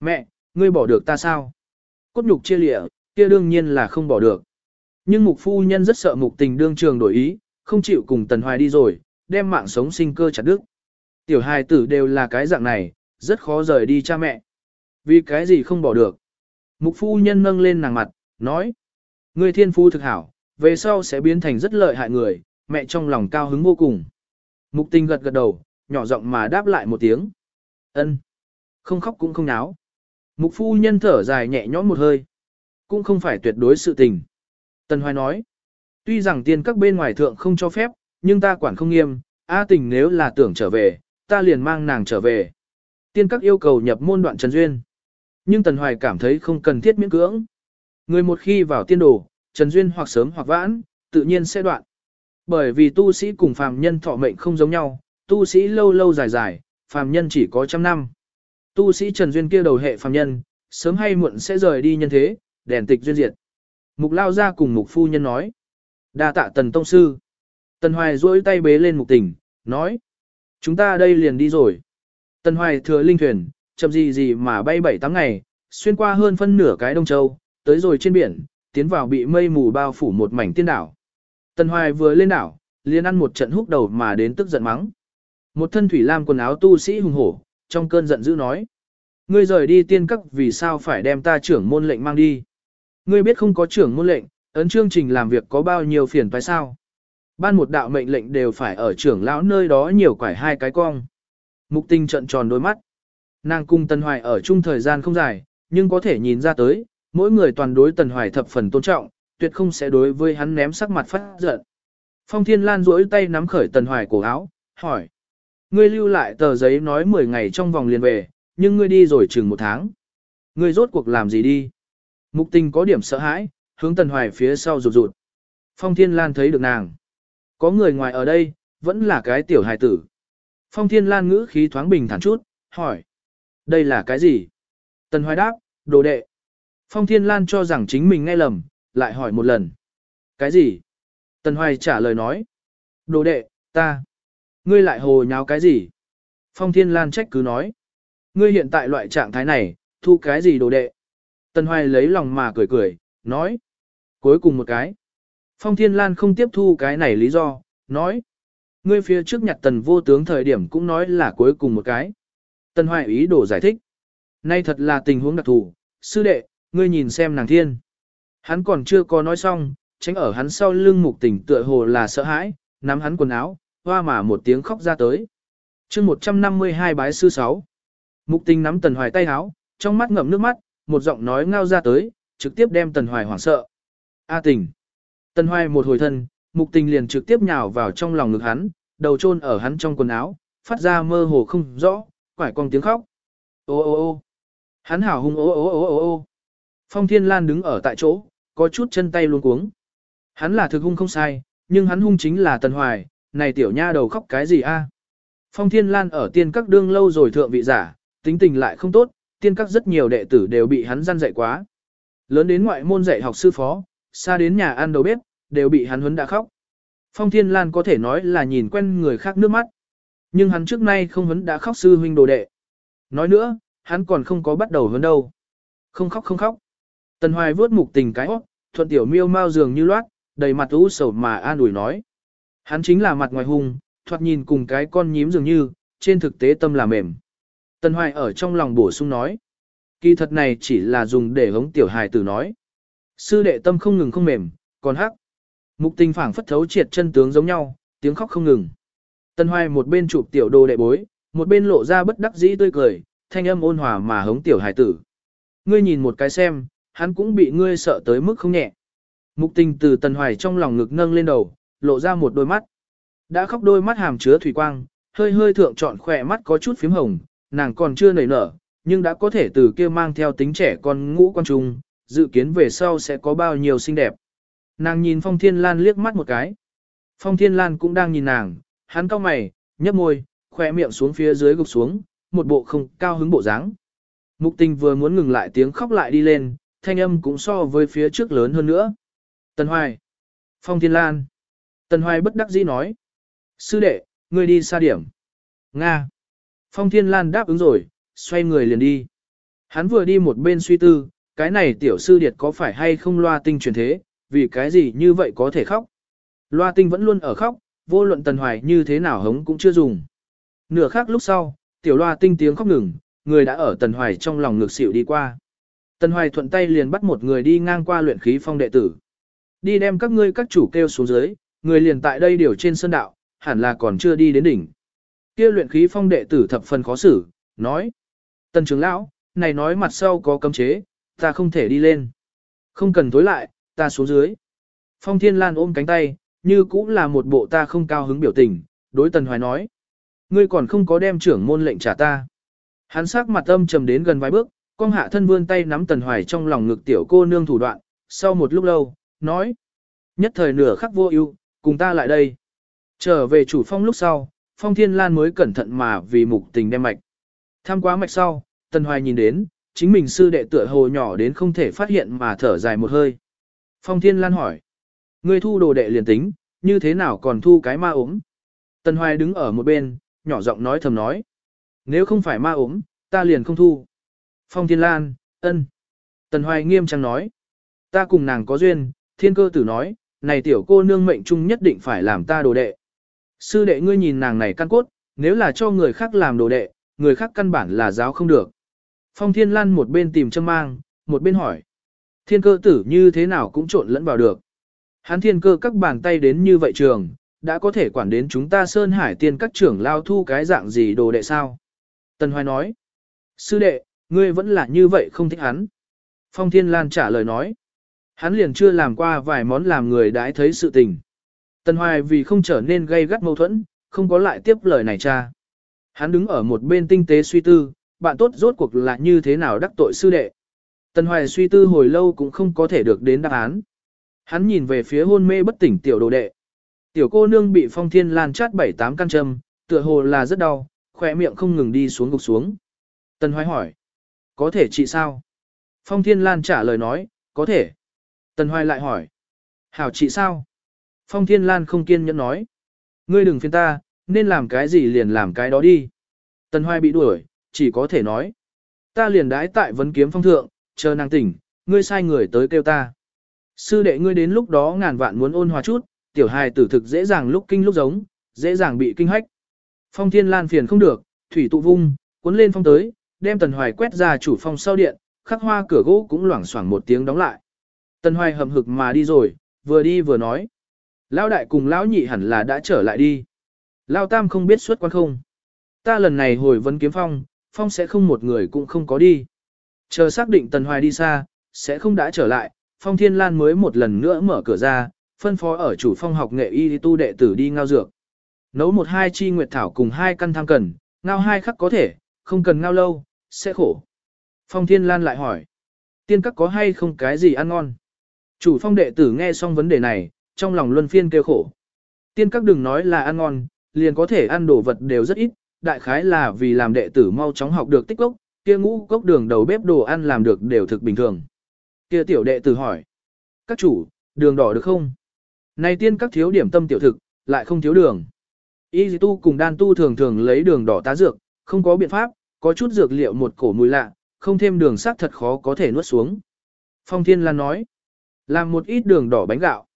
Mẹ, ngươi bỏ được ta sao? Cốt nhục chia lịa, kia đương nhiên là không bỏ được. Nhưng mục phu nhân rất sợ mục tình đương trường đổi ý, không chịu cùng tần hoài đi rồi, đem mạng sống sinh cơ chặt đứt. Tiểu hài tử đều là cái dạng này, rất khó rời đi cha mẹ. Vì cái gì không bỏ được? Mục phu nhân nâng lên nàng mặt, nói. Ngươi thiên phu thực hảo, về sau sẽ biến thành rất lợi hại người, mẹ trong lòng cao hứng vô cùng. Mục tình gật gật đầu, nhỏ giọng mà đáp lại một tiếng. ân, Không khóc cũng không náo. Mục phu nhân thở dài nhẹ nhõm một hơi. Cũng không phải tuyệt đối sự tình. Tần Hoài nói. Tuy rằng tiên các bên ngoài thượng không cho phép, nhưng ta quản không nghiêm, A tình nếu là tưởng trở về, ta liền mang nàng trở về. Tiên các yêu cầu nhập môn đoạn Trần Duyên. Nhưng Tần Hoài cảm thấy không cần thiết miễn cưỡng. Người một khi vào tiên đồ, Trần Duyên hoặc sớm hoặc vãn, tự nhiên sẽ đoạn. Bởi vì tu sĩ cùng phàm nhân thọ mệnh không giống nhau, tu sĩ lâu lâu dài dài, phàm nhân chỉ có trăm năm. Tu sĩ Trần Duyên kia đầu hệ phàm nhân, sớm hay muộn sẽ rời đi nhân thế, đèn tịch duyên diệt. Mục lao ra cùng mục phu nhân nói. đa tạ tần tông sư. Tần Hoài duỗi tay bế lên mục tình, nói. Chúng ta đây liền đi rồi. Tần Hoài thừa linh thuyền, chậm gì gì mà bay bảy tám ngày, xuyên qua hơn phân nửa cái Đông Châu, tới rồi trên biển, tiến vào bị mây mù bao phủ một mảnh tiên đảo. Tần Hoài vừa lên đảo, liền ăn một trận húc đầu mà đến tức giận mắng. Một thân thủy lam quần áo tu sĩ hùng hổ, trong cơn giận dữ nói. Ngươi rời đi tiên các vì sao phải đem ta trưởng môn lệnh mang đi. Ngươi biết không có trưởng môn lệnh, ấn chương trình làm việc có bao nhiêu phiền phải sao. Ban một đạo mệnh lệnh đều phải ở trưởng lão nơi đó nhiều quải hai cái cong. Mục tinh trận tròn đôi mắt. Nàng cung Tần Hoài ở chung thời gian không dài, nhưng có thể nhìn ra tới, mỗi người toàn đối Tần Hoài thập phần tôn trọng, tuyệt không sẽ đối với hắn ném sắc mặt phát giận. Phong Thiên Lan duỗi tay nắm khởi Tần Hoài cổ áo, hỏi. Ngươi lưu lại tờ giấy nói 10 ngày trong vòng liền về, nhưng ngươi đi rồi chừng một tháng. Ngươi rốt cuộc làm gì đi? Mục tình có điểm sợ hãi, hướng Tần Hoài phía sau rụt rụt. Phong Thiên Lan thấy được nàng. Có người ngoài ở đây, vẫn là cái tiểu hài tử. Phong Thiên Lan ngữ khí thoáng bình thản chút, hỏi. Đây là cái gì? Tần Hoài đáp, đồ đệ. Phong Thiên Lan cho rằng chính mình nghe lầm, lại hỏi một lần. Cái gì? Tần Hoài trả lời nói. Đồ đệ, ta. Ngươi lại hồ nháo cái gì? Phong Thiên Lan trách cứ nói. Ngươi hiện tại loại trạng thái này, thu cái gì đồ đệ? Tần Hoài lấy lòng mà cười cười, nói. Cuối cùng một cái. Phong Thiên Lan không tiếp thu cái này lý do, nói. Ngươi phía trước nhặt tần vô tướng thời điểm cũng nói là cuối cùng một cái. Tần Hoài ý đồ giải thích. Nay thật là tình huống đặc thù, sư đệ, ngươi nhìn xem nàng thiên. Hắn còn chưa có nói xong, tránh ở hắn sau lưng mục tình tựa hồ là sợ hãi, nắm hắn quần áo, hoa mà một tiếng khóc ra tới. chương 152 bái sư 6. Mục tình nắm tần hoài tay háo, trong mắt ngậm nước mắt, một giọng nói ngao ra tới, trực tiếp đem tần hoài hoảng sợ. A tình. Tần hoài một hồi thân, mục tình liền trực tiếp nhào vào trong lòng ngực hắn, đầu chôn ở hắn trong quần áo, phát ra mơ hồ không rõ, quải cong tiếng khóc. Ô ô ô hắn hảo hung ô ô ô ô ô Phong Thiên Lan đứng ở tại chỗ, có chút chân tay luống cuống. Hắn là thực hung không sai, nhưng hắn hung chính là Tần Hoài, này tiểu nha đầu khóc cái gì a? Phong Thiên Lan ở tiên các đương lâu rồi thượng vị giả, tính tình lại không tốt, tiên các rất nhiều đệ tử đều bị hắn gian dạy quá. Lớn đến ngoại môn dạy học sư phó, xa đến nhà ăn đầu bếp, đều bị hắn huấn đã khóc. Phong Thiên Lan có thể nói là nhìn quen người khác nước mắt. Nhưng hắn trước nay không huấn đã khóc sư huynh đồ đệ. Nói nữa, hắn còn không có bắt đầu huấn đâu. Không khóc không khóc. Tần Hoài vớt mục tình cái óc, thuận tiểu miêu mau dường như loát, đầy mặt u sầu mà an ủi nói. Hắn chính là mặt ngoài hung, thoạt nhìn cùng cái con nhím dường như, trên thực tế tâm là mềm. Tần Hoài ở trong lòng bổ sung nói. Kỳ thật này chỉ là dùng để hống tiểu hài tử nói. Sư đệ tâm không ngừng không mềm, còn hắc. Mục tình phảng phất thấu triệt chân tướng giống nhau, tiếng khóc không ngừng. Tần Hoài một bên chụp tiểu đồ đệ bối, một bên lộ ra bất đắc dĩ tươi cười, thanh âm ôn hòa mà hống tiểu hài tử. Ngươi nhìn một cái xem, hắn cũng bị ngươi sợ tới mức không nhẹ. Mục tình từ tần hoài trong lòng ngực nâng lên đầu, lộ ra một đôi mắt. Đã khóc đôi mắt hàm chứa thủy quang, hơi hơi thượng trọn khỏe mắt có chút phím hồng, nàng còn chưa nảy nở, nhưng đã có thể từ kia mang theo tính trẻ con ngũ quan trung, dự kiến về sau sẽ có bao nhiêu xinh đẹp. Nàng nhìn Phong Thiên Lan liếc mắt một cái. Phong Thiên Lan cũng đang nhìn nàng, hắn cau mày, nhấp môi, khỏe miệng xuống phía dưới gục xuống, một bộ không cao hứng bộ dáng. Mục tình vừa muốn ngừng lại tiếng khóc lại đi lên, thanh âm cũng so với phía trước lớn hơn nữa. Tần Hoài. Phong Thiên Lan. Tần Hoài bất đắc dĩ nói. Sư đệ, ngươi đi xa điểm. Nga. Phong Thiên Lan đáp ứng rồi, xoay người liền đi. Hắn vừa đi một bên suy tư, cái này tiểu sư điệt có phải hay không loa tinh truyền thế, vì cái gì như vậy có thể khóc. Loa tinh vẫn luôn ở khóc, vô luận Tần Hoài như thế nào hống cũng chưa dùng. Nửa khác lúc sau, tiểu loa tinh tiếng khóc ngừng, người đã ở Tần Hoài trong lòng ngược xịu đi qua. Tần Hoài thuận tay liền bắt một người đi ngang qua luyện khí phong đệ tử. Đi đem các ngươi các chủ kêu xuống dưới, người liền tại đây điều trên sơn đạo, hẳn là còn chưa đi đến đỉnh. Kia luyện khí phong đệ tử thập phần khó xử, nói. Tần trưởng lão, này nói mặt sau có cấm chế, ta không thể đi lên. Không cần tối lại, ta xuống dưới. Phong Thiên Lan ôm cánh tay, như cũng là một bộ ta không cao hứng biểu tình, đối Tần Hoài nói. Ngươi còn không có đem trưởng môn lệnh trả ta. Hắn sắc mặt âm trầm đến gần vài bước, con hạ thân vươn tay nắm Tần Hoài trong lòng ngực tiểu cô nương thủ đoạn, sau một lúc lâu, nói. Nhất thời nửa khắc vô ưu, cùng ta lại đây. Trở về chủ phong lúc sau, Phong Thiên Lan mới cẩn thận mà vì mục tình đem mạch. Tham quá mạch sau, Tần Hoài nhìn đến, chính mình sư đệ tựa hồ nhỏ đến không thể phát hiện mà thở dài một hơi. Phong Thiên Lan hỏi. Ngươi thu đồ đệ liền tính, như thế nào còn thu cái ma ốm? Tần Hoài đứng ở một bên, nhỏ giọng nói thầm nói. Nếu không phải ma ốm, ta liền không thu. Phong Thiên Lan, ân. Tần Hoài nghiêm trang nói. Ta cùng nàng có duyên, thiên cơ tử nói, này tiểu cô nương mệnh chung nhất định phải làm ta đồ đệ. Sư đệ ngươi nhìn nàng này căn cốt, nếu là cho người khác làm đồ đệ, người khác căn bản là giáo không được. Phong Thiên Lan một bên tìm châm mang, một bên hỏi. Thiên cơ tử như thế nào cũng trộn lẫn vào được. Hắn thiên cơ các bàn tay đến như vậy trường, đã có thể quản đến chúng ta Sơn Hải tiên các trưởng lao thu cái dạng gì đồ đệ sao. Tần Hoài nói. Sư đệ, ngươi vẫn là như vậy không thích hắn. Phong Thiên Lan trả lời nói. Hắn liền chưa làm qua vài món làm người đãi thấy sự tình. Tần Hoài vì không trở nên gây gắt mâu thuẫn, không có lại tiếp lời này cha. Hắn đứng ở một bên tinh tế suy tư, bạn tốt rốt cuộc là như thế nào đắc tội sư đệ. Tần Hoài suy tư hồi lâu cũng không có thể được đến đáp án. Hắn nhìn về phía hôn mê bất tỉnh tiểu đồ đệ. Tiểu cô nương bị phong thiên lan chát bảy tám căn châm, tựa hồ là rất đau, khỏe miệng không ngừng đi xuống gục xuống. Tần Hoài hỏi, có thể trị sao? Phong thiên lan trả lời nói, có thể. Tần Hoài lại hỏi, hảo chị sao? Phong thiên lan không kiên nhẫn nói, ngươi đừng phiền ta, nên làm cái gì liền làm cái đó đi. Tần Hoài bị đuổi, chỉ có thể nói. Ta liền đái tại vấn kiếm phong thượng, chờ nàng tỉnh, ngươi sai người tới kêu ta. Sư đệ ngươi đến lúc đó ngàn vạn muốn ôn hòa chút, tiểu hài tử thực dễ dàng lúc kinh lúc giống, dễ dàng bị kinh hách. Phong thiên lan phiền không được, thủy tụ vung, cuốn lên phong tới, đem tần hoài quét ra chủ phong sau điện, khắc hoa cửa gỗ cũng loảng xoảng một tiếng đóng lại. Tần hoài hầm hực mà đi rồi, vừa đi vừa nói. Lão đại cùng lão nhị hẳn là đã trở lại đi. Lão tam không biết suốt quan không. Ta lần này hồi vấn kiếm phong, phong sẽ không một người cũng không có đi. Chờ xác định tần hoài đi xa, sẽ không đã trở lại, phong thiên lan mới một lần nữa mở cửa ra, phân phó ở chủ phong học nghệ y tu đệ tử đi ngao dược. Nấu một hai chi nguyệt thảo cùng hai căn tham cần, ngao hai khắc có thể, không cần ngao lâu, sẽ khổ. Phong thiên lan lại hỏi, tiên các có hay không cái gì ăn ngon? Chủ phong đệ tử nghe xong vấn đề này, trong lòng luân phiên kêu khổ. Tiên các đừng nói là ăn ngon, liền có thể ăn đồ vật đều rất ít, đại khái là vì làm đệ tử mau chóng học được tích cốc, kia ngũ cốc đường đầu bếp đồ ăn làm được đều thực bình thường. Kia tiểu đệ tử hỏi, các chủ, đường đỏ được không? Này tiên các thiếu điểm tâm tiểu thực, lại không thiếu đường. Y tu cùng đan tu thường thường lấy đường đỏ tá dược, không có biện pháp, có chút dược liệu một cổ mùi lạ, không thêm đường sắc thật khó có thể nuốt xuống. Phong Thiên Lan nói, làm một ít đường đỏ bánh gạo.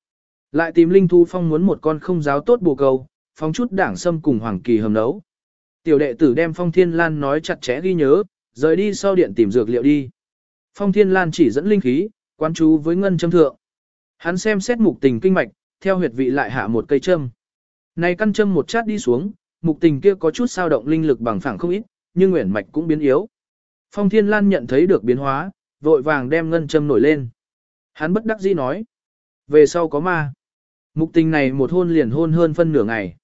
Lại tìm Linh Thu Phong muốn một con không giáo tốt bồ câu, phóng chút đảng sâm cùng Hoàng Kỳ hầm nấu. Tiểu đệ tử đem Phong Thiên Lan nói chặt chẽ ghi nhớ, rời đi sau điện tìm dược liệu đi. Phong Thiên Lan chỉ dẫn linh khí, quan chú với ngân châm thượng. Hắn xem xét mục tình kinh mạch, theo huyệt vị lại hạ một cây châm. Này căn châm một chát đi xuống, mục tình kia có chút sao động linh lực bằng phẳng không ít, nhưng nguyện mạch cũng biến yếu. Phong Thiên Lan nhận thấy được biến hóa, vội vàng đem ngân châm nổi lên. Hắn bất đắc dĩ nói. Về sau có ma. Mục tình này một hôn liền hôn hơn phân nửa ngày.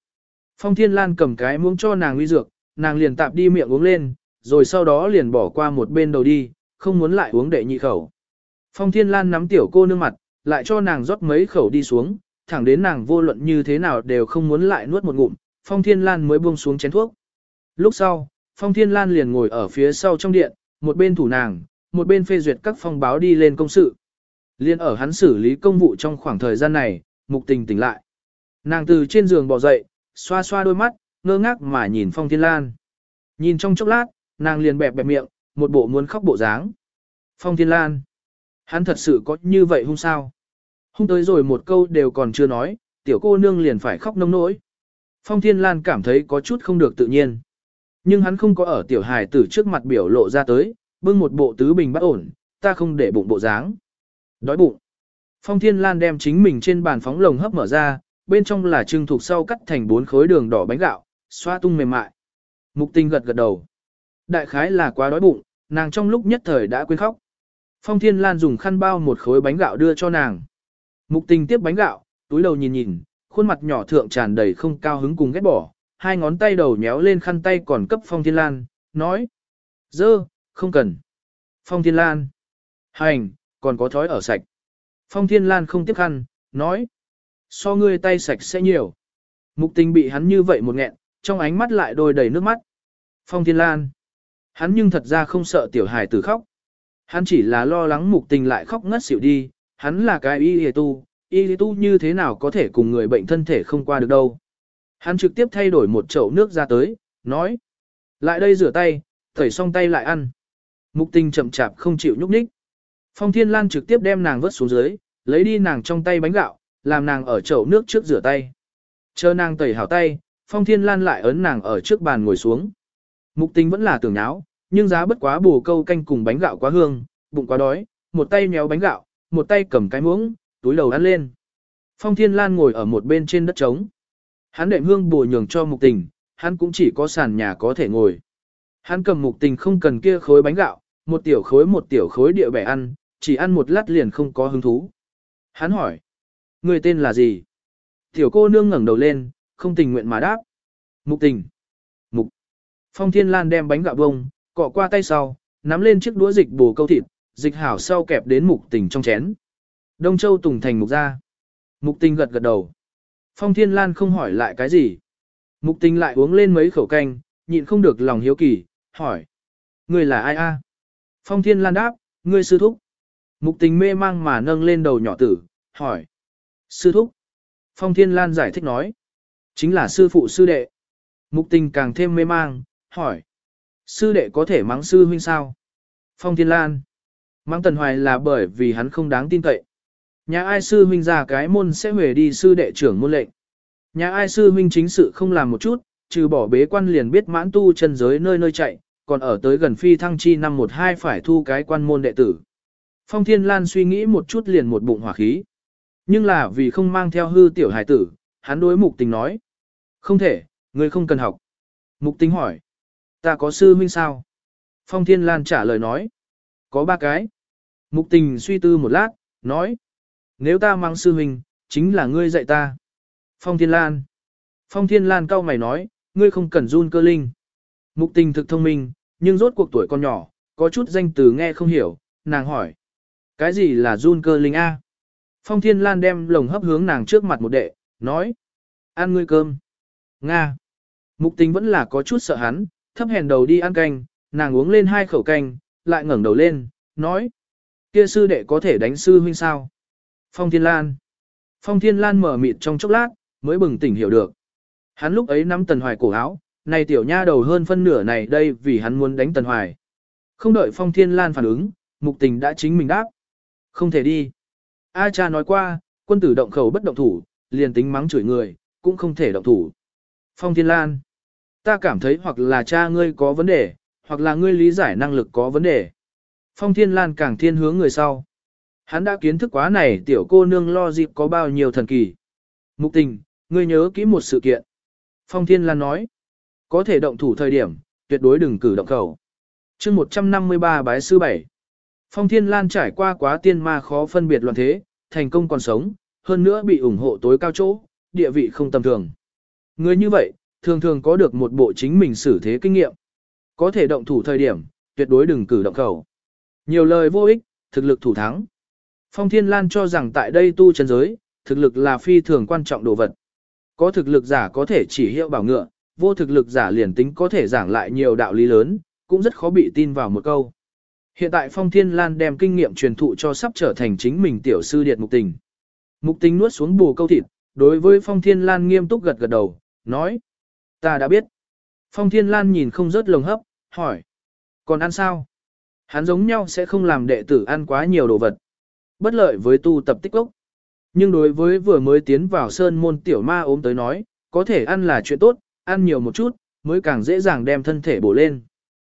Phong Thiên Lan cầm cái muỗng cho nàng uy dược, nàng liền tạp đi miệng uống lên, rồi sau đó liền bỏ qua một bên đầu đi, không muốn lại uống đệ nhị khẩu. Phong Thiên Lan nắm tiểu cô nương mặt, lại cho nàng rót mấy khẩu đi xuống, thẳng đến nàng vô luận như thế nào đều không muốn lại nuốt một ngụm, Phong Thiên Lan mới buông xuống chén thuốc. Lúc sau, Phong Thiên Lan liền ngồi ở phía sau trong điện, một bên thủ nàng, một bên phê duyệt các phong báo đi lên công sự. Liên ở hắn xử lý công vụ trong khoảng thời gian này, mục tình tỉnh lại. Nàng từ trên giường bò dậy, xoa xoa đôi mắt, ngơ ngác mà nhìn Phong Thiên Lan. Nhìn trong chốc lát, nàng liền bẹp bẹp miệng, một bộ muốn khóc bộ dáng. Phong Thiên Lan. Hắn thật sự có như vậy hung sao? Hung tới rồi một câu đều còn chưa nói, tiểu cô nương liền phải khóc nông nỗi. Phong Thiên Lan cảm thấy có chút không được tự nhiên. Nhưng hắn không có ở tiểu hài tử trước mặt biểu lộ ra tới, bưng một bộ tứ bình bất ổn, ta không để bụng bộ dáng. Đói bụng. Phong Thiên Lan đem chính mình trên bàn phóng lồng hấp mở ra, bên trong là trưng thuộc sau cắt thành bốn khối đường đỏ bánh gạo, xoa tung mềm mại. Mục tinh gật gật đầu. Đại khái là quá đói bụng, nàng trong lúc nhất thời đã quên khóc. Phong Thiên Lan dùng khăn bao một khối bánh gạo đưa cho nàng. Mục tình tiếp bánh gạo, túi đầu nhìn nhìn, khuôn mặt nhỏ thượng tràn đầy không cao hứng cùng ghét bỏ, hai ngón tay đầu nhéo lên khăn tay còn cấp Phong Thiên Lan, nói. Dơ, không cần. Phong Thiên Lan. Hành, còn có thói ở sạch. Phong Thiên Lan không tiếp khăn, nói. So ngươi tay sạch sẽ nhiều. Mục tình bị hắn như vậy một nghẹn, trong ánh mắt lại đôi đầy nước mắt. Phong Thiên Lan. Hắn nhưng thật ra không sợ tiểu hài tử khóc. Hắn chỉ là lo lắng mục tình lại khóc ngất xỉu đi, hắn là cái y y tu, y tu như thế nào có thể cùng người bệnh thân thể không qua được đâu. Hắn trực tiếp thay đổi một chậu nước ra tới, nói. Lại đây rửa tay, tẩy xong tay lại ăn. Mục tình chậm chạp không chịu nhúc nhích. Phong Thiên Lan trực tiếp đem nàng vớt xuống dưới, lấy đi nàng trong tay bánh gạo, làm nàng ở chậu nước trước rửa tay. Chờ nàng tẩy hảo tay, Phong Thiên Lan lại ấn nàng ở trước bàn ngồi xuống. Mục tình vẫn là tưởng nháo, nhưng giá bất quá bù câu canh cùng bánh gạo quá hương, bụng quá đói, một tay nhéo bánh gạo, một tay cầm cái muỗng, túi đầu ăn lên. Phong Thiên Lan ngồi ở một bên trên đất trống. Hắn đệm hương bù nhường cho mục tình, hắn cũng chỉ có sàn nhà có thể ngồi. Hắn cầm mục tình không cần kia khối bánh gạo, một tiểu khối một tiểu khối địa bẻ ăn, chỉ ăn một lát liền không có hứng thú. Hắn hỏi, người tên là gì? Tiểu cô nương ngẩng đầu lên, không tình nguyện mà đáp. Mục tình. Mục. Phong Thiên Lan đem bánh gạo bông, cọ qua tay sau, nắm lên chiếc đũa dịch bổ câu thịt, dịch hảo sau kẹp đến mục tình trong chén. Đông Châu Tùng thành mục ra. Mục tình gật gật đầu. Phong Thiên Lan không hỏi lại cái gì. Mục tình lại uống lên mấy khẩu canh, nhịn không được lòng hiếu kỳ, hỏi. Người là ai a? Phong Thiên Lan đáp, ngươi sư thúc. Mục tình mê mang mà nâng lên đầu nhỏ tử, hỏi. Sư thúc. Phong Thiên Lan giải thích nói. Chính là sư phụ sư đệ. Mục tình càng thêm mê mang, hỏi. Sư đệ có thể mắng sư huynh sao? Phong Thiên Lan. Mắng Tần Hoài là bởi vì hắn không đáng tin cậy. Nhà ai sư huynh ra cái môn sẽ về đi sư đệ trưởng môn lệnh. Nhà ai sư huynh chính sự không làm một chút, trừ bỏ bế quan liền biết mãn tu chân giới nơi nơi chạy, còn ở tới gần phi thăng chi năm một hai phải thu cái quan môn đệ tử. Phong Thiên Lan suy nghĩ một chút liền một bụng hỏa khí. Nhưng là vì không mang theo hư tiểu hải tử, hắn đối mục tình nói. Không thể, ngươi không cần học. Mục tình hỏi. Ta có sư huynh sao? Phong Thiên Lan trả lời nói. Có ba cái. Mục tình suy tư một lát, nói. Nếu ta mang sư huynh, chính là ngươi dạy ta. Phong Thiên Lan. Phong Thiên Lan cau mày nói, ngươi không cần run cơ linh. Mục tình thực thông minh, nhưng rốt cuộc tuổi con nhỏ, có chút danh từ nghe không hiểu, nàng hỏi. Cái gì là run cơ linh A? Phong Thiên Lan đem lồng hấp hướng nàng trước mặt một đệ, nói. Ăn ngươi cơm. Nga. Mục tình vẫn là có chút sợ hắn, thấp hèn đầu đi ăn canh, nàng uống lên hai khẩu canh, lại ngẩng đầu lên, nói. Kia sư đệ có thể đánh sư huynh sao? Phong Thiên Lan. Phong Thiên Lan mở mịt trong chốc lát, mới bừng tỉnh hiểu được. Hắn lúc ấy nắm Tần Hoài cổ áo, này tiểu nha đầu hơn phân nửa này đây vì hắn muốn đánh Tần Hoài. Không đợi Phong Thiên Lan phản ứng, mục tình đã chính mình đáp. Không thể đi. A cha nói qua, quân tử động khẩu bất động thủ, liền tính mắng chửi người, cũng không thể động thủ. Phong Thiên Lan. Ta cảm thấy hoặc là cha ngươi có vấn đề, hoặc là ngươi lý giải năng lực có vấn đề. Phong Thiên Lan càng thiên hướng người sau. Hắn đã kiến thức quá này tiểu cô nương lo dịp có bao nhiêu thần kỳ. Mục tình, ngươi nhớ kỹ một sự kiện. Phong Thiên Lan nói. Có thể động thủ thời điểm, tuyệt đối đừng cử động khẩu. chương 153 bái sư bảy. Phong Thiên Lan trải qua quá tiên ma khó phân biệt loạn thế, thành công còn sống, hơn nữa bị ủng hộ tối cao chỗ, địa vị không tầm thường. Người như vậy, thường thường có được một bộ chính mình xử thế kinh nghiệm. Có thể động thủ thời điểm, tuyệt đối đừng cử động khẩu. Nhiều lời vô ích, thực lực thủ thắng. Phong Thiên Lan cho rằng tại đây tu chân giới, thực lực là phi thường quan trọng đồ vật. Có thực lực giả có thể chỉ hiệu bảo ngựa, vô thực lực giả liền tính có thể giảng lại nhiều đạo lý lớn, cũng rất khó bị tin vào một câu. Hiện tại Phong Thiên Lan đem kinh nghiệm truyền thụ cho sắp trở thành chính mình tiểu sư điệt mục tình. Mục tình nuốt xuống bù câu thịt, đối với Phong Thiên Lan nghiêm túc gật gật đầu, nói. Ta đã biết. Phong Thiên Lan nhìn không rớt lồng hấp, hỏi. Còn ăn sao? Hắn giống nhau sẽ không làm đệ tử ăn quá nhiều đồ vật. Bất lợi với tu tập tích lốc. Nhưng đối với vừa mới tiến vào sơn môn tiểu ma ốm tới nói, có thể ăn là chuyện tốt, ăn nhiều một chút, mới càng dễ dàng đem thân thể bổ lên.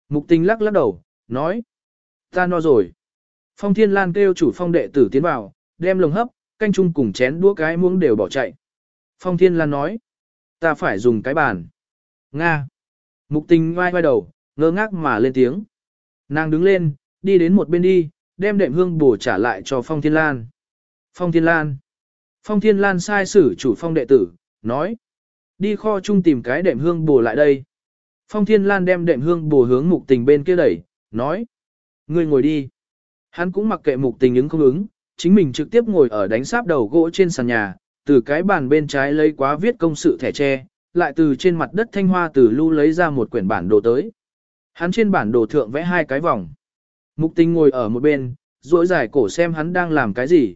Mục tình lắc lắc đầu, nói. Ta no rồi. Phong Thiên Lan kêu chủ phong đệ tử tiến vào, đem lồng hấp, canh chung cùng chén đũa cái muỗng đều bỏ chạy. Phong Thiên Lan nói. Ta phải dùng cái bàn. Nga. Mục tình ngoai ngoai đầu, ngơ ngác mà lên tiếng. Nàng đứng lên, đi đến một bên đi, đem đệm hương bổ trả lại cho Phong Thiên Lan. Phong Thiên Lan. Phong Thiên Lan sai sử chủ phong đệ tử, nói. Đi kho chung tìm cái đệm hương bổ lại đây. Phong Thiên Lan đem đệm hương bổ hướng mục tình bên kia đẩy, nói. Ngươi ngồi đi. Hắn cũng mặc kệ mục tình ứng không ứng, chính mình trực tiếp ngồi ở đánh sáp đầu gỗ trên sàn nhà, từ cái bàn bên trái lấy quá viết công sự thẻ tre, lại từ trên mặt đất thanh hoa từ lưu lấy ra một quyển bản đồ tới. Hắn trên bản đồ thượng vẽ hai cái vòng. Mục tình ngồi ở một bên, duỗi dài cổ xem hắn đang làm cái gì.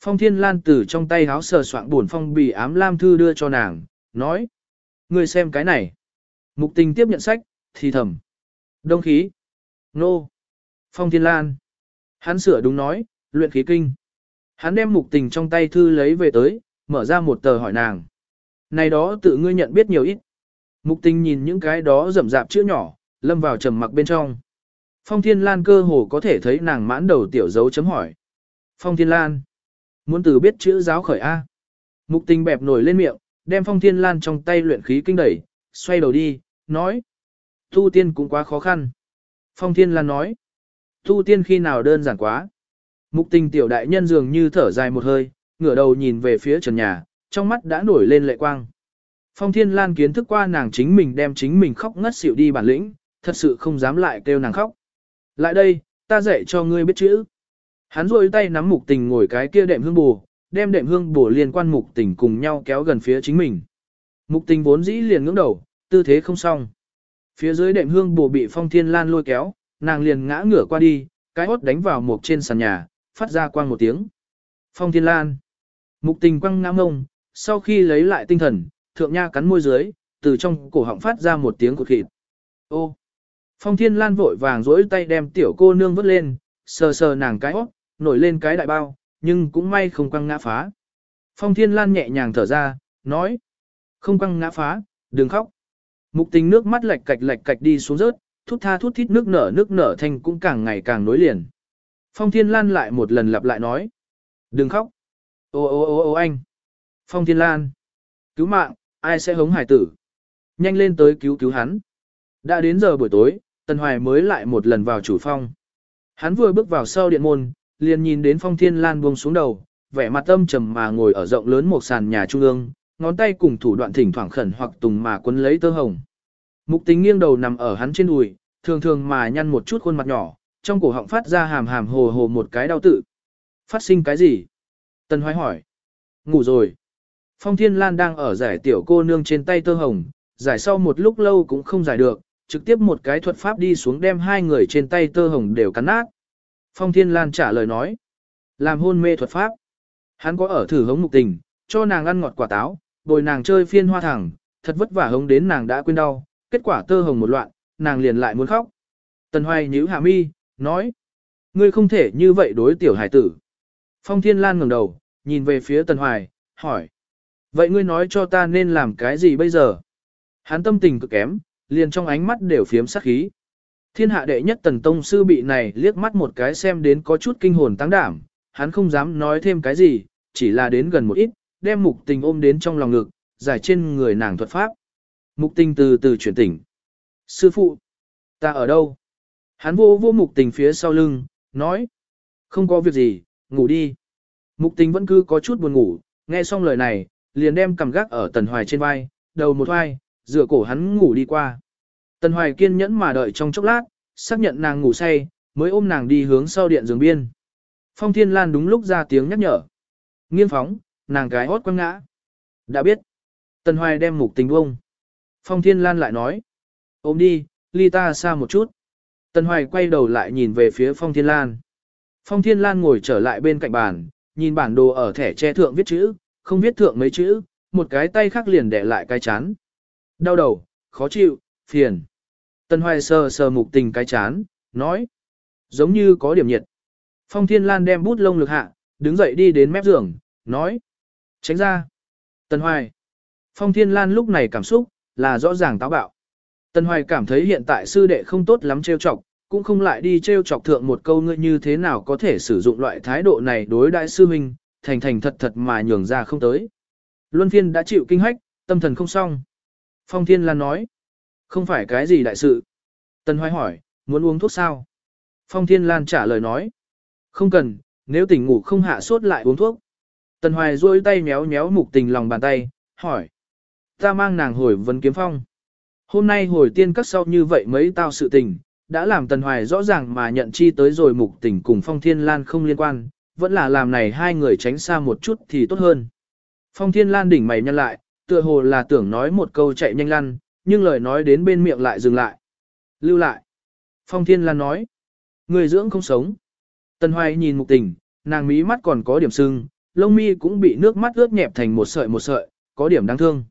Phong Thiên Lan từ trong tay háo sờ soạn buồn phong bì ám lam thư đưa cho nàng, nói. Ngươi xem cái này. Mục tình tiếp nhận sách, thì thầm. Đông khí. Nô. Phong Thiên Lan. Hắn sửa đúng nói, luyện khí kinh. Hắn đem mục tình trong tay thư lấy về tới, mở ra một tờ hỏi nàng. Này đó tự ngươi nhận biết nhiều ít. Mục tình nhìn những cái đó rậm rạp chữ nhỏ, lâm vào trầm mặc bên trong. Phong Thiên Lan cơ hồ có thể thấy nàng mãn đầu tiểu dấu chấm hỏi. Phong Thiên Lan. Muốn từ biết chữ giáo khởi A. Mục tình bẹp nổi lên miệng, đem Phong Thiên Lan trong tay luyện khí kinh đẩy, xoay đầu đi, nói. Tu tiên cũng quá khó khăn. Phong Thiên Lan nói. Tu tiên khi nào đơn giản quá. Mục tình tiểu đại nhân dường như thở dài một hơi, ngửa đầu nhìn về phía trần nhà, trong mắt đã nổi lên lệ quang. Phong Thiên Lan kiến thức qua nàng chính mình đem chính mình khóc ngất xỉu đi bản lĩnh, thật sự không dám lại kêu nàng khóc. Lại đây, ta dạy cho ngươi biết chữ. Hắn rôi tay nắm mục tình ngồi cái kia đệm hương bù, đem đệm hương bù liên quan mục tình cùng nhau kéo gần phía chính mình. Mục tình vốn dĩ liền ngưỡng đầu, tư thế không xong. Phía dưới đệm hương bù bị phong thiên lan lôi kéo, nàng liền ngã ngửa qua đi, cái hốt đánh vào mục trên sàn nhà, phát ra quang một tiếng. Phong thiên lan. Mục tình quăng ngã ngông, sau khi lấy lại tinh thần, thượng nha cắn môi dưới, từ trong cổ họng phát ra một tiếng cột khịt. Ô! Phong Thiên Lan vội vàng dỗi tay đem tiểu cô nương vứt lên, sờ sờ nàng cái hót, nổi lên cái đại bao, nhưng cũng may không quăng ngã phá. Phong Thiên Lan nhẹ nhàng thở ra, nói. Không quăng ngã phá, đừng khóc. Mục tình nước mắt lệch cạch lệch cạch đi xuống rớt, thút tha thút thít nước nở nước nở thanh cũng càng ngày càng nối liền. Phong Thiên Lan lại một lần lặp lại nói. Đừng khóc. Ô ô ô ô anh. Phong Thiên Lan. Cứu mạng, ai sẽ hống hải tử. Nhanh lên tới cứu cứu hắn. Đã đến giờ buổi tối, Tần Hoài mới lại một lần vào chủ phong. Hắn vừa bước vào sau điện môn, liền nhìn đến Phong Thiên Lan buông xuống đầu, vẻ mặt âm trầm mà ngồi ở rộng lớn một sàn nhà trung ương, ngón tay cùng thủ đoạn thỉnh thoảng khẩn hoặc tùng mà quấn lấy tơ hồng. Mục tính nghiêng đầu nằm ở hắn trên đùi, thường thường mà nhăn một chút khuôn mặt nhỏ, trong cổ họng phát ra hàm hàm hồ hồ một cái đau tự. Phát sinh cái gì? Tần Hoài hỏi. Ngủ rồi. Phong Thiên Lan đang ở giải tiểu cô nương trên tay tơ hồng, giải sau một lúc lâu cũng không giải được, trực tiếp một cái thuật pháp đi xuống đem hai người trên tay tơ hồng đều cắn nát. Phong Thiên Lan trả lời nói, làm hôn mê thuật pháp. Hắn có ở thử hống mục tình, cho nàng ăn ngọt quả táo, bồi nàng chơi phiên hoa thẳng, thật vất vả hống đến nàng đã quên đau, kết quả tơ hồng một loạn, nàng liền lại muốn khóc. Tần Hoài nhíu hạ mi, nói, ngươi không thể như vậy đối tiểu hải tử. Phong Thiên Lan ngẩng đầu, nhìn về phía Tần Hoài, hỏi, vậy ngươi nói cho ta nên làm cái gì bây giờ? Hắn tâm tình cực kém, liền trong ánh mắt đều phiếm sắc khí. Thiên hạ đệ nhất tần tông sư bị này liếc mắt một cái xem đến có chút kinh hồn tăng đảm, hắn không dám nói thêm cái gì, chỉ là đến gần một ít, đem mục tình ôm đến trong lòng ngực, giải trên người nàng thuật pháp. Mục tình từ từ chuyển tỉnh. Sư phụ, ta ở đâu? Hắn vô vô mục tình phía sau lưng, nói. Không có việc gì, ngủ đi. Mục tình vẫn cứ có chút buồn ngủ, nghe xong lời này, liền đem cầm gác ở tần hoài trên vai, đầu một hoài, dựa cổ hắn ngủ đi qua. Tần Hoài kiên nhẫn mà đợi trong chốc lát, xác nhận nàng ngủ say, mới ôm nàng đi hướng sau điện giường biên. Phong Thiên Lan đúng lúc ra tiếng nhắc nhở. Nghiêng phóng, nàng cái hót quăng ngã. Đã biết. Tần Hoài đem mục tình bông. Phong Thiên Lan lại nói. Ôm đi, ly ta xa một chút. Tần Hoài quay đầu lại nhìn về phía Phong Thiên Lan. Phong Thiên Lan ngồi trở lại bên cạnh bàn, nhìn bản đồ ở thẻ che thượng viết chữ, không viết thượng mấy chữ, một cái tay khác liền để lại cái chán. Đau đầu, khó chịu, phiền. Tân Hoài sờ sờ mục tình cái chán, nói. Giống như có điểm nhiệt. Phong Thiên Lan đem bút lông lực hạ, đứng dậy đi đến mép giường, nói. Tránh ra. Tân Hoài. Phong Thiên Lan lúc này cảm xúc, là rõ ràng táo bạo. Tân Hoài cảm thấy hiện tại sư đệ không tốt lắm trêu chọc, cũng không lại đi trêu chọc thượng một câu ngươi như thế nào có thể sử dụng loại thái độ này đối đại sư huynh, thành thành thật thật mà nhường ra không tới. Luân phiên đã chịu kinh hách, tâm thần không xong. Phong Thiên Lan nói, không phải cái gì đại sự. Tần Hoài hỏi, muốn uống thuốc sao? Phong Thiên Lan trả lời nói, không cần, nếu tỉnh ngủ không hạ sốt lại uống thuốc. Tần Hoài duỗi tay méo méo mục tình lòng bàn tay, hỏi. Ta mang nàng hồi vấn kiếm phong. Hôm nay hồi tiên các sau như vậy mấy tao sự tình, đã làm Tần Hoài rõ ràng mà nhận chi tới rồi mục tình cùng Phong Thiên Lan không liên quan, vẫn là làm này hai người tránh xa một chút thì tốt hơn. Phong Thiên Lan đỉnh mày nhăn lại, tựa hồ là tưởng nói một câu chạy nhanh lăn, nhưng lời nói đến bên miệng lại dừng lại. Lưu lại. Phong Thiên Lan nói. Người dưỡng không sống. Tần Hoài nhìn mục tình, nàng mí mắt còn có điểm sưng, lông mi cũng bị nước mắt ướt nhẹp thành một sợi một sợi, có điểm đáng thương.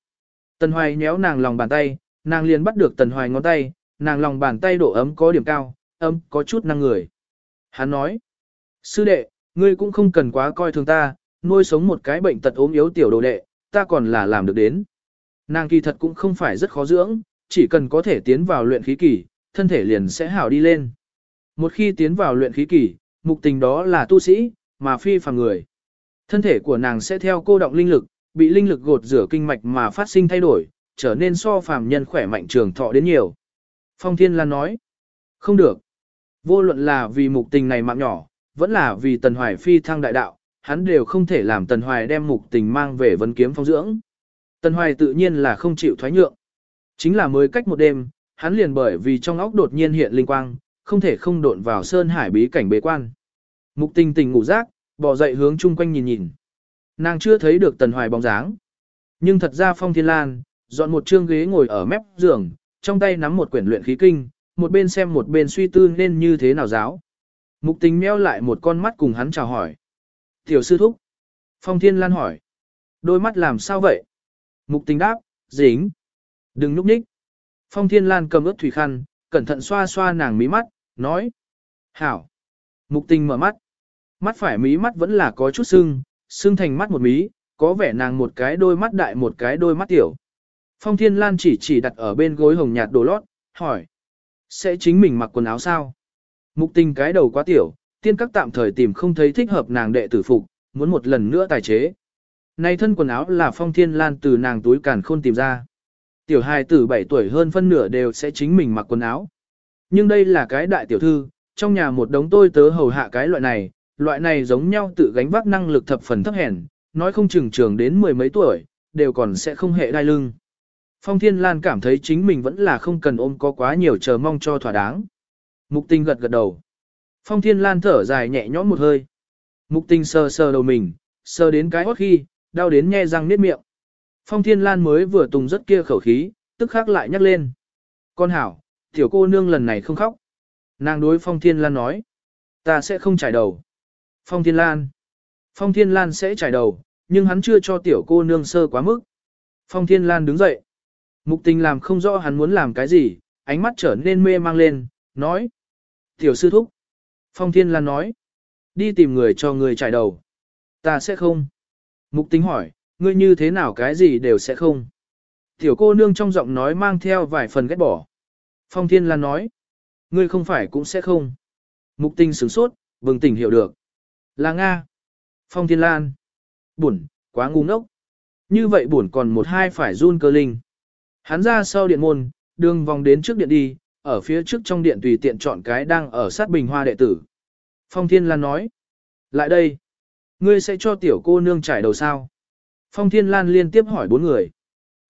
Tần Hoài nhéo nàng lòng bàn tay, nàng liền bắt được Tần Hoài ngón tay, nàng lòng bàn tay độ ấm có điểm cao, ấm có chút năng người. Hắn nói, sư đệ, ngươi cũng không cần quá coi thường ta, nuôi sống một cái bệnh tật ốm yếu tiểu đồ đệ, ta còn là làm được đến. Nàng kỳ thật cũng không phải rất khó dưỡng, chỉ cần có thể tiến vào luyện khí kỳ, thân thể liền sẽ hảo đi lên. Một khi tiến vào luyện khí kỳ, mục tình đó là tu sĩ, mà phi phàm người. Thân thể của nàng sẽ theo cô động linh lực, bị linh lực gột rửa kinh mạch mà phát sinh thay đổi, trở nên so phàm nhân khỏe mạnh trường thọ đến nhiều. Phong Thiên Lan nói, không được. Vô luận là vì mục tình này mạng nhỏ, vẫn là vì Tần Hoài phi thăng đại đạo, hắn đều không thể làm Tần Hoài đem mục tình mang về vấn kiếm phong dưỡng. Tần Hoài tự nhiên là không chịu thoái nhượng. Chính là mới cách một đêm, hắn liền bởi vì trong óc đột nhiên hiện linh quang, không thể không độn vào sơn hải bí cảnh bế quan. Mục tình tình ngủ rác, bỏ dậy hướng chung quanh nhìn nhìn. Nàng chưa thấy được Tần Hoài bóng dáng. Nhưng thật ra Phong Thiên Lan, dọn một chương ghế ngồi ở mép giường, trong tay nắm một quyển luyện khí kinh, một bên xem một bên suy tư nên như thế nào giáo. Mục tình meo lại một con mắt cùng hắn chào hỏi. Tiểu sư thúc. Phong Thiên Lan hỏi. Đôi mắt làm sao vậy? Mục tình đáp, dính. Đừng núp nhích. Phong Thiên Lan cầm ướt thủy khăn, cẩn thận xoa xoa nàng mí mắt, nói. Hảo. Mục tình mở mắt. Mắt phải mí mắt vẫn là có chút sưng, sưng thành mắt một mí, có vẻ nàng một cái đôi mắt đại một cái đôi mắt tiểu. Phong Thiên Lan chỉ chỉ đặt ở bên gối hồng nhạt đồ lót, hỏi. Sẽ chính mình mặc quần áo sao? Mục tình cái đầu quá tiểu, tiên các tạm thời tìm không thấy thích hợp nàng đệ tử phục, muốn một lần nữa tài chế. Này thân quần áo là Phong Thiên Lan từ nàng túi càn khôn tìm ra. Tiểu hài tử 7 tuổi hơn phân nửa đều sẽ chính mình mặc quần áo. Nhưng đây là cái đại tiểu thư, trong nhà một đống tôi tớ hầu hạ cái loại này, loại này giống nhau tự gánh vác năng lực thập phần thấp hèn, nói không chừng trường đến mười mấy tuổi, đều còn sẽ không hệ đai lưng. Phong Thiên Lan cảm thấy chính mình vẫn là không cần ôm có quá nhiều chờ mong cho thỏa đáng. Mục tình gật gật đầu. Phong Thiên Lan thở dài nhẹ nhõm một hơi. Mục tình sờ sờ đầu mình, sờ đến cái hót khi, đau đến nhe răng niết miệng. Phong Thiên Lan mới vừa tùng rất kia khẩu khí, tức khắc lại nhắc lên. Con hảo, tiểu cô nương lần này không khóc. Nàng đối Phong Thiên Lan nói. Ta sẽ không trải đầu. Phong Thiên Lan. Phong Thiên Lan sẽ trải đầu, nhưng hắn chưa cho tiểu cô nương sơ quá mức. Phong Thiên Lan đứng dậy. Mục tình làm không rõ hắn muốn làm cái gì, ánh mắt trở nên mê mang lên, nói. Tiểu sư thúc. Phong Thiên Lan nói. Đi tìm người cho người trải đầu. Ta sẽ không. Mục tính hỏi, ngươi như thế nào cái gì đều sẽ không. Tiểu cô nương trong giọng nói mang theo vài phần ghét bỏ. Phong Thiên Lan nói. Ngươi không phải cũng sẽ không. Mục tình sửng sốt, bừng tỉnh hiểu được. Là Nga. Phong Thiên Lan. Buồn, quá ngu ngốc. Như vậy buồn còn một hai phải run cơ linh. Hắn ra sau điện môn, đường vòng đến trước điện đi, ở phía trước trong điện tùy tiện chọn cái đang ở sát bình hoa đệ tử. Phong Thiên Lan nói. Lại đây. Ngươi sẽ cho tiểu cô nương trải đầu sao? Phong Thiên Lan liên tiếp hỏi bốn người.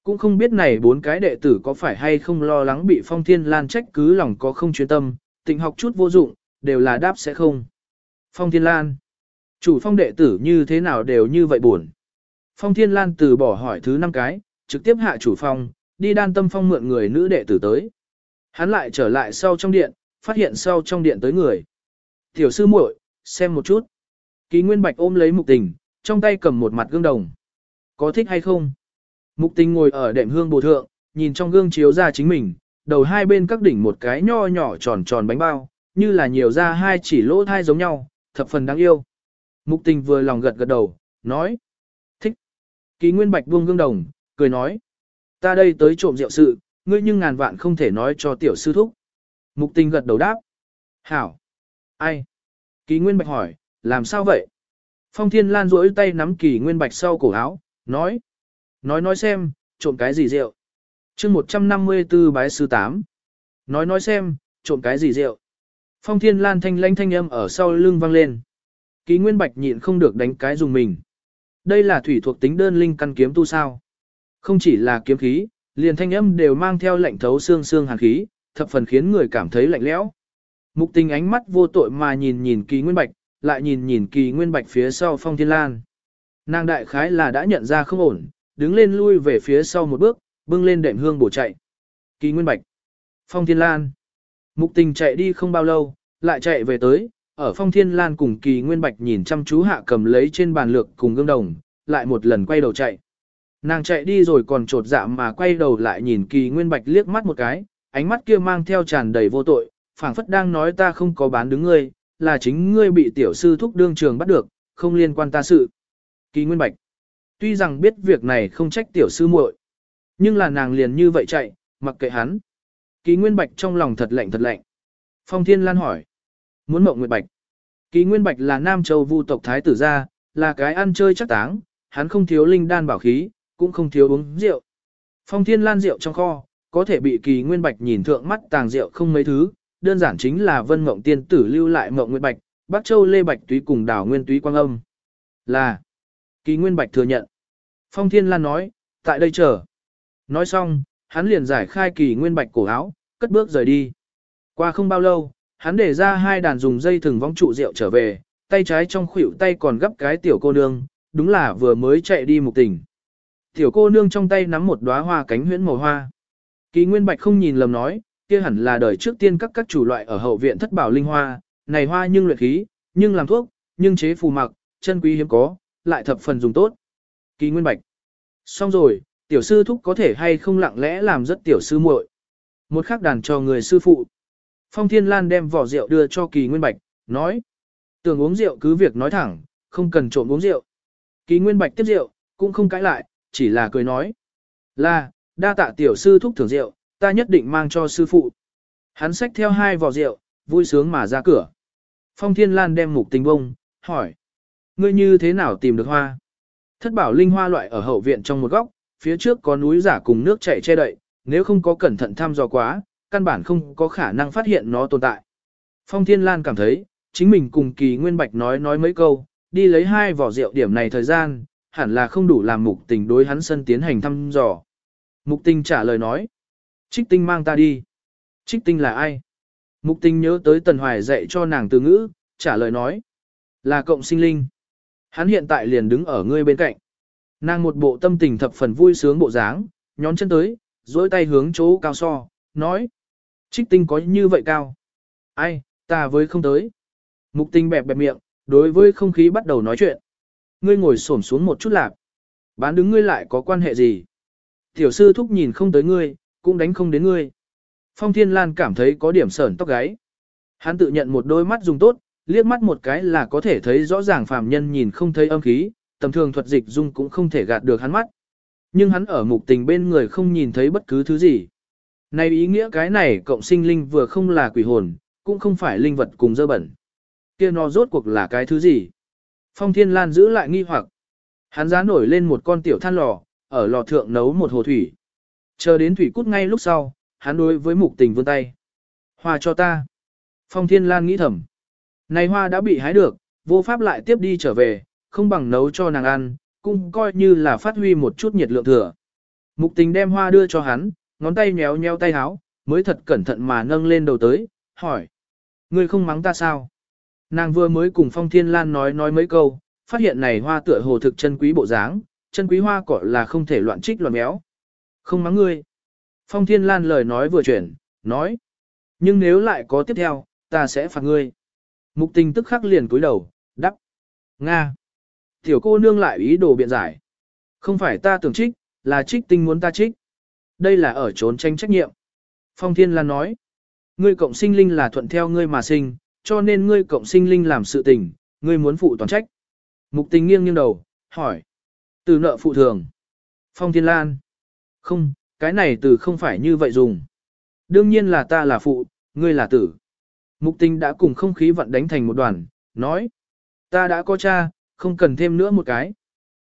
Cũng không biết này bốn cái đệ tử có phải hay không lo lắng bị Phong Thiên Lan trách cứ lòng có không chuyên tâm, tịnh học chút vô dụng, đều là đáp sẽ không. Phong Thiên Lan. Chủ phong đệ tử như thế nào đều như vậy buồn. Phong Thiên Lan từ bỏ hỏi thứ năm cái, trực tiếp hạ chủ phong, đi đan tâm phong mượn người nữ đệ tử tới. Hắn lại trở lại sau trong điện, phát hiện sau trong điện tới người. Tiểu sư muội, xem một chút. Ký Nguyên Bạch ôm lấy mục tình, trong tay cầm một mặt gương đồng. Có thích hay không? Mục tình ngồi ở đệm hương bồ thượng, nhìn trong gương chiếu ra chính mình, đầu hai bên các đỉnh một cái nho nhỏ tròn tròn bánh bao, như là nhiều ra hai chỉ lỗ thai giống nhau, thập phần đáng yêu. Mục tình vừa lòng gật gật đầu, nói. Thích. Ký Nguyên Bạch buông gương đồng, cười nói. Ta đây tới trộm rượu sự, ngươi nhưng ngàn vạn không thể nói cho tiểu sư thúc. Mục tình gật đầu đáp. Hảo. Ai? Ký Nguyên Bạch hỏi, làm sao vậy? Phong Thiên Lan duỗi tay nắm Kỳ Nguyên Bạch sau cổ áo, nói. Nói nói xem, trộm cái gì rượu? chương 154 bái sư 8. Nói nói xem, trộm cái gì rượu? Phong Thiên Lan thanh lãnh thanh âm ở sau lưng vang lên. Kỳ Nguyên Bạch nhịn không được đánh cái dùng mình. Đây là thủy thuộc tính đơn linh căn kiếm tu sao. Không chỉ là kiếm khí, liền thanh âm đều mang theo lạnh thấu xương xương hàn khí, thập phần khiến người cảm thấy lạnh lẽo. Mục tình ánh mắt vô tội mà nhìn nhìn kỳ nguyên bạch, lại nhìn nhìn kỳ nguyên bạch phía sau phong thiên lan. Nàng đại khái là đã nhận ra không ổn, đứng lên lui về phía sau một bước, bưng lên đệm hương bổ chạy. Kỳ nguyên bạch, phong thiên lan. Mục tình chạy đi không bao lâu, lại chạy về tới, ở phong thiên lan cùng kỳ nguyên bạch nhìn chăm chú hạ cầm lấy trên bàn lược cùng gương đồng, lại một lần quay đầu chạy. Nàng chạy đi rồi còn trột dạ mà quay đầu lại nhìn kỳ nguyên bạch liếc mắt một cái, ánh mắt kia mang theo tràn đầy vô tội, phảng phất đang nói ta không có bán đứng ngươi, là chính ngươi bị tiểu sư thúc đương trường bắt được, không liên quan ta sự. Kỳ Nguyên Bạch, tuy rằng biết việc này không trách tiểu sư muội, nhưng là nàng liền như vậy chạy, mặc kệ hắn. Kỳ Nguyên Bạch trong lòng thật lạnh thật lạnh. Phong Thiên Lan hỏi, muốn mộng Nguyệt Bạch. Kỳ Nguyên Bạch là Nam Châu Vu tộc thái tử gia, là cái ăn chơi chắc táng, hắn không thiếu linh đan bảo khí, cũng không thiếu uống rượu. Phong Thiên Lan rượu trong kho, có thể bị Kỳ Nguyên Bạch nhìn thượng mắt tàng rượu không mấy thứ, đơn giản chính là Vân Mộng Tiên tử lưu lại Mộng Nguyệt Bạch, Bắc Châu Lê Bạch Túy cùng Đảo Nguyên Túy Quang Âm. Là Kỳ Nguyên Bạch thừa nhận. Phong Thiên Lan nói, tại đây chờ. Nói xong, hắn liền giải khai Kỳ Nguyên Bạch cổ áo, cất bước rời đi. Qua không bao lâu, hắn để ra hai đàn dùng dây thừng vong trụ rượu trở về, tay trái trong khuỷu tay còn gấp cái tiểu cô nương, đúng là vừa mới chạy đi mục tỉnh Tiểu cô nương trong tay nắm một đóa hoa cánh huyễn màu hoa. Kỳ Nguyên Bạch không nhìn lầm nói, kia hẳn là đời trước tiên các các chủ loại ở hậu viện thất bảo linh hoa, này hoa nhưng luyện khí, nhưng làm thuốc, nhưng chế phù mặc, chân quý hiếm có, lại thập phần dùng tốt. Kỳ Nguyên Bạch. Xong rồi, tiểu sư thúc có thể hay không lặng lẽ làm rất tiểu sư muội. Một khắc đàn cho người sư phụ. Phong Thiên Lan đem vỏ rượu đưa cho Kỳ Nguyên Bạch, nói. Tưởng uống rượu cứ việc nói thẳng, không cần trộm uống rượu. Kỳ Nguyên Bạch tiếp rượu, cũng không cãi lại, chỉ là cười nói. Là, đa tạ tiểu sư thúc thưởng rượu, ta nhất định mang cho sư phụ. Hắn xách theo hai vò rượu, vui sướng mà ra cửa. Phong Thiên Lan đem mục tình bông, hỏi. Ngươi như thế nào tìm được hoa? Thất bảo linh hoa loại ở hậu viện trong một góc, phía trước có núi giả cùng nước chảy che đậy, nếu không có cẩn thận thăm dò quá, căn bản không có khả năng phát hiện nó tồn tại. Phong Thiên Lan cảm thấy, chính mình cùng kỳ nguyên bạch nói nói mấy câu, đi lấy hai vỏ rượu điểm này thời gian, hẳn là không đủ làm mục tình đối hắn sân tiến hành thăm dò. Mục tình trả lời nói, Trích tinh mang ta đi. Trích tinh là ai? Mục tinh nhớ tới Tần Hoài dạy cho nàng từ ngữ, trả lời nói. Là cộng sinh linh. Hắn hiện tại liền đứng ở ngươi bên cạnh. Nàng một bộ tâm tình thập phần vui sướng bộ dáng, nhón chân tới, dối tay hướng chỗ cao so, nói. Trích tinh có như vậy cao? Ai, ta với không tới. Mục tinh bẹp bẹp miệng, đối với không khí bắt đầu nói chuyện. Ngươi ngồi xổm xuống một chút lạc. Bán đứng ngươi lại có quan hệ gì? Tiểu sư thúc nhìn không tới ngươi, cũng đánh không đến ngươi. Phong Thiên Lan cảm thấy có điểm sởn tóc gáy. Hắn tự nhận một đôi mắt dùng tốt, liếc mắt một cái là có thể thấy rõ ràng phàm nhân nhìn không thấy âm khí, tầm thường thuật dịch dung cũng không thể gạt được hắn mắt. Nhưng hắn ở mục tình bên người không nhìn thấy bất cứ thứ gì. Này ý nghĩa cái này cộng sinh linh vừa không là quỷ hồn, cũng không phải linh vật cùng dơ bẩn. kia nó rốt cuộc là cái thứ gì? Phong Thiên Lan giữ lại nghi hoặc. Hắn giá nổi lên một con tiểu than lò, ở lò thượng nấu một hồ thủy. Chờ đến thủy cút ngay lúc sau, hắn đối với mục tình vươn tay. Hoa cho ta. Phong Thiên Lan nghĩ thầm. Này hoa đã bị hái được, vô pháp lại tiếp đi trở về, không bằng nấu cho nàng ăn, cũng coi như là phát huy một chút nhiệt lượng thừa. Mục tình đem hoa đưa cho hắn, ngón tay nhéo nhéo tay háo, mới thật cẩn thận mà nâng lên đầu tới, hỏi. Ngươi không mắng ta sao? Nàng vừa mới cùng Phong Thiên Lan nói nói mấy câu, phát hiện này hoa tựa hồ thực chân quý bộ dáng, chân quý hoa cỏ là không thể loạn trích loạn méo. Không mắng ngươi. Phong Thiên Lan lời nói vừa chuyển, nói. Nhưng nếu lại có tiếp theo, ta sẽ phạt ngươi. Mục tình tức khắc liền cúi đầu, đắp. Nga. Tiểu cô nương lại ý đồ biện giải. Không phải ta tưởng trích, là trích tinh muốn ta trích. Đây là ở trốn tranh trách nhiệm. Phong Thiên Lan nói. Ngươi cộng sinh linh là thuận theo ngươi mà sinh, cho nên ngươi cộng sinh linh làm sự tình, ngươi muốn phụ toàn trách. Mục tình nghiêng nghiêng đầu, hỏi. Từ nợ phụ thường. Phong Thiên Lan. Không, cái này từ không phải như vậy dùng. Đương nhiên là ta là phụ, ngươi là tử. Mục tình đã cùng không khí vận đánh thành một đoàn, nói. Ta đã có cha, không cần thêm nữa một cái.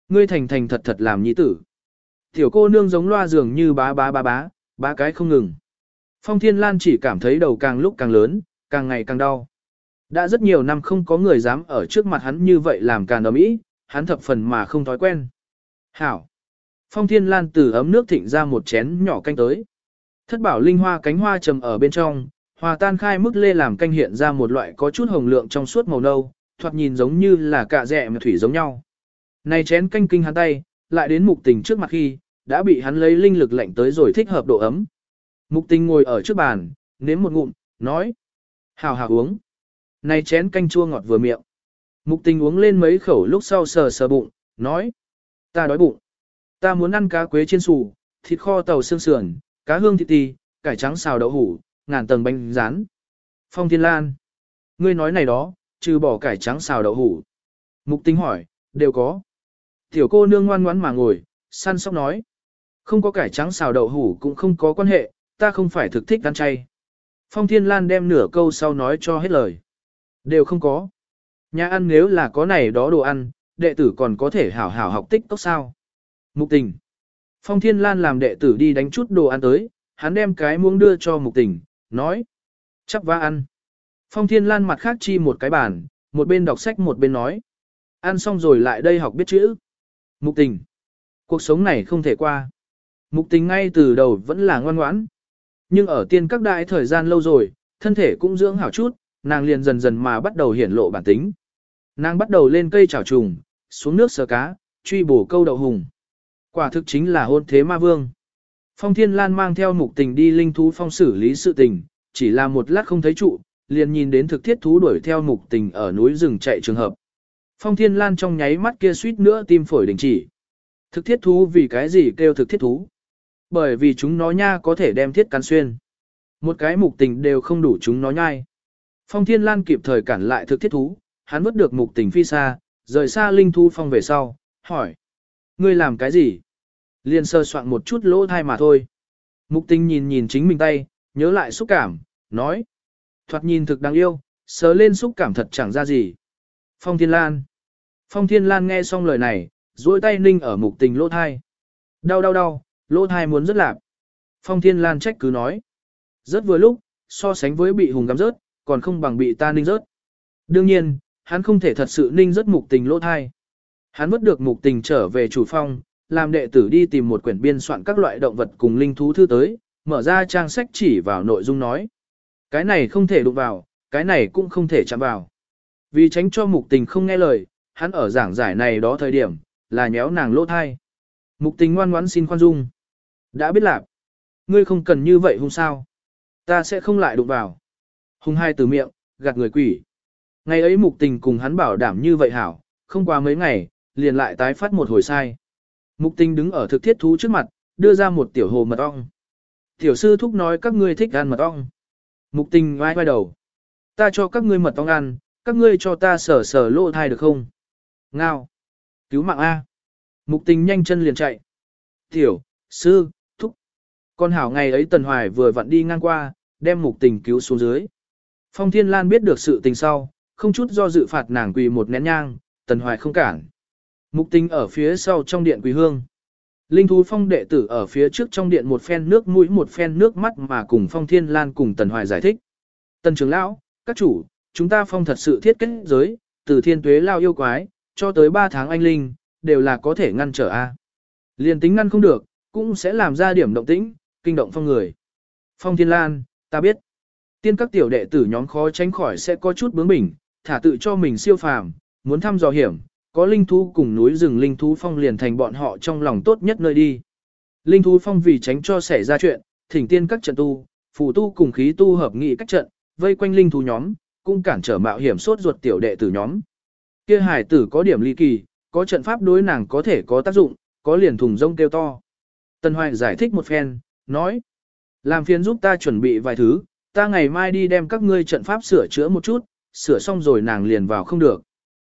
Ngươi thành thành thật thật làm nhi tử. Tiểu cô nương giống loa dường như bá bá bá bá, bá cái không ngừng. Phong Thiên Lan chỉ cảm thấy đầu càng lúc càng lớn, càng ngày càng đau. Đã rất nhiều năm không có người dám ở trước mặt hắn như vậy làm càng ầm ý, hắn thập phần mà không thói quen. Hảo. Phong Thiên Lan từ ấm nước thịnh ra một chén nhỏ canh tới. Thất bảo linh hoa cánh hoa trầm ở bên trong, hòa tan khai mức lê làm canh hiện ra một loại có chút hồng lượng trong suốt màu nâu, thoạt nhìn giống như là cạ rẹ mà thủy giống nhau. Này chén canh kinh hắn tay, lại đến mục tình trước mặt khi, đã bị hắn lấy linh lực lạnh tới rồi thích hợp độ ấm. Mục tình ngồi ở trước bàn, nếm một ngụm, nói. Hào hào uống. Này chén canh chua ngọt vừa miệng. Mục tình uống lên mấy khẩu lúc sau sờ sờ bụng, nói. Ta đói bụng. Ta muốn ăn cá quế chiên xù, thịt kho tàu xương sườn, cá hương thịt tì, cải trắng xào đậu hủ, ngàn tầng bánh rán. Phong Thiên Lan. Ngươi nói này đó, trừ bỏ cải trắng xào đậu hủ. Mục tính hỏi, đều có. Tiểu cô nương ngoan ngoãn mà ngồi, săn sóc nói. Không có cải trắng xào đậu hủ cũng không có quan hệ, ta không phải thực thích ăn chay. Phong Thiên Lan đem nửa câu sau nói cho hết lời. Đều không có. Nhà ăn nếu là có này đó đồ ăn, đệ tử còn có thể hảo hảo học tích tốt sao. Mục tình. Phong Thiên Lan làm đệ tử đi đánh chút đồ ăn tới, hắn đem cái muỗng đưa cho mục tình, nói. Chắp va ăn. Phong Thiên Lan mặt khác chi một cái bàn, một bên đọc sách một bên nói. Ăn xong rồi lại đây học biết chữ. Mục tình. Cuộc sống này không thể qua. Mục tình ngay từ đầu vẫn là ngoan ngoãn. Nhưng ở tiên các đại thời gian lâu rồi, thân thể cũng dưỡng hảo chút, nàng liền dần dần mà bắt đầu hiển lộ bản tính. Nàng bắt đầu lên cây chảo trùng, xuống nước sờ cá, truy bổ câu đậu hùng. Quả thực chính là hôn thế ma vương. Phong Thiên Lan mang theo mục tình đi linh thú phong xử lý sự tình, chỉ là một lát không thấy trụ, liền nhìn đến thực thiết thú đuổi theo mục tình ở núi rừng chạy trường hợp. Phong Thiên Lan trong nháy mắt kia suýt nữa tim phổi đình chỉ. Thực thiết thú vì cái gì kêu thực thiết thú? Bởi vì chúng nó nha có thể đem thiết cắn xuyên. Một cái mục tình đều không đủ chúng nó nhai. Phong Thiên Lan kịp thời cản lại thực thiết thú, hắn vứt được mục tình phi xa, rời xa linh thú phong về sau, hỏi. Ngươi làm cái gì? Liên sơ soạn một chút lỗ thai mà thôi. Mục tình nhìn nhìn chính mình tay, nhớ lại xúc cảm, nói. Thoạt nhìn thực đáng yêu, sờ lên xúc cảm thật chẳng ra gì. Phong Thiên Lan. Phong Thiên Lan nghe xong lời này, duỗi tay ninh ở mục tình lỗ thai. Đau đau đau, lỗ thai muốn rất lạc. Phong Thiên Lan trách cứ nói. Rất vừa lúc, so sánh với bị hùng gắm rớt, còn không bằng bị ta ninh rớt. Đương nhiên, hắn không thể thật sự ninh rớt mục tình lỗ thai. Hắn vứt được mục tình trở về chủ phong, làm đệ tử đi tìm một quyển biên soạn các loại động vật cùng linh thú thư tới, mở ra trang sách chỉ vào nội dung nói. Cái này không thể đụng vào, cái này cũng không thể chạm vào. Vì tránh cho mục tình không nghe lời, hắn ở giảng giải này đó thời điểm, là nhéo nàng lỗ thai. Mục tình ngoan ngoãn xin khoan dung. Đã biết lạc. Ngươi không cần như vậy hung sao. Ta sẽ không lại đụng vào. Hung hai từ miệng, gạt người quỷ. Ngày ấy mục tình cùng hắn bảo đảm như vậy hảo, không qua mấy ngày, liền lại tái phát một hồi sai. Mục tình đứng ở thực thiết thú trước mặt, đưa ra một tiểu hồ mật ong. Tiểu sư thúc nói các ngươi thích ăn mật ong. Mục tình ngoái ngoái đầu. Ta cho các ngươi mật ong ăn, các ngươi cho ta sở sở lỗ thai được không? Ngao. Cứu mạng A. Mục tình nhanh chân liền chạy. Tiểu, sư, thúc. Con hảo ngày ấy Tần Hoài vừa vặn đi ngang qua, đem mục tình cứu xuống dưới. Phong Thiên Lan biết được sự tình sau, không chút do dự phạt nàng quỳ một nén nhang, Tần Hoài không cản. Mục tình ở phía sau trong điện quỳ hương. Linh thú phong đệ tử ở phía trước trong điện một phen nước mũi một phen nước mắt mà cùng Phong Thiên Lan cùng Tần Hoài giải thích. Tần trưởng lão, các chủ, chúng ta phong thật sự thiết kết giới, từ thiên tuế lao yêu quái, cho tới 3 tháng anh linh, đều là có thể ngăn trở A. liền tính ngăn không được, cũng sẽ làm ra điểm động tĩnh, kinh động phong người. Phong Thiên Lan, ta biết. Tiên các tiểu đệ tử nhóm khó tránh khỏi sẽ có chút bướng bỉnh, thả tự cho mình siêu phàm, muốn thăm dò hiểm, có linh thú cùng núi rừng linh thú phong liền thành bọn họ trong lòng tốt nhất nơi đi. Linh thú phong vì tránh cho xảy ra chuyện, thỉnh tiên các trận tu, phù tu cùng khí tu hợp nghị các trận, vây quanh linh thú nhóm, cũng cản trở mạo hiểm sốt ruột tiểu đệ tử nhóm. Kia hải tử có điểm ly kỳ, có trận pháp đối nàng có thể có tác dụng, có liền thùng rông kêu to. Tân Hoài giải thích một phen, nói, làm phiền giúp ta chuẩn bị vài thứ, ta ngày mai đi đem các ngươi trận pháp sửa chữa một chút, sửa xong rồi nàng liền vào không được.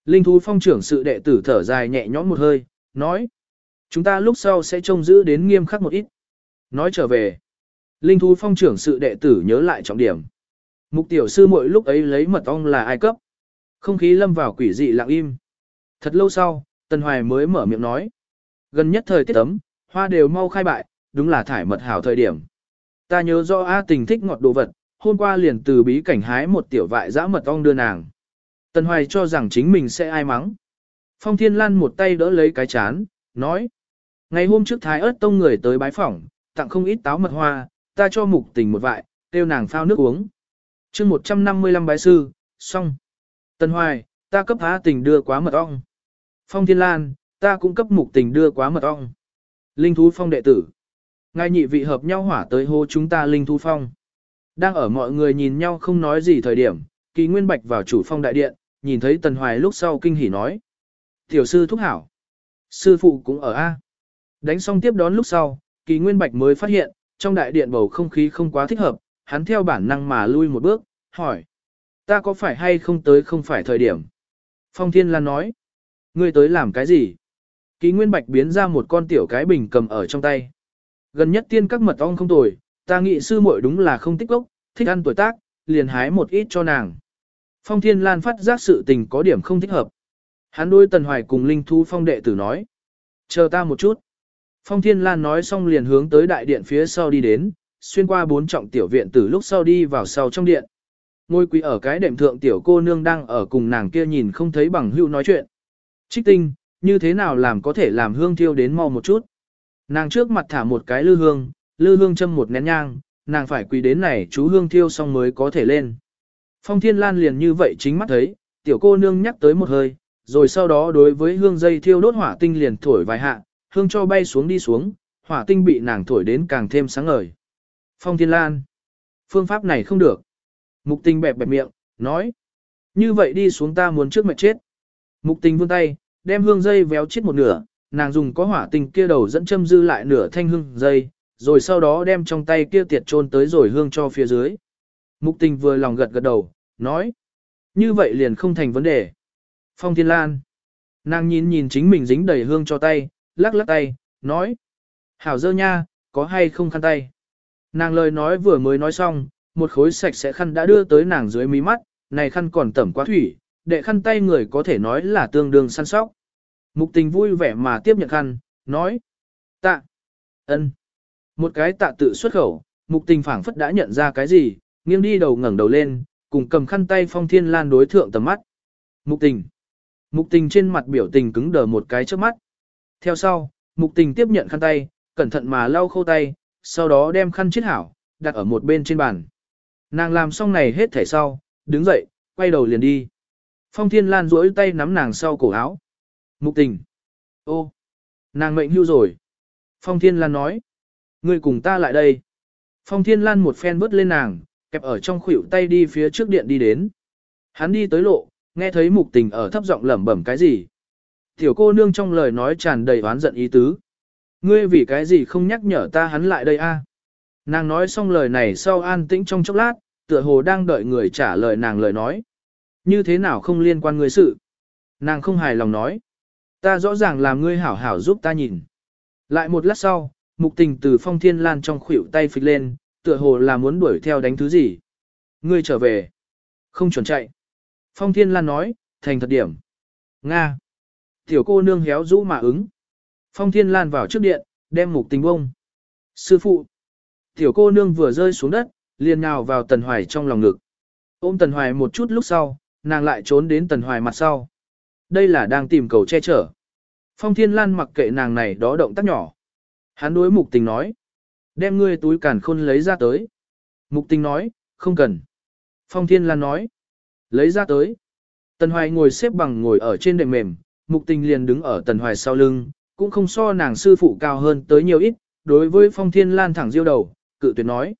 Linh thú phong trưởng sự đệ tử thở dài nhẹ nhõm một hơi, nói, chúng ta lúc sau sẽ trông giữ đến nghiêm khắc một ít. Nói trở về, Linh thú phong trưởng sự đệ tử nhớ lại trọng điểm. Mục tiểu sư mỗi lúc ấy lấy mật ong là ai cấp. Không khí lâm vào quỷ dị lặng im. Thật lâu sau, Tần Hoài mới mở miệng nói. Gần nhất thời tiết ấm, hoa đều mau khai bại, đúng là thải mật hảo thời điểm. Ta nhớ do A tình thích ngọt đồ vật, hôm qua liền từ bí cảnh hái một tiểu vại dã mật ong đưa nàng. Tần Hoài cho rằng chính mình sẽ ai mắng. Phong Thiên Lan một tay đỡ lấy cái chán, nói. Ngày hôm trước Thái ớt tông người tới bái phỏng, tặng không ít táo mật hoa, ta cho mục tình một vại, tiêu nàng phao nước uống. chương 155 bái sư, xong. Tần Hoài, ta cấp há tình đưa quá mật ong. Phong Thiên Lan, ta cũng cấp mục tình đưa quá mật ong. Linh thú phong đệ tử. Ngài nhị vị hợp nhau hỏa tới hô chúng ta linh thú phong. Đang ở mọi người nhìn nhau không nói gì thời điểm, kỳ nguyên bạch vào chủ phong đại điện, nhìn thấy Tần Hoài lúc sau kinh hỉ nói. Tiểu sư thúc hảo. Sư phụ cũng ở A. Đánh xong tiếp đón lúc sau, kỳ nguyên bạch mới phát hiện, trong đại điện bầu không khí không quá thích hợp, hắn theo bản năng mà lui một bước, hỏi. Ta có phải hay không tới không phải thời điểm? Phong Thiên Lan nói. Ngươi tới làm cái gì? Kỳ nguyên bạch biến ra một con tiểu cái bình cầm ở trong tay. Gần nhất tiên các mật ong không tồi, ta nghĩ sư muội đúng là không tích gốc, thích ăn tuổi tác, liền hái một ít cho nàng. Phong Thiên Lan phát giác sự tình có điểm không thích hợp. Hắn đôi Tần Hoài cùng Linh Thu Phong đệ tử nói. Chờ ta một chút. Phong Thiên Lan nói xong liền hướng tới đại điện phía sau đi đến, xuyên qua bốn trọng tiểu viện từ lúc sau đi vào sau trong điện. Ngôi quý ở cái đệm thượng tiểu cô nương đang ở cùng nàng kia nhìn không thấy bằng hữu nói chuyện. Trích tinh, như thế nào làm có thể làm hương thiêu đến mau một chút. Nàng trước mặt thả một cái lư hương, lư hương châm một nén nhang, nàng phải quỳ đến này chú hương thiêu xong mới có thể lên. Phong Thiên Lan liền như vậy chính mắt thấy, tiểu cô nương nhắc tới một hơi, rồi sau đó đối với hương dây thiêu đốt hỏa tinh liền thổi vài hạ, hương cho bay xuống đi xuống, hỏa tinh bị nàng thổi đến càng thêm sáng ngời. Phong Thiên Lan, phương pháp này không được. Mục tinh bẹp bẹp miệng, nói, như vậy đi xuống ta muốn trước mệt chết. Mục tinh vươn tay, đem hương dây véo chết một nửa, nàng dùng có hỏa tinh kia đầu dẫn châm dư lại nửa thanh hương dây, rồi sau đó đem trong tay kia tiệt trôn tới rồi hương cho phía dưới. Mục tình vừa lòng gật gật đầu, nói. Như vậy liền không thành vấn đề. Phong Thiên Lan. Nàng nhìn nhìn chính mình dính đầy hương cho tay, lắc lắc tay, nói. Hảo dơ nha, có hay không khăn tay. Nàng lời nói vừa mới nói xong, một khối sạch sẽ khăn đã đưa tới nàng dưới mí mắt, này khăn còn tẩm quá thủy, đệ khăn tay người có thể nói là tương đương săn sóc. Mục tình vui vẻ mà tiếp nhận khăn, nói. Tạ. ân. Một cái tạ tự xuất khẩu, mục tình phảng phất đã nhận ra cái gì, nghiêng đi đầu ngẩng đầu lên, cùng cầm khăn tay phong thiên lan đối thượng tầm mắt. Mục tình. Mục tình trên mặt biểu tình cứng đờ một cái trước mắt. Theo sau, mục tình tiếp nhận khăn tay, cẩn thận mà lau khô tay, sau đó đem khăn chiết hảo, đặt ở một bên trên bàn. Nàng làm xong này hết thể sau, đứng dậy, quay đầu liền đi. Phong Thiên Lan duỗi tay nắm nàng sau cổ áo. Mục tình. Ô, nàng mệnh hưu rồi. Phong Thiên Lan nói. Ngươi cùng ta lại đây. Phong Thiên Lan một phen bớt lên nàng, kẹp ở trong khuỷu tay đi phía trước điện đi đến. Hắn đi tới lộ, nghe thấy mục tình ở thấp giọng lẩm bẩm cái gì. Tiểu cô nương trong lời nói tràn đầy oán giận ý tứ. Ngươi vì cái gì không nhắc nhở ta hắn lại đây a? Nàng nói xong lời này sau an tĩnh trong chốc lát, tựa hồ đang đợi người trả lời nàng lời nói. Như thế nào không liên quan ngươi sự? Nàng không hài lòng nói. Ta rõ ràng làm ngươi hảo hảo giúp ta nhìn. Lại một lát sau, mục tình từ phong thiên lan trong khuỷu tay phịch lên, tựa hồ là muốn đuổi theo đánh thứ gì. Ngươi trở về. Không chuẩn chạy. Phong thiên lan nói, thành thật điểm. Nga. Tiểu cô nương héo rũ mà ứng. Phong thiên lan vào trước điện, đem mục tình bông. Sư phụ. Tiểu cô nương vừa rơi xuống đất, liền nào vào tần hoài trong lòng ngực. Ôm tần hoài một chút lúc sau, nàng lại trốn đến tần hoài mặt sau. Đây là đang tìm cầu che chở. Phong Thiên Lan mặc kệ nàng này đó động tác nhỏ. Hắn đối mục tình nói. Đem ngươi túi càn khôn lấy ra tới. Mục tình nói, không cần. Phong Thiên Lan nói. Lấy ra tới. Tần Hoài ngồi xếp bằng ngồi ở trên đệm mềm. Mục tình liền đứng ở Tần Hoài sau lưng. Cũng không so nàng sư phụ cao hơn tới nhiều ít. Đối với Phong Thiên Lan thẳng diêu đầu, cự tuyệt nói.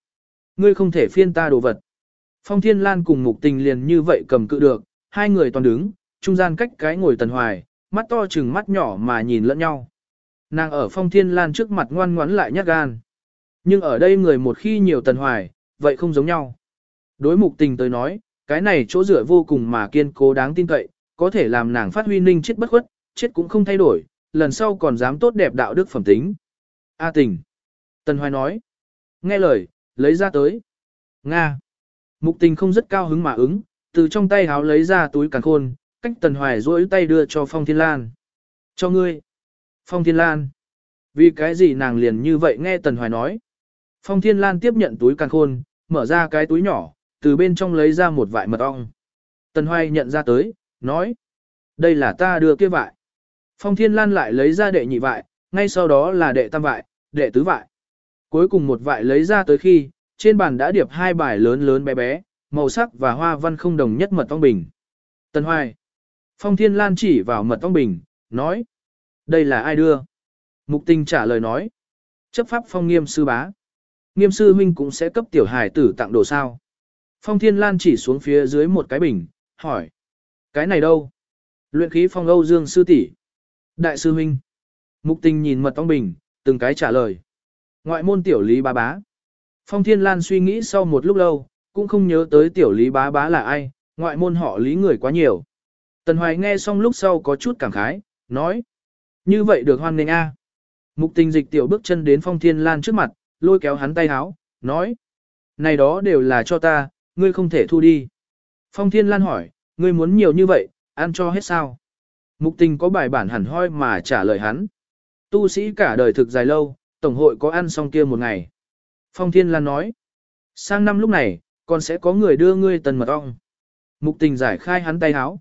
Ngươi không thể phiên ta đồ vật. Phong Thiên Lan cùng mục tình liền như vậy cầm cự được. Hai người toàn đứng, trung gian cách cái ngồi Tần Hoài, mắt to chừng mắt nhỏ mà nhìn lẫn nhau. Nàng ở phong thiên lan trước mặt ngoan ngoãn lại nhát gan. Nhưng ở đây người một khi nhiều tần hoài, vậy không giống nhau. Đối mục tình tới nói, cái này chỗ rửa vô cùng mà kiên cố đáng tin cậy, có thể làm nàng phát huy ninh chết bất khuất, chết cũng không thay đổi, lần sau còn dám tốt đẹp đạo đức phẩm tính. A tình. Tần hoài nói. Nghe lời, lấy ra tới. Nga. Mục tình không rất cao hứng mà ứng, từ trong tay háo lấy ra túi càn khôn, cách Tần Hoài duỗi tay đưa cho Phong Thiên Lan. Cho ngươi. Phong Thiên Lan. Vì cái gì nàng liền như vậy nghe Tần Hoài nói. Phong Thiên Lan tiếp nhận túi càng khôn, mở ra cái túi nhỏ, từ bên trong lấy ra một vại mật ong. Tần Hoài nhận ra tới, nói. Đây là ta đưa kia vại. Phong Thiên Lan lại lấy ra đệ nhị vại, ngay sau đó là đệ tam vại, đệ tứ vại. Cuối cùng một vại lấy ra tới khi, trên bàn đã điệp hai bài lớn lớn bé bé, màu sắc và hoa văn không đồng nhất mật ong bình. Tân Hoài. Phong Thiên Lan chỉ vào mật ong bình, nói. Đây là ai đưa? Mục tình trả lời nói. Chấp pháp phong nghiêm sư bá. Nghiêm sư huynh cũng sẽ cấp tiểu hài tử tặng đồ sao. Phong Thiên Lan chỉ xuống phía dưới một cái bình, hỏi. Cái này đâu? Luyện khí phong Âu Dương sư tỷ. Đại sư huynh. Mục tình nhìn mật ong bình, từng cái trả lời. Ngoại môn tiểu lý bá bá. Phong Thiên Lan suy nghĩ sau một lúc lâu, cũng không nhớ tới tiểu lý bá bá là ai, ngoại môn họ lý người quá nhiều. Tần Hoài nghe xong lúc sau có chút cảm khái, nói. Như vậy được hoan nghênh a. Mục tình dịch tiểu bước chân đến Phong Thiên Lan trước mặt, lôi kéo hắn tay háo, nói. Này đó đều là cho ta, ngươi không thể thu đi. Phong Thiên Lan hỏi, ngươi muốn nhiều như vậy, ăn cho hết sao? Mục tình có bài bản hẳn hoi mà trả lời hắn. Tu sĩ cả đời thực dài lâu, tổng hội có ăn xong kia một ngày. Phong Thiên Lan nói, sang năm lúc này, còn sẽ có người đưa ngươi tần mật ong. Mục tình giải khai hắn tay háo.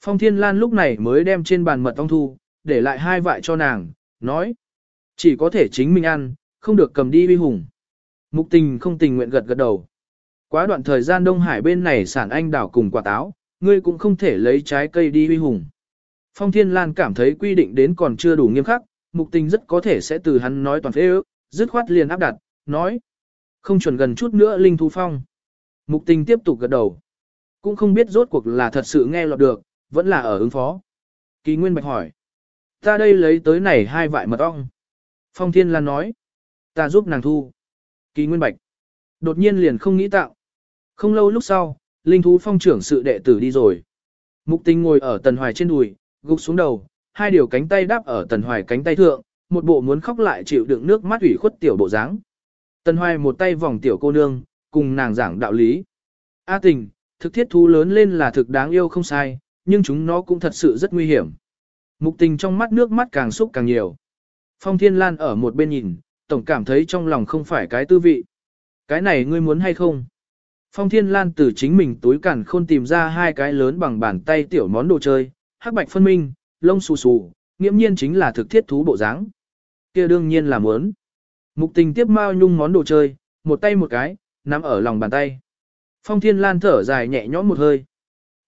Phong Thiên Lan lúc này mới đem trên bàn mật ong thu, để lại hai vại cho nàng, nói. Chỉ có thể chính mình ăn, không được cầm đi uy hùng. Mục tình không tình nguyện gật gật đầu. Quá đoạn thời gian Đông Hải bên này sản anh đảo cùng quả táo, ngươi cũng không thể lấy trái cây đi uy hùng. Phong Thiên Lan cảm thấy quy định đến còn chưa đủ nghiêm khắc, mục tình rất có thể sẽ từ hắn nói toàn phê ước, dứt khoát liền áp đặt, nói. Không chuẩn gần chút nữa Linh Thú Phong. Mục tình tiếp tục gật đầu. Cũng không biết rốt cuộc là thật sự nghe lọt được, vẫn là ở ứng phó. Kỳ Nguyên Bạch hỏi. Ta đây lấy tới này hai vại mật ong. Phong Thiên Lan nói. Ta giúp nàng thu. Kỳ Nguyên Bạch. Đột nhiên liền không nghĩ tạo. Không lâu lúc sau, Linh Thú Phong trưởng sự đệ tử đi rồi. Mục tình ngồi ở Tần Hoài trên đùi, gục xuống đầu, hai điều cánh tay đáp ở Tần Hoài cánh tay thượng, một bộ muốn khóc lại chịu đựng nước mắt ủy khuất tiểu bộ dáng. Tần Hoài một tay vòng tiểu cô nương, cùng nàng giảng đạo lý. A tình, thực thiết thú lớn lên là thực đáng yêu không sai, nhưng chúng nó cũng thật sự rất nguy hiểm. Mục tình trong mắt nước mắt càng xúc càng nhiều. Phong Thiên Lan ở một bên nhìn, tổng cảm thấy trong lòng không phải cái tư vị. Cái này ngươi muốn hay không? Phong Thiên Lan từ chính mình túi cản khôn tìm ra hai cái lớn bằng bàn tay tiểu món đồ chơi, hắc bạch phân minh, lông xù xù, nghiễm nhiên chính là thực thiết thú bộ dáng. kia đương nhiên là muốn. Mục tình tiếp mao nhung món đồ chơi, một tay một cái, nắm ở lòng bàn tay. Phong Thiên Lan thở dài nhẹ nhõm một hơi.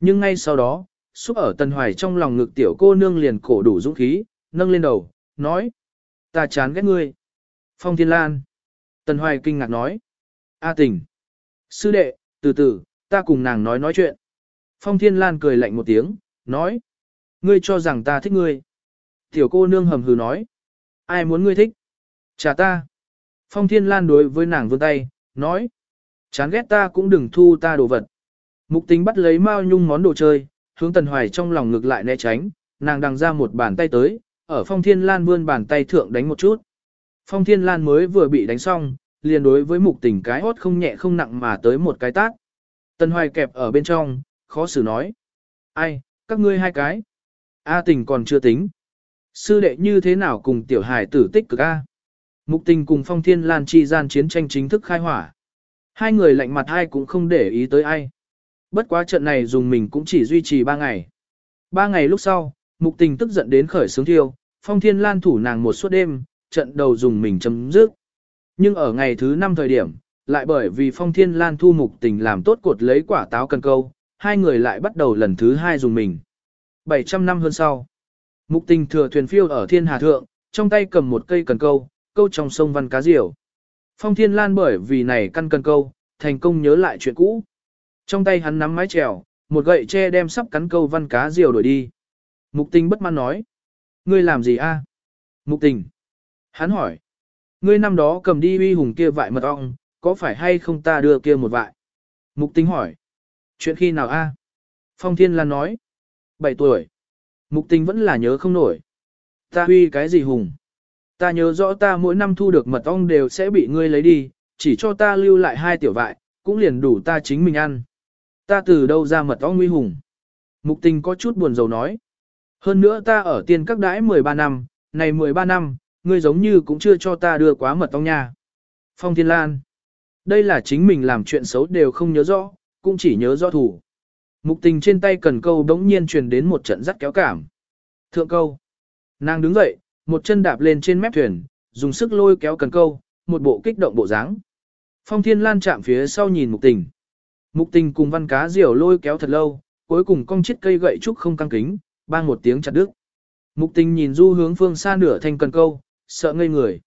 Nhưng ngay sau đó, xúc ở Tần Hoài trong lòng ngực tiểu cô nương liền cổ đủ dũng khí, nâng lên đầu, nói. Ta chán ghét ngươi. Phong Thiên Lan. Tần Hoài kinh ngạc nói. A tình. Sư đệ, từ từ, ta cùng nàng nói nói chuyện. Phong Thiên Lan cười lạnh một tiếng, nói. Ngươi cho rằng ta thích ngươi. Tiểu cô nương hầm hừ nói. Ai muốn ngươi thích? Chà ta. Phong Thiên Lan đối với nàng vươn tay, nói. Chán ghét ta cũng đừng thu ta đồ vật. Mục tính bắt lấy Mao Nhung món đồ chơi, hướng Tần Hoài trong lòng ngực lại né tránh, nàng đằng ra một bàn tay tới, ở Phong Thiên Lan vươn bàn tay thượng đánh một chút. Phong Thiên Lan mới vừa bị đánh xong, liền đối với mục tình cái hốt không nhẹ không nặng mà tới một cái tát. Tần Hoài kẹp ở bên trong, khó xử nói. Ai, các ngươi hai cái. A tình còn chưa tính. Sư đệ như thế nào cùng tiểu hải tử tích cực A. Mục tình cùng Phong Thiên Lan chi gian chiến tranh chính thức khai hỏa. Hai người lạnh mặt ai cũng không để ý tới ai. Bất quá trận này dùng mình cũng chỉ duy trì ba ngày. Ba ngày lúc sau, mục tình tức giận đến khởi sướng thiêu, Phong Thiên Lan thủ nàng một suốt đêm, trận đầu dùng mình chấm dứt. Nhưng ở ngày thứ năm thời điểm, lại bởi vì Phong Thiên Lan thu mục tình làm tốt cột lấy quả táo cần câu, hai người lại bắt đầu lần thứ hai dùng mình. 700 năm hơn sau, mục tình thừa thuyền phiêu ở thiên hà thượng, trong tay cầm một cây cần câu, câu trong sông văn cá diều. Phong Thiên Lan bởi vì này căn cần câu, thành công nhớ lại chuyện cũ. Trong tay hắn nắm mái chèo, một gậy tre đem sắp cắn câu văn cá diều đuổi đi. Mục tình bất mãn nói. Ngươi làm gì a? Mục tình. Hắn hỏi. Ngươi năm đó cầm đi uy hùng kia vại mật ong, có phải hay không ta đưa kia một vại? Mục tình hỏi. Chuyện khi nào a? Phong Thiên Lan nói. Bảy tuổi. Mục tình vẫn là nhớ không nổi. Ta huy cái gì hùng? Ta nhớ rõ ta mỗi năm thu được mật ong đều sẽ bị ngươi lấy đi, chỉ cho ta lưu lại hai tiểu vại, cũng liền đủ ta chính mình ăn. Ta từ đâu ra mật ong nguy hùng? Mục tình có chút buồn rầu nói. Hơn nữa ta ở tiên các đãi 13 năm, này 13 năm, ngươi giống như cũng chưa cho ta đưa quá mật ong nha. Phong Thiên Lan. Đây là chính mình làm chuyện xấu đều không nhớ rõ, cũng chỉ nhớ rõ thủ. Mục tình trên tay cần câu đống nhiên truyền đến một trận rất kéo cảm. Thượng câu. Nàng đứng dậy, một chân đạp lên trên mép thuyền, dùng sức lôi kéo cần câu, một bộ kích động bộ dáng. Phong Thiên Lan chạm phía sau nhìn Mục Tình. Mục Tình cùng văn cá diều lôi kéo thật lâu, cuối cùng cong chiếc cây gậy trúc không căng kính, bang một tiếng chặt đứt. Mục Tình nhìn du hướng phương xa nửa thành cần câu, sợ ngây người.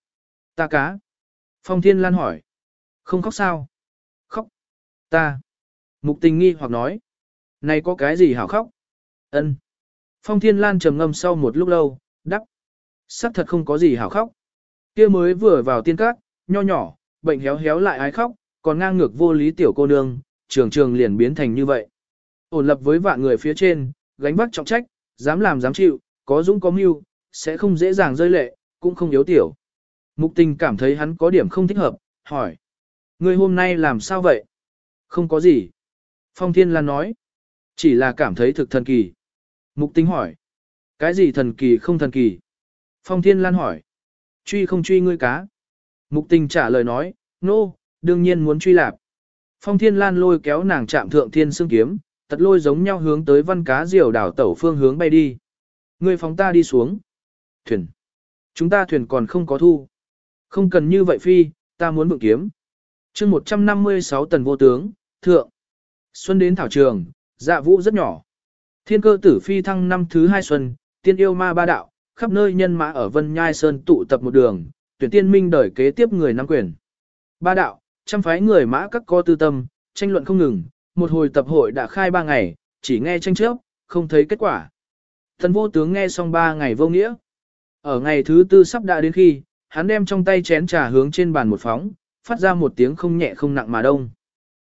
Ta cá. Phong Thiên Lan hỏi. Không khóc sao? Khóc. Ta. Mục Tình nghi hoặc nói. Này có cái gì hảo khóc? Ân. Phong Thiên Lan trầm ngâm sau một lúc lâu, đắc. Sắc thật không có gì hảo khóc. Kia mới vừa vào tiên cát, nho nhỏ, bệnh héo héo lại ái khóc, còn ngang ngược vô lý tiểu cô nương, trường trường liền biến thành như vậy. Ổn lập với vạn người phía trên, gánh vác trọng trách, dám làm dám chịu, có dũng có mưu, sẽ không dễ dàng rơi lệ, cũng không yếu tiểu. Mục tình cảm thấy hắn có điểm không thích hợp, hỏi. Người hôm nay làm sao vậy? Không có gì. Phong Thiên Lan nói. Chỉ là cảm thấy thực thần kỳ. Mục tình hỏi. Cái gì thần kỳ không thần kỳ? Phong Thiên Lan hỏi. Truy không truy ngươi cá? Mục tình trả lời nói, nô, no, đương nhiên muốn truy lạp. Phong Thiên Lan lôi kéo nàng chạm thượng thiên xương kiếm, tật lôi giống nhau hướng tới văn cá diều đảo tẩu phương hướng bay đi. Ngươi phóng ta đi xuống. Thuyền. Chúng ta thuyền còn không có thu. Không cần như vậy phi, ta muốn vượng kiếm. chương 156 tần vô tướng, thượng. Xuân đến thảo trường, dạ vũ rất nhỏ. Thiên cơ tử phi thăng năm thứ hai xuân, tiên yêu ma ba đạo, khắp nơi nhân mã ở Vân Nhai Sơn tụ tập một đường, tuyển tiên minh đời kế tiếp người nắm quyền. Ba đạo, trăm phái người mã các co tư tâm, tranh luận không ngừng, một hồi tập hội đã khai ba ngày, chỉ nghe tranh chấp, không thấy kết quả. Thần vô tướng nghe xong ba ngày vô nghĩa. Ở ngày thứ tư sắp đã đến khi, hắn đem trong tay chén trà hướng trên bàn một phóng, phát ra một tiếng không nhẹ không nặng mà đông.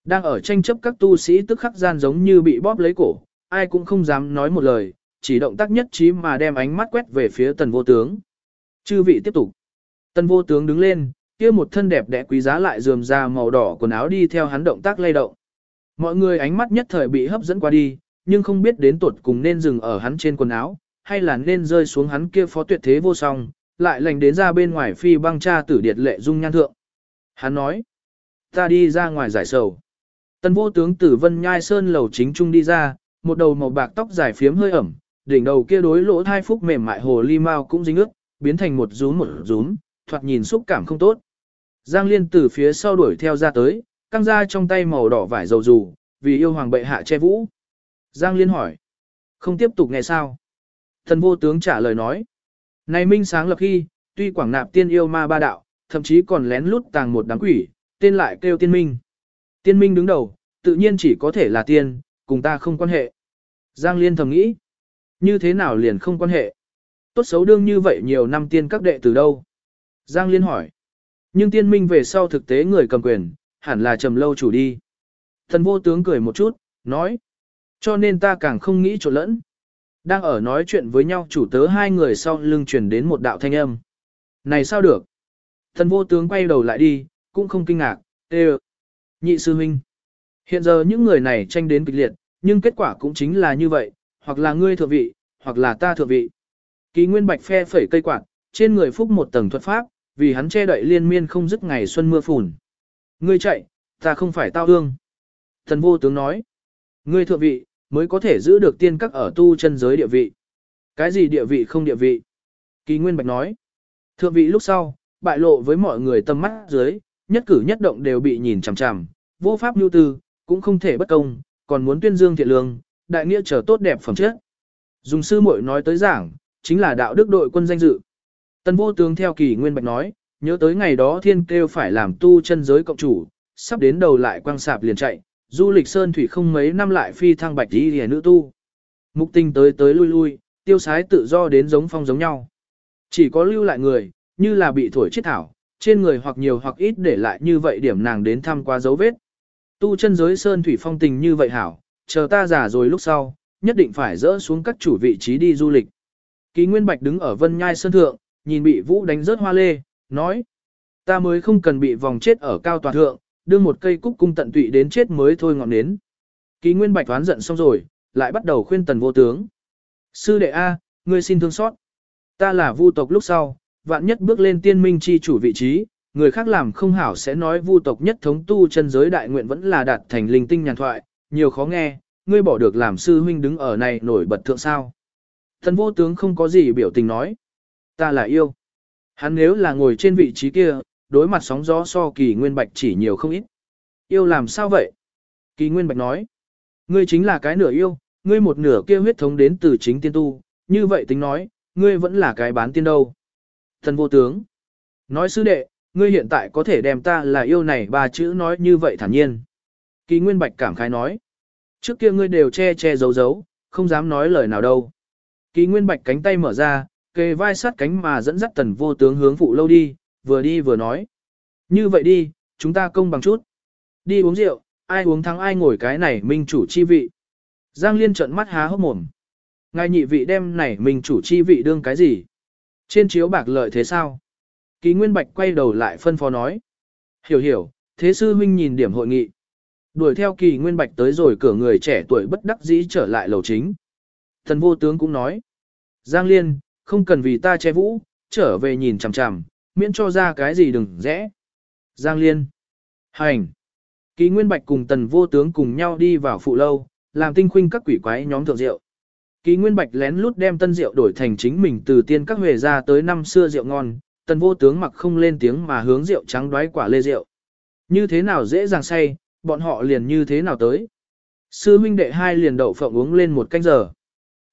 Đang ở tranh chấp các tu sĩ tức khắc gian giống như bị bóp lấy cổ, ai cũng không dám nói một lời, chỉ động tác nhất trí mà đem ánh mắt quét về phía tần vô tướng. Chư vị tiếp tục. Tần vô tướng đứng lên, kia một thân đẹp đẽ quý giá lại dườm ra màu đỏ quần áo đi theo hắn động tác lay động. Mọi người ánh mắt nhất thời bị hấp dẫn qua đi, nhưng không biết đến tuột cùng nên dừng ở hắn trên quần áo, hay là nên rơi xuống hắn kia phó tuyệt thế vô song, lại lành đến ra bên ngoài phi băng cha tử điệt lệ dung nhan thượng. Hắn nói, ta đi ra ngoài giải sầu. Tần vô tướng tử vân nhai sơn lầu chính trung đi ra, một đầu màu bạc tóc dài phiếm hơi ẩm, đỉnh đầu kia đối lỗ thai phúc mềm mại hồ ly mau cũng dính ướt, biến thành một rúm một rúm, thoạt nhìn xúc cảm không tốt. Giang Liên từ phía sau đuổi theo ra tới, căng ra trong tay màu đỏ vải dầu dù, vì yêu hoàng bệ hạ che vũ. Giang Liên hỏi, không tiếp tục nghe sao? Thần vô tướng trả lời nói, này minh sáng lập khi, tuy quảng nạp tiên yêu ma ba đạo, thậm chí còn lén lút tàng một đám quỷ, tên lại kêu tiên minh. Tiên minh đứng đầu, tự nhiên chỉ có thể là tiên, cùng ta không quan hệ. Giang Liên thầm nghĩ, như thế nào liền không quan hệ? Tốt xấu đương như vậy nhiều năm tiên các đệ từ đâu? Giang Liên hỏi. Nhưng tiên minh về sau thực tế người cầm quyền, hẳn là trầm lâu chủ đi. Thần vô tướng cười một chút, nói. Cho nên ta càng không nghĩ trộn lẫn. Đang ở nói chuyện với nhau chủ tớ hai người sau lưng truyền đến một đạo thanh âm. Này sao được? Thần vô tướng quay đầu lại đi, cũng không kinh ngạc, tê Nhị sư huynh. Hiện giờ những người này tranh đến kịch liệt, nhưng kết quả cũng chính là như vậy, hoặc là ngươi thượng vị, hoặc là ta thượng vị. Kỳ nguyên bạch phe phẩy cây quạt, trên người phúc một tầng thuật pháp, vì hắn che đậy liên miên không dứt ngày xuân mưa phùn. Ngươi chạy, ta không phải tao ương. Thần vô tướng nói, ngươi thượng vị, mới có thể giữ được tiên các ở tu chân giới địa vị. Cái gì địa vị không địa vị? Kỳ Nguyên Bạch nói, thượng vị lúc sau, bại lộ với mọi người tâm mắt dưới, nhất cử nhất động đều bị nhìn chằm chằm, vô pháp nhu tư, cũng không thể bất công, còn muốn tuyên dương thiện lương, đại nghĩa trở tốt đẹp phẩm chất. Dùng sư muội nói tới giảng, chính là đạo đức đội quân danh dự. Tần vô tướng theo kỳ nguyên bạch nói, nhớ tới ngày đó thiên kêu phải làm tu chân giới cộng chủ, sắp đến đầu lại quang sạp liền chạy, du lịch sơn thủy không mấy năm lại phi thăng bạch đi hề nữ tu. Mục tinh tới tới lui lui, tiêu sái tự do đến giống phong giống nhau. Chỉ có lưu lại người, như là bị thổi chết thảo, trên người hoặc nhiều hoặc ít để lại như vậy điểm nàng đến thăm qua dấu vết. Tu chân giới sơn thủy phong tình như vậy hảo, chờ ta già rồi lúc sau, nhất định phải dỡ xuống các chủ vị trí đi du lịch. Ký Nguyên Bạch đứng ở vân nhai sơn thượng, nhìn bị vũ đánh rớt hoa lê, nói. Ta mới không cần bị vòng chết ở cao toàn thượng, đưa một cây cúc cung tận tụy đến chết mới thôi ngọn nến. Ký Nguyên Bạch toán giận xong rồi, lại bắt đầu khuyên tần vô tướng. Sư đệ A, ngươi xin thương xót. Ta là vu tộc lúc sau, vạn nhất bước lên tiên minh chi chủ vị trí, người khác làm không hảo sẽ nói vu tộc nhất thống tu chân giới đại nguyện vẫn là đạt thành linh tinh nhàn thoại, nhiều khó nghe, ngươi bỏ được làm sư huynh đứng ở này nổi bật thượng sao. Thần vô tướng không có gì biểu tình nói. ta là yêu. Hắn nếu là ngồi trên vị trí kia, đối mặt sóng gió so kỳ nguyên bạch chỉ nhiều không ít. Yêu làm sao vậy? Kỳ nguyên bạch nói, ngươi chính là cái nửa yêu, ngươi một nửa kia huyết thống đến từ chính tiên tu, như vậy tính nói, ngươi vẫn là cái bán tiên đâu. Thần vô tướng, nói sư đệ, ngươi hiện tại có thể đem ta là yêu này ba chữ nói như vậy thản nhiên. Kỳ nguyên bạch cảm khái nói, trước kia ngươi đều che che giấu giấu, không dám nói lời nào đâu. Kỳ nguyên bạch cánh tay mở ra, kề vai sát cánh mà dẫn dắt tần vô tướng hướng phụ lâu đi, vừa đi vừa nói. Như vậy đi, chúng ta công bằng chút. Đi uống rượu, ai uống thắng ai ngồi cái này minh chủ chi vị. Giang Liên trợn mắt há hốc mồm. Ngài nhị vị đem này minh chủ chi vị đương cái gì? Trên chiếu bạc lợi thế sao? Kỳ Nguyên Bạch quay đầu lại phân phó nói. Hiểu hiểu, thế sư huynh nhìn điểm hội nghị. Đuổi theo kỳ Nguyên Bạch tới rồi cửa người trẻ tuổi bất đắc dĩ trở lại lầu chính. Thần vô tướng cũng nói. Giang Liên, không cần vì ta che vũ, trở về nhìn chằm chằm, miễn cho ra cái gì đừng rẽ. Giang Liên. Hành. Kỳ Nguyên Bạch cùng tần vô tướng cùng nhau đi vào phụ lâu, làm tinh khuynh các quỷ quái nhóm thượng rượu. Kỳ Nguyên Bạch lén lút đem tân rượu đổi thành chính mình từ tiên các huề ra tới năm xưa rượu ngon, tần vô tướng mặc không lên tiếng mà hướng rượu trắng đoái quả lê rượu. Như thế nào dễ dàng say, bọn họ liền như thế nào tới. Sư huynh đệ hai liền đậu phộng uống lên một canh giờ.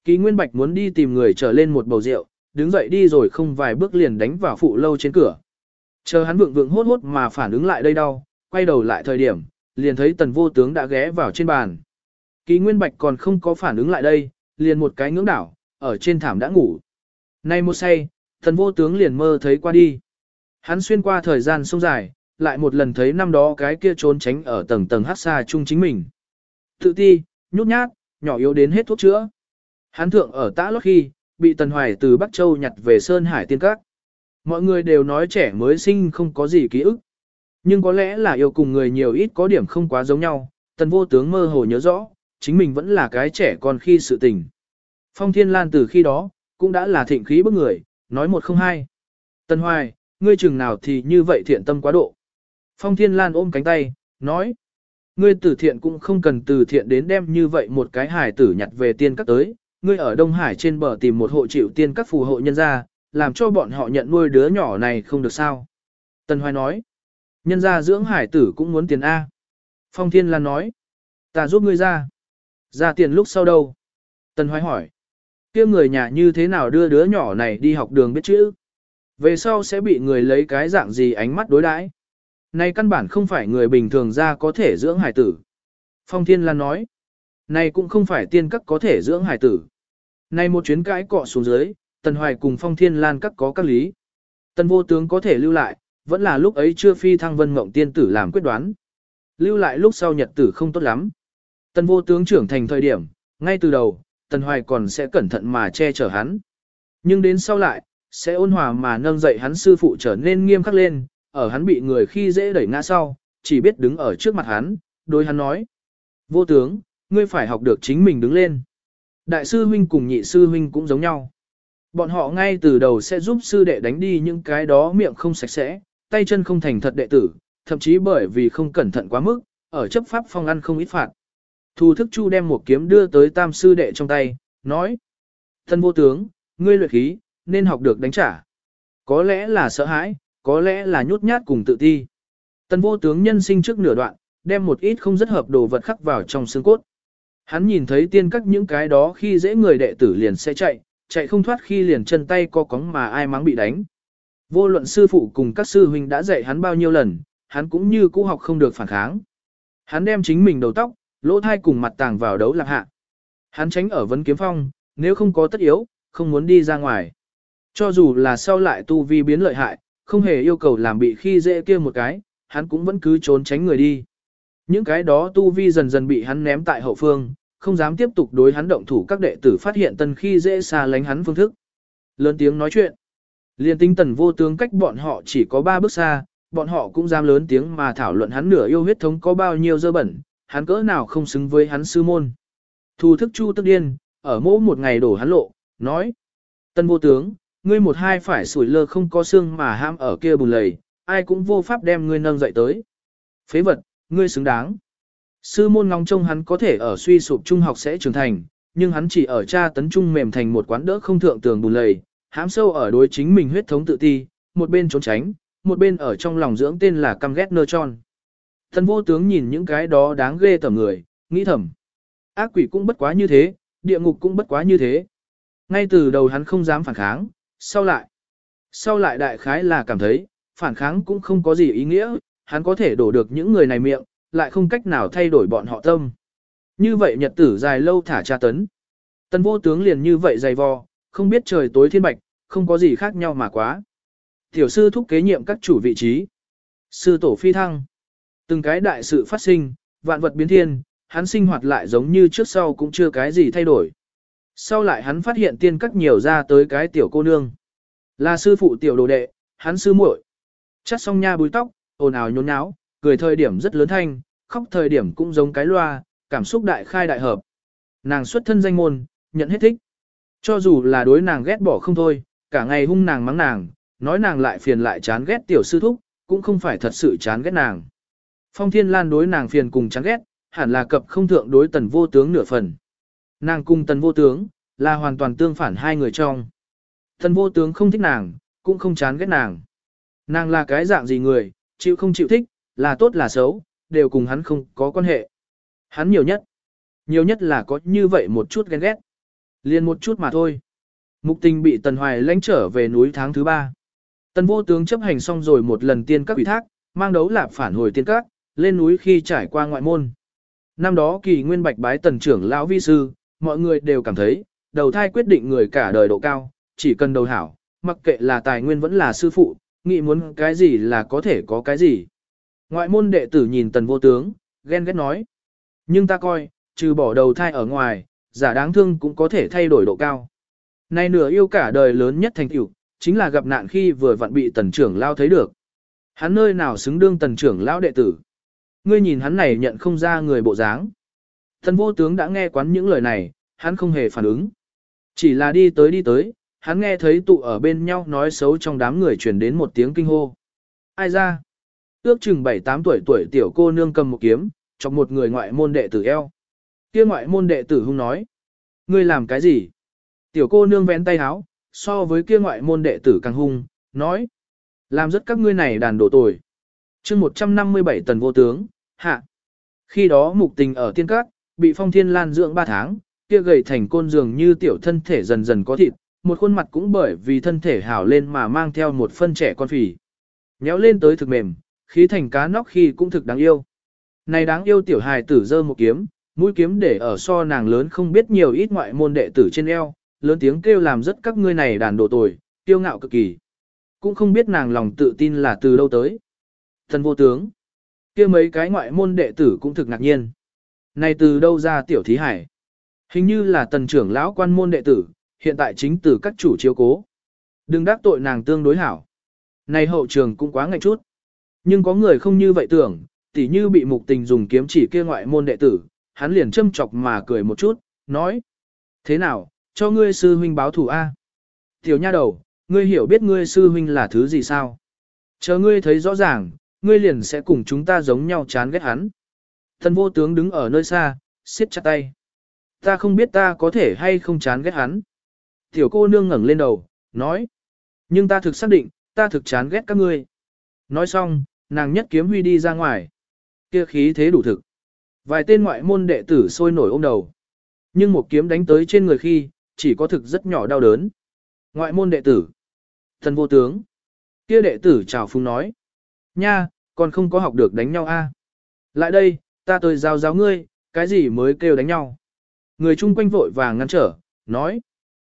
Kỳ Nguyên Bạch muốn đi tìm người trở lên một bầu rượu, đứng dậy đi rồi không vài bước liền đánh vào phụ lâu trên cửa. Chờ hắn vượng vượng hốt hốt mà phản ứng lại đây đau, quay đầu lại thời điểm, liền thấy tần vô tướng đã ghé vào trên bàn. Kỳ Nguyên Bạch còn không có phản ứng lại đây, liền một cái ngưỡng đảo, ở trên thảm đã ngủ. Nay một say, tần vô tướng liền mơ thấy qua đi. Hắn xuyên qua thời gian sông dài, lại một lần thấy năm đó cái kia trốn tránh ở tầng tầng hát xa chung chính mình. Tự ti, nhút nhát, nhỏ yếu đến hết thuốc chữa. Hắn thượng ở tã lót khi, bị Tần Hoài từ Bắc Châu nhặt về Sơn Hải Tiên Các. Mọi người đều nói trẻ mới sinh không có gì ký ức. Nhưng có lẽ là yêu cùng người nhiều ít có điểm không quá giống nhau, Tần vô tướng mơ hồ nhớ rõ, chính mình vẫn là cái trẻ còn khi sự tình. Phong Thiên Lan từ khi đó, cũng đã là thịnh khí bức người, nói một không hai. Tần Hoài, ngươi chừng nào thì như vậy thiện tâm quá độ. Phong Thiên Lan ôm cánh tay, nói. Ngươi tử thiện cũng không cần từ thiện đến đem như vậy một cái hài tử nhặt về tiên các tới, ngươi ở Đông Hải trên bờ tìm một hộ chịu tiên các phù hộ nhân gia, làm cho bọn họ nhận nuôi đứa nhỏ này không được sao. Tần Hoài nói, nhân gia dưỡng hải tử cũng muốn tiền A. Phong Thiên Lan nói, ta giúp ngươi ra. Ra tiền lúc sau đâu? Tần Hoài hỏi, kia người nhà như thế nào đưa đứa nhỏ này đi học đường biết chữ? Về sau sẽ bị người lấy cái dạng gì ánh mắt đối đãi? Này căn bản không phải người bình thường ra có thể dưỡng hải tử. Phong Thiên Lan nói, này cũng không phải tiên các có thể dưỡng hải tử. Này một chuyến cãi cọ xuống dưới, Tần Hoài cùng Phong Thiên Lan các có các lý. Tần vô tướng có thể lưu lại, vẫn là lúc ấy chưa phi thăng vân mộng tiên tử làm quyết đoán. Lưu lại lúc sau nhật tử không tốt lắm. Tần vô tướng trưởng thành thời điểm, ngay từ đầu, Tần Hoài còn sẽ cẩn thận mà che chở hắn. Nhưng đến sau lại, sẽ ôn hòa mà nâng dậy hắn sư phụ trở nên nghiêm khắc lên, ở hắn bị người khi dễ đẩy ngã sau, chỉ biết đứng ở trước mặt hắn, đối hắn nói. Vô tướng, ngươi phải học được chính mình đứng lên. Đại sư huynh cùng nhị sư huynh cũng giống nhau. Bọn họ ngay từ đầu sẽ giúp sư đệ đánh đi những cái đó miệng không sạch sẽ, tay chân không thành thật đệ tử, thậm chí bởi vì không cẩn thận quá mức, ở chấp pháp phong ăn không ít phạt. Thu thức chu đem một kiếm đưa tới tam sư đệ trong tay, nói. Thân vô tướng, ngươi luyện khí, nên học được đánh trả. Có lẽ là sợ hãi, có lẽ là nhút nhát cùng tự ti. Tân vô tướng nhân sinh trước nửa đoạn, đem một ít không rất hợp đồ vật khắc vào trong xương cốt. Hắn nhìn thấy tiên các những cái đó khi dễ người đệ tử liền sẽ chạy, chạy không thoát khi liền chân tay co cóng mà ai mắng bị đánh. Vô luận sư phụ cùng các sư huynh đã dạy hắn bao nhiêu lần, hắn cũng như cũ học không được phản kháng. Hắn đem chính mình đầu tóc, lỗ thai cùng mặt tàng vào đấu lạc hạ. Hắn tránh ở vấn kiếm phong, nếu không có tất yếu, không muốn đi ra ngoài. Cho dù là sau lại tu vi biến lợi hại, không hề yêu cầu làm bị khi dễ kia một cái, hắn cũng vẫn cứ trốn tránh người đi. Những cái đó tu vi dần dần bị hắn ném tại hậu phương, không dám tiếp tục đối hắn động thủ các đệ tử phát hiện tân khi dễ xa lánh hắn phương thức. Lớn tiếng nói chuyện. Liên tinh tần vô tướng cách bọn họ chỉ có ba bước xa, bọn họ cũng dám lớn tiếng mà thảo luận hắn nửa yêu huyết thống có bao nhiêu dơ bẩn, hắn cỡ nào không xứng với hắn sư môn. Thu thức chu tức điên, ở mỗ một ngày đổ hắn lộ, nói. Tân vô tướng, ngươi một hai phải sủi lơ không có xương mà ham ở kia bùn lầy, ai cũng vô pháp đem ngươi nâng dậy tới. Phế vật, ngươi xứng đáng. Sư môn ngóng trông hắn có thể ở suy sụp trung học sẽ trưởng thành, nhưng hắn chỉ ở cha tấn trung mềm thành một quán đỡ không thượng tường bùn lầy, hãm sâu ở đối chính mình huyết thống tự ti, một bên trốn tránh, một bên ở trong lòng dưỡng tên là căm ghét nơ tròn. Thần vô tướng nhìn những cái đó đáng ghê tởm người, nghĩ thầm. Ác quỷ cũng bất quá như thế, địa ngục cũng bất quá như thế. Ngay từ đầu hắn không dám phản kháng, sau lại. Sau lại đại khái là cảm thấy, phản kháng cũng không có gì ý nghĩa, hắn có thể đổ được những người này miệng, lại không cách nào thay đổi bọn họ tâm. Như vậy nhật tử dài lâu thả tra tấn. Tần vô tướng liền như vậy dày vò, không biết trời tối thiên bạch, không có gì khác nhau mà quá. Tiểu sư thúc kế nhiệm các chủ vị trí. Sư tổ phi thăng. Từng cái đại sự phát sinh, vạn vật biến thiên, hắn sinh hoạt lại giống như trước sau cũng chưa cái gì thay đổi. Sau lại hắn phát hiện tiên các nhiều ra tới cái tiểu cô nương. Là sư phụ tiểu đồ đệ, hắn sư muội. Chắt xong nha búi tóc, ồn ào nhốn nháo, cười thời điểm rất lớn thanh, khóc thời điểm cũng giống cái loa, cảm xúc đại khai đại hợp. Nàng xuất thân danh môn, nhận hết thích. Cho dù là đối nàng ghét bỏ không thôi, cả ngày hung nàng mắng nàng, nói nàng lại phiền lại chán ghét tiểu sư thúc, cũng không phải thật sự chán ghét nàng. Phong Thiên Lan đối nàng phiền cùng chán ghét, hẳn là cập không thượng đối tần vô tướng nửa phần. Nàng cùng tần vô tướng, là hoàn toàn tương phản hai người trong. Tần vô tướng không thích nàng, cũng không chán ghét nàng. Nàng là cái dạng gì người, chịu không chịu thích, là tốt là xấu, đều cùng hắn không có quan hệ. Hắn nhiều nhất, nhiều nhất là có như vậy một chút ghen ghét. Liền một chút mà thôi. Mục tình bị Tần Hoài lãnh trở về núi tháng thứ ba. Tần vô tướng chấp hành xong rồi một lần tiên các ủy thác, mang đấu lạp phản hồi tiên các, lên núi khi trải qua ngoại môn. Năm đó kỳ nguyên bạch bái tần trưởng lão vi sư, mọi người đều cảm thấy, đầu thai quyết định người cả đời độ cao, chỉ cần đầu hảo, mặc kệ là tài nguyên vẫn là sư phụ, nghĩ muốn cái gì là có thể có cái gì. Ngoại môn đệ tử nhìn tần vô tướng, ghen ghét nói. Nhưng ta coi, trừ bỏ đầu thai ở ngoài, giả đáng thương cũng có thể thay đổi độ cao. Nay nửa yêu cả đời lớn nhất thành tựu, chính là gặp nạn khi vừa vặn bị tần trưởng lao thấy được. Hắn nơi nào xứng đương tần trưởng lão đệ tử. Ngươi nhìn hắn này nhận không ra người bộ dáng. Tần vô tướng đã nghe quán những lời này, hắn không hề phản ứng. Chỉ là đi tới đi tới, hắn nghe thấy tụ ở bên nhau nói xấu trong đám người truyền đến một tiếng kinh hô. Ai ra? Ước chừng 7-8 tuổi tuổi tiểu cô nương cầm một kiếm, chọc một người ngoại môn đệ tử eo. Kia ngoại môn đệ tử hung nói. Ngươi làm cái gì? Tiểu cô nương vén tay áo, so với kia ngoại môn đệ tử càng hung, nói. Làm rất các ngươi này đàn đổ tồi. chương 157 tần vô tướng, hạ. Khi đó mục tình ở tiên các, bị phong thiên lan dưỡng 3 tháng, kia gầy thành côn dường như tiểu thân thể dần dần có thịt, một khuôn mặt cũng bởi vì thân thể hảo lên mà mang theo một phân trẻ con phì. Nhéo lên tới thực mềm, khí thành cá nóc khi cũng thực đáng yêu. Này đáng yêu tiểu hài tử dơ một kiếm, mũi kiếm để ở so nàng lớn không biết nhiều ít ngoại môn đệ tử trên eo, lớn tiếng kêu làm rất các ngươi này đàn đồ tồi, kiêu ngạo cực kỳ. Cũng không biết nàng lòng tự tin là từ đâu tới. Thần vô tướng. kia mấy cái ngoại môn đệ tử cũng thực ngạc nhiên. Này từ đâu ra tiểu thí hải? Hình như là tần trưởng lão quan môn đệ tử, hiện tại chính từ các chủ chiếu cố. Đừng đắc tội nàng tương đối hảo. Này hậu trường cũng quá ngạch chút. Nhưng có người không như vậy tưởng, tỉ như bị mục tình dùng kiếm chỉ kia ngoại môn đệ tử, hắn liền châm chọc mà cười một chút, nói. Thế nào, cho ngươi sư huynh báo thủ A. Tiểu nha đầu, ngươi hiểu biết ngươi sư huynh là thứ gì sao? Chờ ngươi thấy rõ ràng, ngươi liền sẽ cùng chúng ta giống nhau chán ghét hắn. Thần vô tướng đứng ở nơi xa, siết chặt tay. Ta không biết ta có thể hay không chán ghét hắn. Tiểu cô nương ngẩng lên đầu, nói. Nhưng ta thực xác định, ta thực chán ghét các ngươi. Nói xong, nàng nhất kiếm huy đi ra ngoài. Kia khí thế đủ thực. Vài tên ngoại môn đệ tử sôi nổi ôm đầu. Nhưng một kiếm đánh tới trên người khi, chỉ có thực rất nhỏ đau đớn. Ngoại môn đệ tử. Thần vô tướng. Kia đệ tử chào phung nói. Nha, còn không có học được đánh nhau a. Lại đây, ta tôi giao giáo ngươi, cái gì mới kêu đánh nhau. Người chung quanh vội vàng ngăn trở, nói.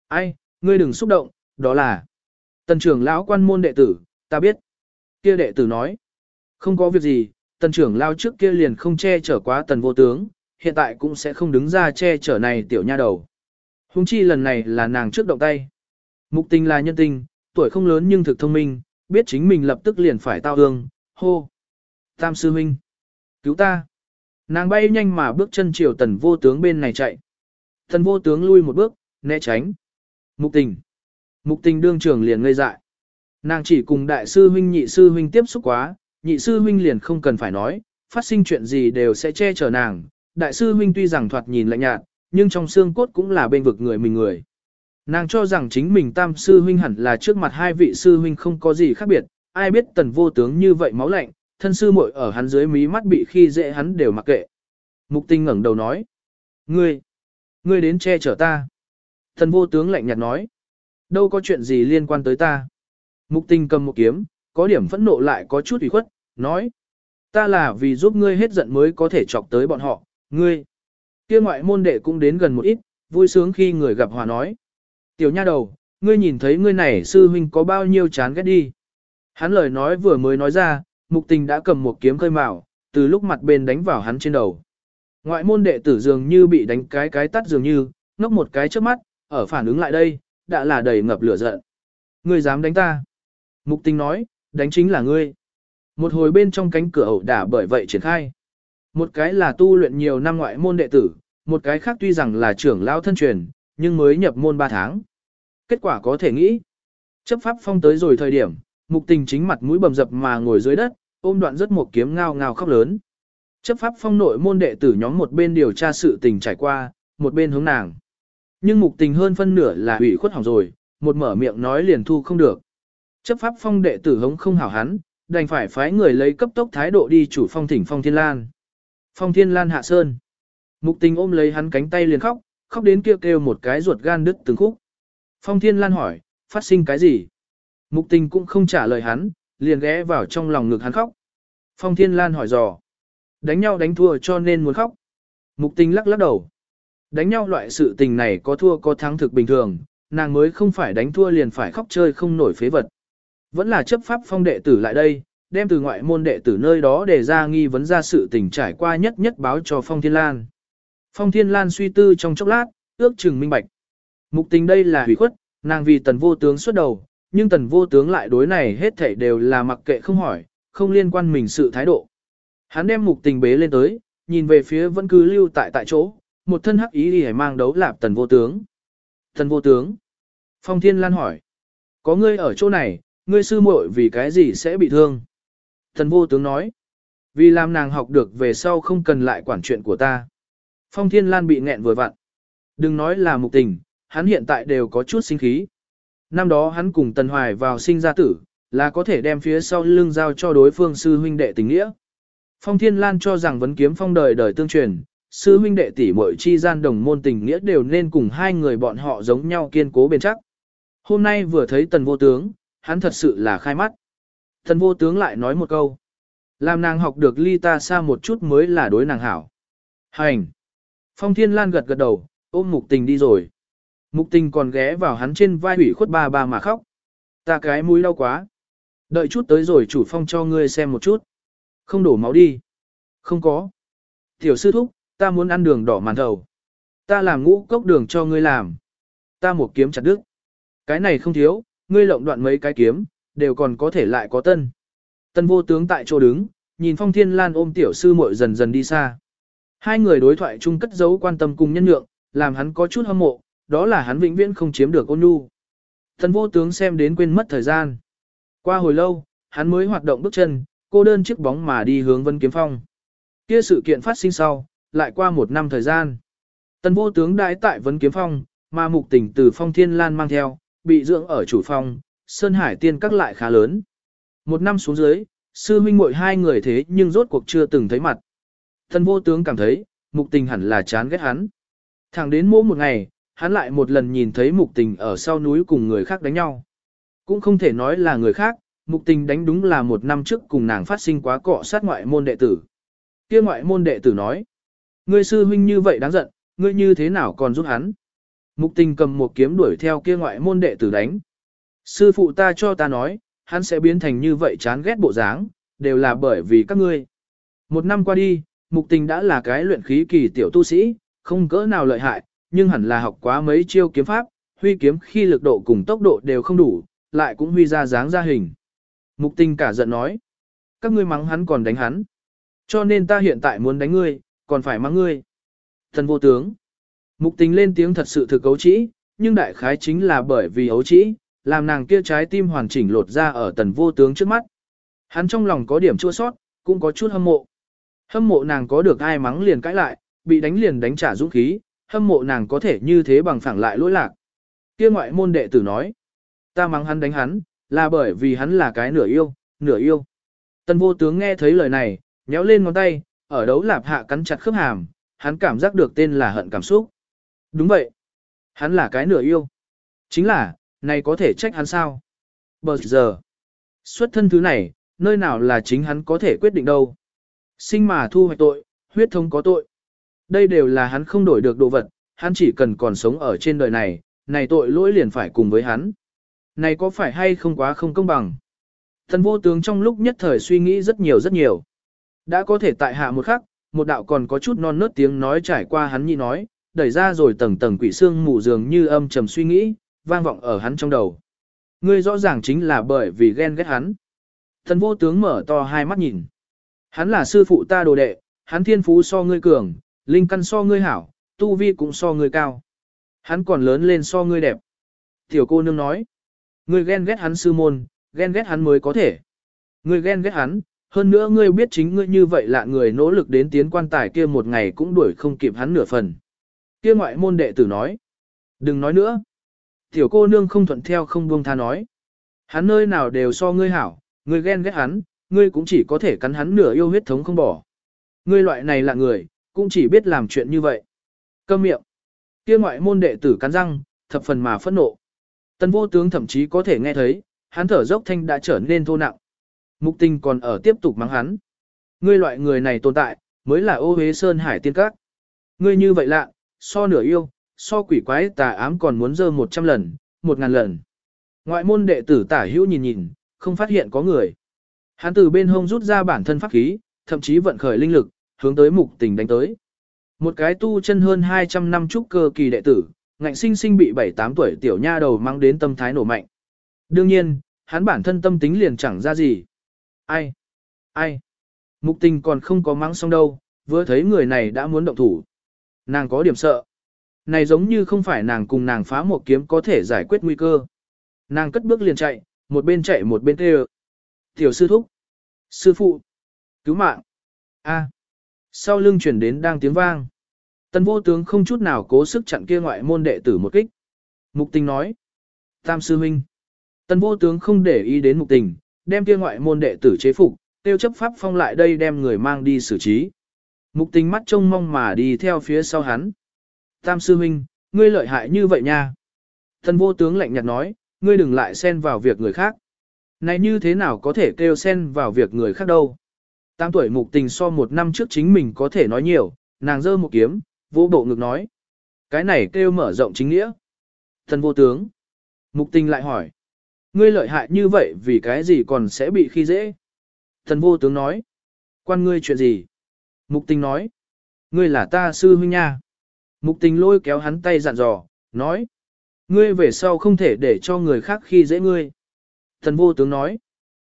Ai, ngươi đừng xúc động, đó là. Tần trưởng lão quan môn đệ tử, ta biết. Kia đệ tử nói. Không có việc gì, tần trưởng lao trước kia liền không che chở quá tần vô tướng, hiện tại cũng sẽ không đứng ra che chở này tiểu nha đầu. Hùng chi lần này là nàng trước động tay. Mục tình là nhân tình, tuổi không lớn nhưng thực thông minh, biết chính mình lập tức liền phải tao hương, hô. Tam sư huynh, cứu ta. Nàng bay nhanh mà bước chân chiều tần vô tướng bên này chạy. Tần vô tướng lui một bước, né tránh. Mục tình. Mục tình đương trưởng liền ngây dại. Nàng chỉ cùng đại sư huynh nhị sư huynh tiếp xúc quá, nhị sư huynh liền không cần phải nói, phát sinh chuyện gì đều sẽ che chở nàng. Đại sư huynh tuy rằng thoạt nhìn lạnh nhạt, nhưng trong xương cốt cũng là bên vực người mình người. Nàng cho rằng chính mình tam sư huynh hẳn là trước mặt hai vị sư huynh không có gì khác biệt, ai biết tần vô tướng như vậy máu lạnh, thân sư muội ở hắn dưới mí mắt bị khi dễ hắn đều mặc kệ. Mục tinh ngẩng đầu nói. Ngươi, ngươi đến che chở ta. Tần vô tướng lạnh nhạt nói. Đâu có chuyện gì liên quan tới ta. Mục tinh cầm một kiếm, có điểm phẫn nộ lại có chút ủy khuất, nói. Ta là vì giúp ngươi hết giận mới có thể chọc tới bọn họ, ngươi. Kia ngoại môn đệ cũng đến gần một ít, vui sướng khi người gặp hòa nói. Tiểu nha đầu, ngươi nhìn thấy ngươi này sư huynh có bao nhiêu chán ghét đi. Hắn lời nói vừa mới nói ra, mục tình đã cầm một kiếm khơi mào, từ lúc mặt bên đánh vào hắn trên đầu. Ngoại môn đệ tử dường như bị đánh cái cái tắt dường như, ngốc một cái trước mắt, ở phản ứng lại đây, đã là đầy ngập lửa giận. Ngươi dám đánh ta? Mục tình nói, đánh chính là ngươi. Một hồi bên trong cánh cửa ẩu đả bởi vậy triển khai. Một cái là tu luyện nhiều năm ngoại môn đệ tử, một cái khác tuy rằng là trưởng lao thân truyền, nhưng mới nhập môn 3 tháng. Kết quả có thể nghĩ. Chấp pháp phong tới rồi thời điểm, mục tình chính mặt mũi bầm dập mà ngồi dưới đất, ôm đoạn rất một kiếm ngao ngao khóc lớn. Chấp pháp phong nội môn đệ tử nhóm một bên điều tra sự tình trải qua, một bên hướng nàng. Nhưng mục tình hơn phân nửa là hủy khuất hỏng rồi, một mở miệng nói liền thu không được. Chấp pháp phong đệ tử hống không hảo hắn, đành phải phái người lấy cấp tốc thái độ đi chủ phong thỉnh phong thiên lan. Phong thiên lan hạ sơn. Mục tình ôm lấy hắn cánh tay liền khóc, khóc đến kêu kêu một cái ruột gan đứt từng khúc. Phong thiên lan hỏi, phát sinh cái gì? Mục tình cũng không trả lời hắn, liền ghé vào trong lòng ngực hắn khóc. Phong thiên lan hỏi dò. Đánh nhau đánh thua cho nên muốn khóc. Mục tình lắc lắc đầu. Đánh nhau loại sự tình này có thua có thắng thực bình thường, nàng mới không phải đánh thua liền phải khóc chơi không nổi phế vật. Vẫn là chấp pháp phong đệ tử lại đây, đem từ ngoại môn đệ tử nơi đó để ra nghi vấn ra sự tình trải qua nhất nhất báo cho Phong Thiên Lan. Phong Thiên Lan suy tư trong chốc lát, ước chừng minh bạch. Mục tình đây là hủy khuất, nàng vì tần vô tướng xuất đầu, nhưng tần vô tướng lại đối này hết thảy đều là mặc kệ không hỏi, không liên quan mình sự thái độ. Hắn đem mục tình bế lên tới, nhìn về phía vẫn cứ lưu tại tại chỗ, một thân hắc ý đi mang đấu lạp tần vô tướng. Tần vô tướng. Phong Thiên Lan hỏi. Có ngươi ở chỗ này, ngươi sư muội vì cái gì sẽ bị thương? Thần vô tướng nói. Vì làm nàng học được về sau không cần lại quản chuyện của ta. Phong Thiên Lan bị nghẹn vừa vặn. Đừng nói là mục tình, hắn hiện tại đều có chút sinh khí. Năm đó hắn cùng Tần Hoài vào sinh ra tử, là có thể đem phía sau lưng giao cho đối phương sư huynh đệ tình nghĩa. Phong Thiên Lan cho rằng vấn kiếm phong đời đời tương truyền, sư huynh đệ tỷ muội chi gian đồng môn tình nghĩa đều nên cùng hai người bọn họ giống nhau kiên cố bền chắc. Hôm nay vừa thấy Tần Vô Tướng, hắn thật sự là khai mắt. thần Vô Tướng lại nói một câu. Làm nàng học được ly ta xa một chút mới là đối nàng hảo. Hành! Phong Thiên Lan gật gật đầu, ôm mục tình đi rồi. Mục tình còn ghé vào hắn trên vai ủy khuất ba ba mà khóc. Ta cái mũi đau quá. Đợi chút tới rồi chủ phong cho ngươi xem một chút. Không đổ máu đi. Không có. Tiểu sư thúc, ta muốn ăn đường đỏ màn thầu. Ta làm ngũ cốc đường cho ngươi làm. Ta một kiếm chặt đứt. Cái này không thiếu, ngươi lộng đoạn mấy cái kiếm, đều còn có thể lại có tân. Tân vô tướng tại chỗ đứng, nhìn phong thiên lan ôm tiểu sư muội dần dần đi xa. Hai người đối thoại chung cất giấu quan tâm cùng nhân nhượng, làm hắn có chút hâm mộ, đó là hắn vĩnh viễn không chiếm được ôn nhu. Tân vô tướng xem đến quên mất thời gian. Qua hồi lâu, hắn mới hoạt động bước chân, cô đơn chiếc bóng mà đi hướng Vân Kiếm Phong. Kia sự kiện phát sinh sau, lại qua một năm thời gian. Tần vô tướng đãi tại Vân Kiếm Phong, mà mục tỉnh từ Phong Thiên Lan mang theo, bị dưỡng ở chủ phong, Sơn Hải Tiên các lại khá lớn. Một năm xuống dưới, sư huynh muội hai người thế nhưng rốt cuộc chưa từng thấy mặt. thân vô tướng cảm thấy, mục tình hẳn là chán ghét hắn. Thẳng đến mỗi một ngày, hắn lại một lần nhìn thấy mục tình ở sau núi cùng người khác đánh nhau. Cũng không thể nói là người khác, mục tình đánh đúng là một năm trước cùng nàng phát sinh quá cọ sát ngoại môn đệ tử. Kia ngoại môn đệ tử nói, ngươi sư huynh như vậy đáng giận, ngươi như thế nào còn giúp hắn. Mục tình cầm một kiếm đuổi theo kia ngoại môn đệ tử đánh. Sư phụ ta cho ta nói, hắn sẽ biến thành như vậy chán ghét bộ dáng, đều là bởi vì các ngươi. Một năm qua đi, mục tình đã là cái luyện khí kỳ tiểu tu sĩ, không cỡ nào lợi hại, nhưng hẳn là học quá mấy chiêu kiếm pháp, huy kiếm khi lực độ cùng tốc độ đều không đủ, lại cũng huy ra dáng ra hình. Mục tình cả giận nói, các ngươi mắng hắn còn đánh hắn. Cho nên ta hiện tại muốn đánh ngươi, còn phải mắng ngươi. Thần vô tướng. Mục tình lên tiếng thật sự thực ấu trĩ, nhưng đại khái chính là bởi vì ấu trĩ, làm nàng kia trái tim hoàn chỉnh lột ra ở tần vô tướng trước mắt. Hắn trong lòng có điểm chua sót, cũng có chút hâm mộ. Hâm mộ nàng có được ai mắng liền cãi lại, bị đánh liền đánh trả dũng khí, hâm mộ nàng có thể như thế bằng phẳng lại lỗi lạc. Kia ngoại môn đệ tử nói, ta mắng hắn đánh hắn, là bởi vì hắn là cái nửa yêu, nửa yêu. Tần vô tướng nghe thấy lời này, nhéo lên ngón tay, ở đấu lạp hạ cắn chặt khớp hàm, hắn cảm giác được tên là hận cảm xúc. Đúng vậy. Hắn là cái nửa yêu. Chính là, này có thể trách hắn sao? Bờ giờ, xuất thân thứ này, nơi nào là chính hắn có thể quyết định đâu. Sinh mà thu hoạch tội, huyết thống có tội. Đây đều là hắn không đổi được đồ vật, hắn chỉ cần còn sống ở trên đời này, này tội lỗi liền phải cùng với hắn. Này có phải hay không quá không công bằng? Thần vô tướng trong lúc nhất thời suy nghĩ rất nhiều rất nhiều. Đã có thể tại hạ một khắc, một đạo còn có chút non nớt tiếng nói trải qua hắn nhị nói, đẩy ra rồi tầng tầng quỷ xương mù dường như âm trầm suy nghĩ, vang vọng ở hắn trong đầu. Ngươi rõ ràng chính là bởi vì ghen ghét hắn. Thần vô tướng mở to hai mắt nhìn. Hắn là sư phụ ta đồ đệ, hắn thiên phú so ngươi cường, linh căn so ngươi hảo, tu vi cũng so ngươi cao. Hắn còn lớn lên so ngươi đẹp. Tiểu cô nương nói. Ngươi ghen ghét hắn sư môn, ghen ghét hắn mới có thể. Ngươi ghen ghét hắn, hơn nữa ngươi biết chính ngươi như vậy là người nỗ lực đến tiến quan tài kia một ngày cũng đuổi không kịp hắn nửa phần. Kia ngoại môn đệ tử nói. Đừng nói nữa. Tiểu cô nương không thuận theo không buông tha nói. Hắn nơi nào đều so ngươi hảo, ngươi ghen ghét hắn, ngươi cũng chỉ có thể cắn hắn nửa yêu huyết thống không bỏ. Ngươi loại này là người, cũng chỉ biết làm chuyện như vậy. Câm miệng. Kia ngoại môn đệ tử cắn răng, thập phần mà phẫn nộ. Tần vô tướng thậm chí có thể nghe thấy, hắn thở dốc thanh đã trở nên thô nặng. Mục tình còn ở tiếp tục mắng hắn. Ngươi loại người này tồn tại, mới là ô hế sơn hải tiên các. Ngươi như vậy lạ, so nửa yêu, so quỷ quái tà ám còn muốn dơ một trăm lần, một ngàn lần. Ngoại môn đệ tử tả hữu nhìn nhìn, không phát hiện có người. Hắn từ bên hông rút ra bản thân pháp khí, thậm chí vận khởi linh lực, hướng tới mục tình đánh tới. Một cái tu chân hơn 200 năm trúc cơ kỳ đệ tử, ngạnh sinh sinh bị 7-8 tuổi tiểu nha đầu mang đến tâm thái nổ mạnh. Đương nhiên, hắn bản thân tâm tính liền chẳng ra gì. Ai? Ai? Mục tình còn không có mắng xong đâu, vừa thấy người này đã muốn động thủ. Nàng có điểm sợ. Này giống như không phải nàng cùng nàng phá một kiếm có thể giải quyết nguy cơ. Nàng cất bước liền chạy, một bên chạy một bên kêu. Tiểu sư thúc. Sư phụ. Cứu mạng. A. Sau lưng chuyển đến đang tiếng vang. Tần vô tướng không chút nào cố sức chặn kia ngoại môn đệ tử một kích. Mục tình nói. Tam sư huynh. Tần vô tướng không để ý đến mục tình, đem kia ngoại môn đệ tử chế phục, tiêu chấp pháp phong lại đây đem người mang đi xử trí. Mục tình mắt trông mong mà đi theo phía sau hắn. Tam sư huynh, ngươi lợi hại như vậy nha. Thần vô tướng lạnh nhạt nói, ngươi đừng lại xen vào việc người khác. Này như thế nào có thể kêu xen vào việc người khác đâu. Tam tuổi mục tình so một năm trước chính mình có thể nói nhiều, nàng giơ một kiếm, vô bộ ngực nói. Cái này kêu mở rộng chính nghĩa. Thần vô tướng. Mục tình lại hỏi. Ngươi lợi hại như vậy vì cái gì còn sẽ bị khi dễ? Thần vô tướng nói. Quan ngươi chuyện gì? Mục tình nói. Ngươi là ta sư huynh nha. Mục tình lôi kéo hắn tay dặn dò, nói. Ngươi về sau không thể để cho người khác khi dễ ngươi. Thần vô tướng nói.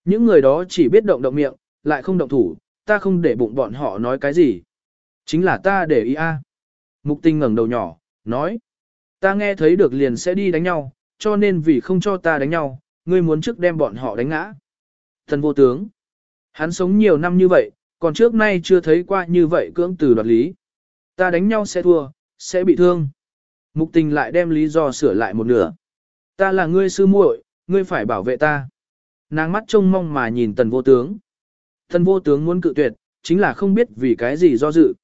Những người đó chỉ biết động động miệng, lại không động thủ, ta không để bụng bọn họ nói cái gì. Chính là ta để ý a. Mục tình ngẩng đầu nhỏ, nói. Ta nghe thấy được liền sẽ đi đánh nhau, cho nên vì không cho ta đánh nhau, ngươi muốn trước đem bọn họ đánh ngã. Thần vô tướng. Hắn sống nhiều năm như vậy, còn trước nay chưa thấy qua như vậy cưỡng từ đoạt lý. Ta đánh nhau sẽ thua, sẽ bị thương. Mục tình lại đem lý do sửa lại một nửa. Ta là ngươi sư muội, ngươi phải bảo vệ ta. Nàng mắt trông mong mà nhìn tần vô tướng. Tần vô tướng muốn cự tuyệt, chính là không biết vì cái gì do dự.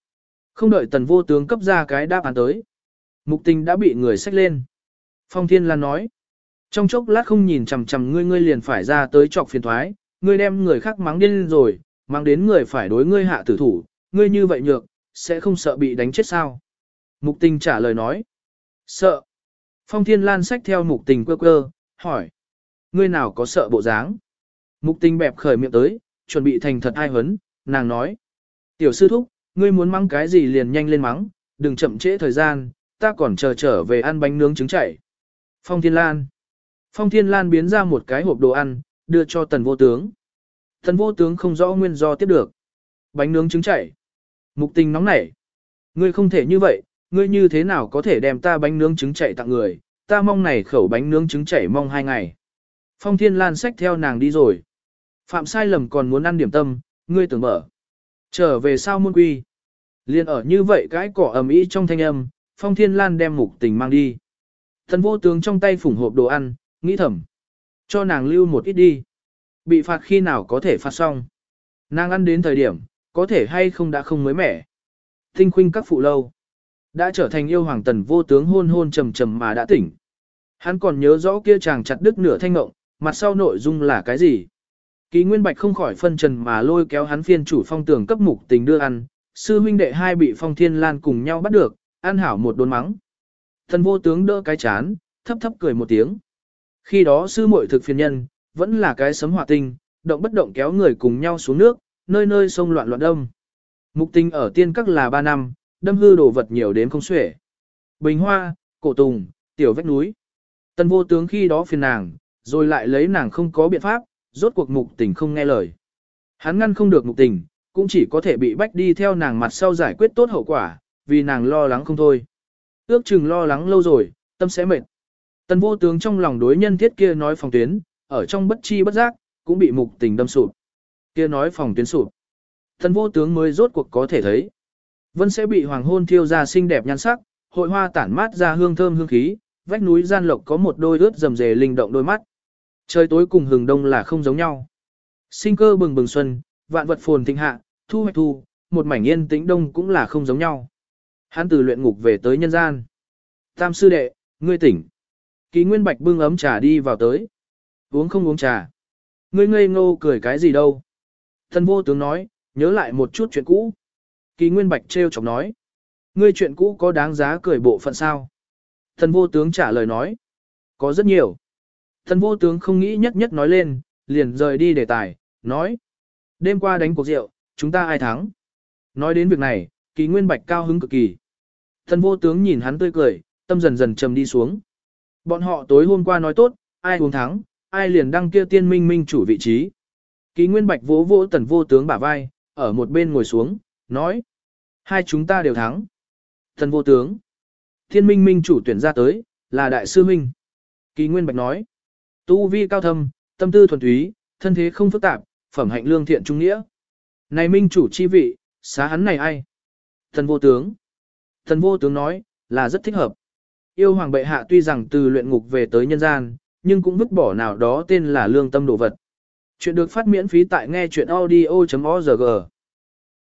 Không đợi tần vô tướng cấp ra cái đáp án tới. Mục tình đã bị người xách lên. Phong Thiên Lan nói. Trong chốc lát không nhìn chằm chằm ngươi ngươi liền phải ra tới trọc phiền thoái, ngươi đem người khác mắng điên rồi, mang đến người phải đối ngươi hạ tử thủ, ngươi như vậy nhược, sẽ không sợ bị đánh chết sao. Mục tình trả lời nói. Sợ. Phong Thiên Lan sách theo mục tình quơ quơ, hỏi. Ngươi nào có sợ bộ dáng? Mục tình bẹp khởi miệng tới, chuẩn bị thành thật ai hấn, nàng nói. Tiểu sư thúc, ngươi muốn mắng cái gì liền nhanh lên mắng, đừng chậm trễ thời gian, ta còn chờ trở về ăn bánh nướng trứng chảy. Phong Thiên Lan. Phong Thiên Lan biến ra một cái hộp đồ ăn, đưa cho tần vô tướng. Thần vô tướng không rõ nguyên do tiếp được. Bánh nướng trứng chảy. Mục tình nóng nảy. Ngươi không thể như vậy, ngươi như thế nào có thể đem ta bánh nướng trứng chảy tặng người, ta mong này khẩu bánh nướng trứng chảy mong hai ngày. Phong Thiên Lan xách theo nàng đi rồi. Phạm sai lầm còn muốn ăn điểm tâm, ngươi tưởng mở. Trở về sao môn quy. Liên ở như vậy cái cỏ ầm ĩ trong thanh âm, Phong Thiên Lan đem mục tình mang đi. Thần vô tướng trong tay phủng hộp đồ ăn, nghĩ thầm. Cho nàng lưu một ít đi. Bị phạt khi nào có thể phạt xong. Nàng ăn đến thời điểm, có thể hay không đã không mới mẻ. Tinh khuynh các phụ lâu. Đã trở thành yêu hoàng tần vô tướng hôn hôn trầm trầm mà đã tỉnh. Hắn còn nhớ rõ kia chàng chặt đứt nửa thanh ngộng, mặt sau nội dung là cái gì. ký Nguyên Bạch không khỏi phân trần mà lôi kéo hắn phiên chủ phong tường cấp mục tình đưa ăn, sư huynh đệ hai bị phong thiên lan cùng nhau bắt được, ăn hảo một đốn mắng. Thần vô tướng đỡ cái chán, thấp thấp cười một tiếng. Khi đó sư muội thực phiền nhân, vẫn là cái sấm hỏa tinh, động bất động kéo người cùng nhau xuống nước, nơi nơi sông loạn loạn đông. Mục tình ở tiên các là ba năm, đâm hư đồ vật nhiều đến không xuể. Bình hoa, cổ tùng, tiểu vách núi. Tần vô tướng khi đó phiền nàng, rồi lại lấy nàng không có biện pháp, rốt cuộc mục tình không nghe lời. Hắn ngăn không được mục tình, cũng chỉ có thể bị bách đi theo nàng mặt sau giải quyết tốt hậu quả, vì nàng lo lắng không thôi. Ước chừng lo lắng lâu rồi, tâm sẽ mệt. Tần vô tướng trong lòng đối nhân thiết kia nói phòng tuyến, ở trong bất chi bất giác, cũng bị mục tình đâm sụp. Kia nói phòng tuyến sụp. thần vô tướng mới rốt cuộc có thể thấy. Vân sẽ bị hoàng hôn thiêu ra xinh đẹp nhan sắc, hội hoa tản mát ra hương thơm hương khí, vách núi gian lộc có một đôi ướt rầm rề linh động đôi mắt. Trời tối cùng hừng đông là không giống nhau. Sinh cơ bừng bừng xuân, vạn vật phồn thịnh hạ, thu hoạch thu, một mảnh yên tĩnh đông cũng là không giống nhau. Hắn từ luyện ngục về tới nhân gian. Tam sư đệ, ngươi tỉnh. Ký Nguyên Bạch bưng ấm trà đi vào tới. Uống không uống trà. Ngươi ngây ngô cười cái gì đâu. Thần vô tướng nói, nhớ lại một chút chuyện cũ. Kỳ Nguyên Bạch trêu chọc nói. Ngươi chuyện cũ có đáng giá cười bộ phận sao? Thần vô tướng trả lời nói. Có rất nhiều. Thần vô tướng không nghĩ nhất nhất nói lên, liền rời đi đề tài, nói. Đêm qua đánh cuộc rượu, chúng ta ai thắng? Nói đến việc này, kỳ nguyên bạch cao hứng cực kỳ. Thần vô tướng nhìn hắn tươi cười, tâm dần dần trầm đi xuống. Bọn họ tối hôm qua nói tốt, ai uống thắng, ai liền đăng kia tiên minh minh chủ vị trí. Ký nguyên bạch vỗ vỗ tần vô tướng bả vai, ở một bên ngồi xuống, nói. Hai chúng ta đều thắng. Tần vô tướng. Thiên minh minh chủ tuyển ra tới, là đại sư minh. Ký nguyên bạch nói. Tu vi cao thâm, tâm tư thuần túy, thân thế không phức tạp, phẩm hạnh lương thiện trung nghĩa. Này minh chủ chi vị, xá hắn này ai? Tần vô tướng. Tần vô tướng nói, là rất thích hợp. Yêu hoàng bệ hạ tuy rằng từ luyện ngục về tới nhân gian, nhưng cũng vứt bỏ nào đó tên là lương tâm đồ vật. Chuyện được phát miễn phí tại nghe chuyện audio.org.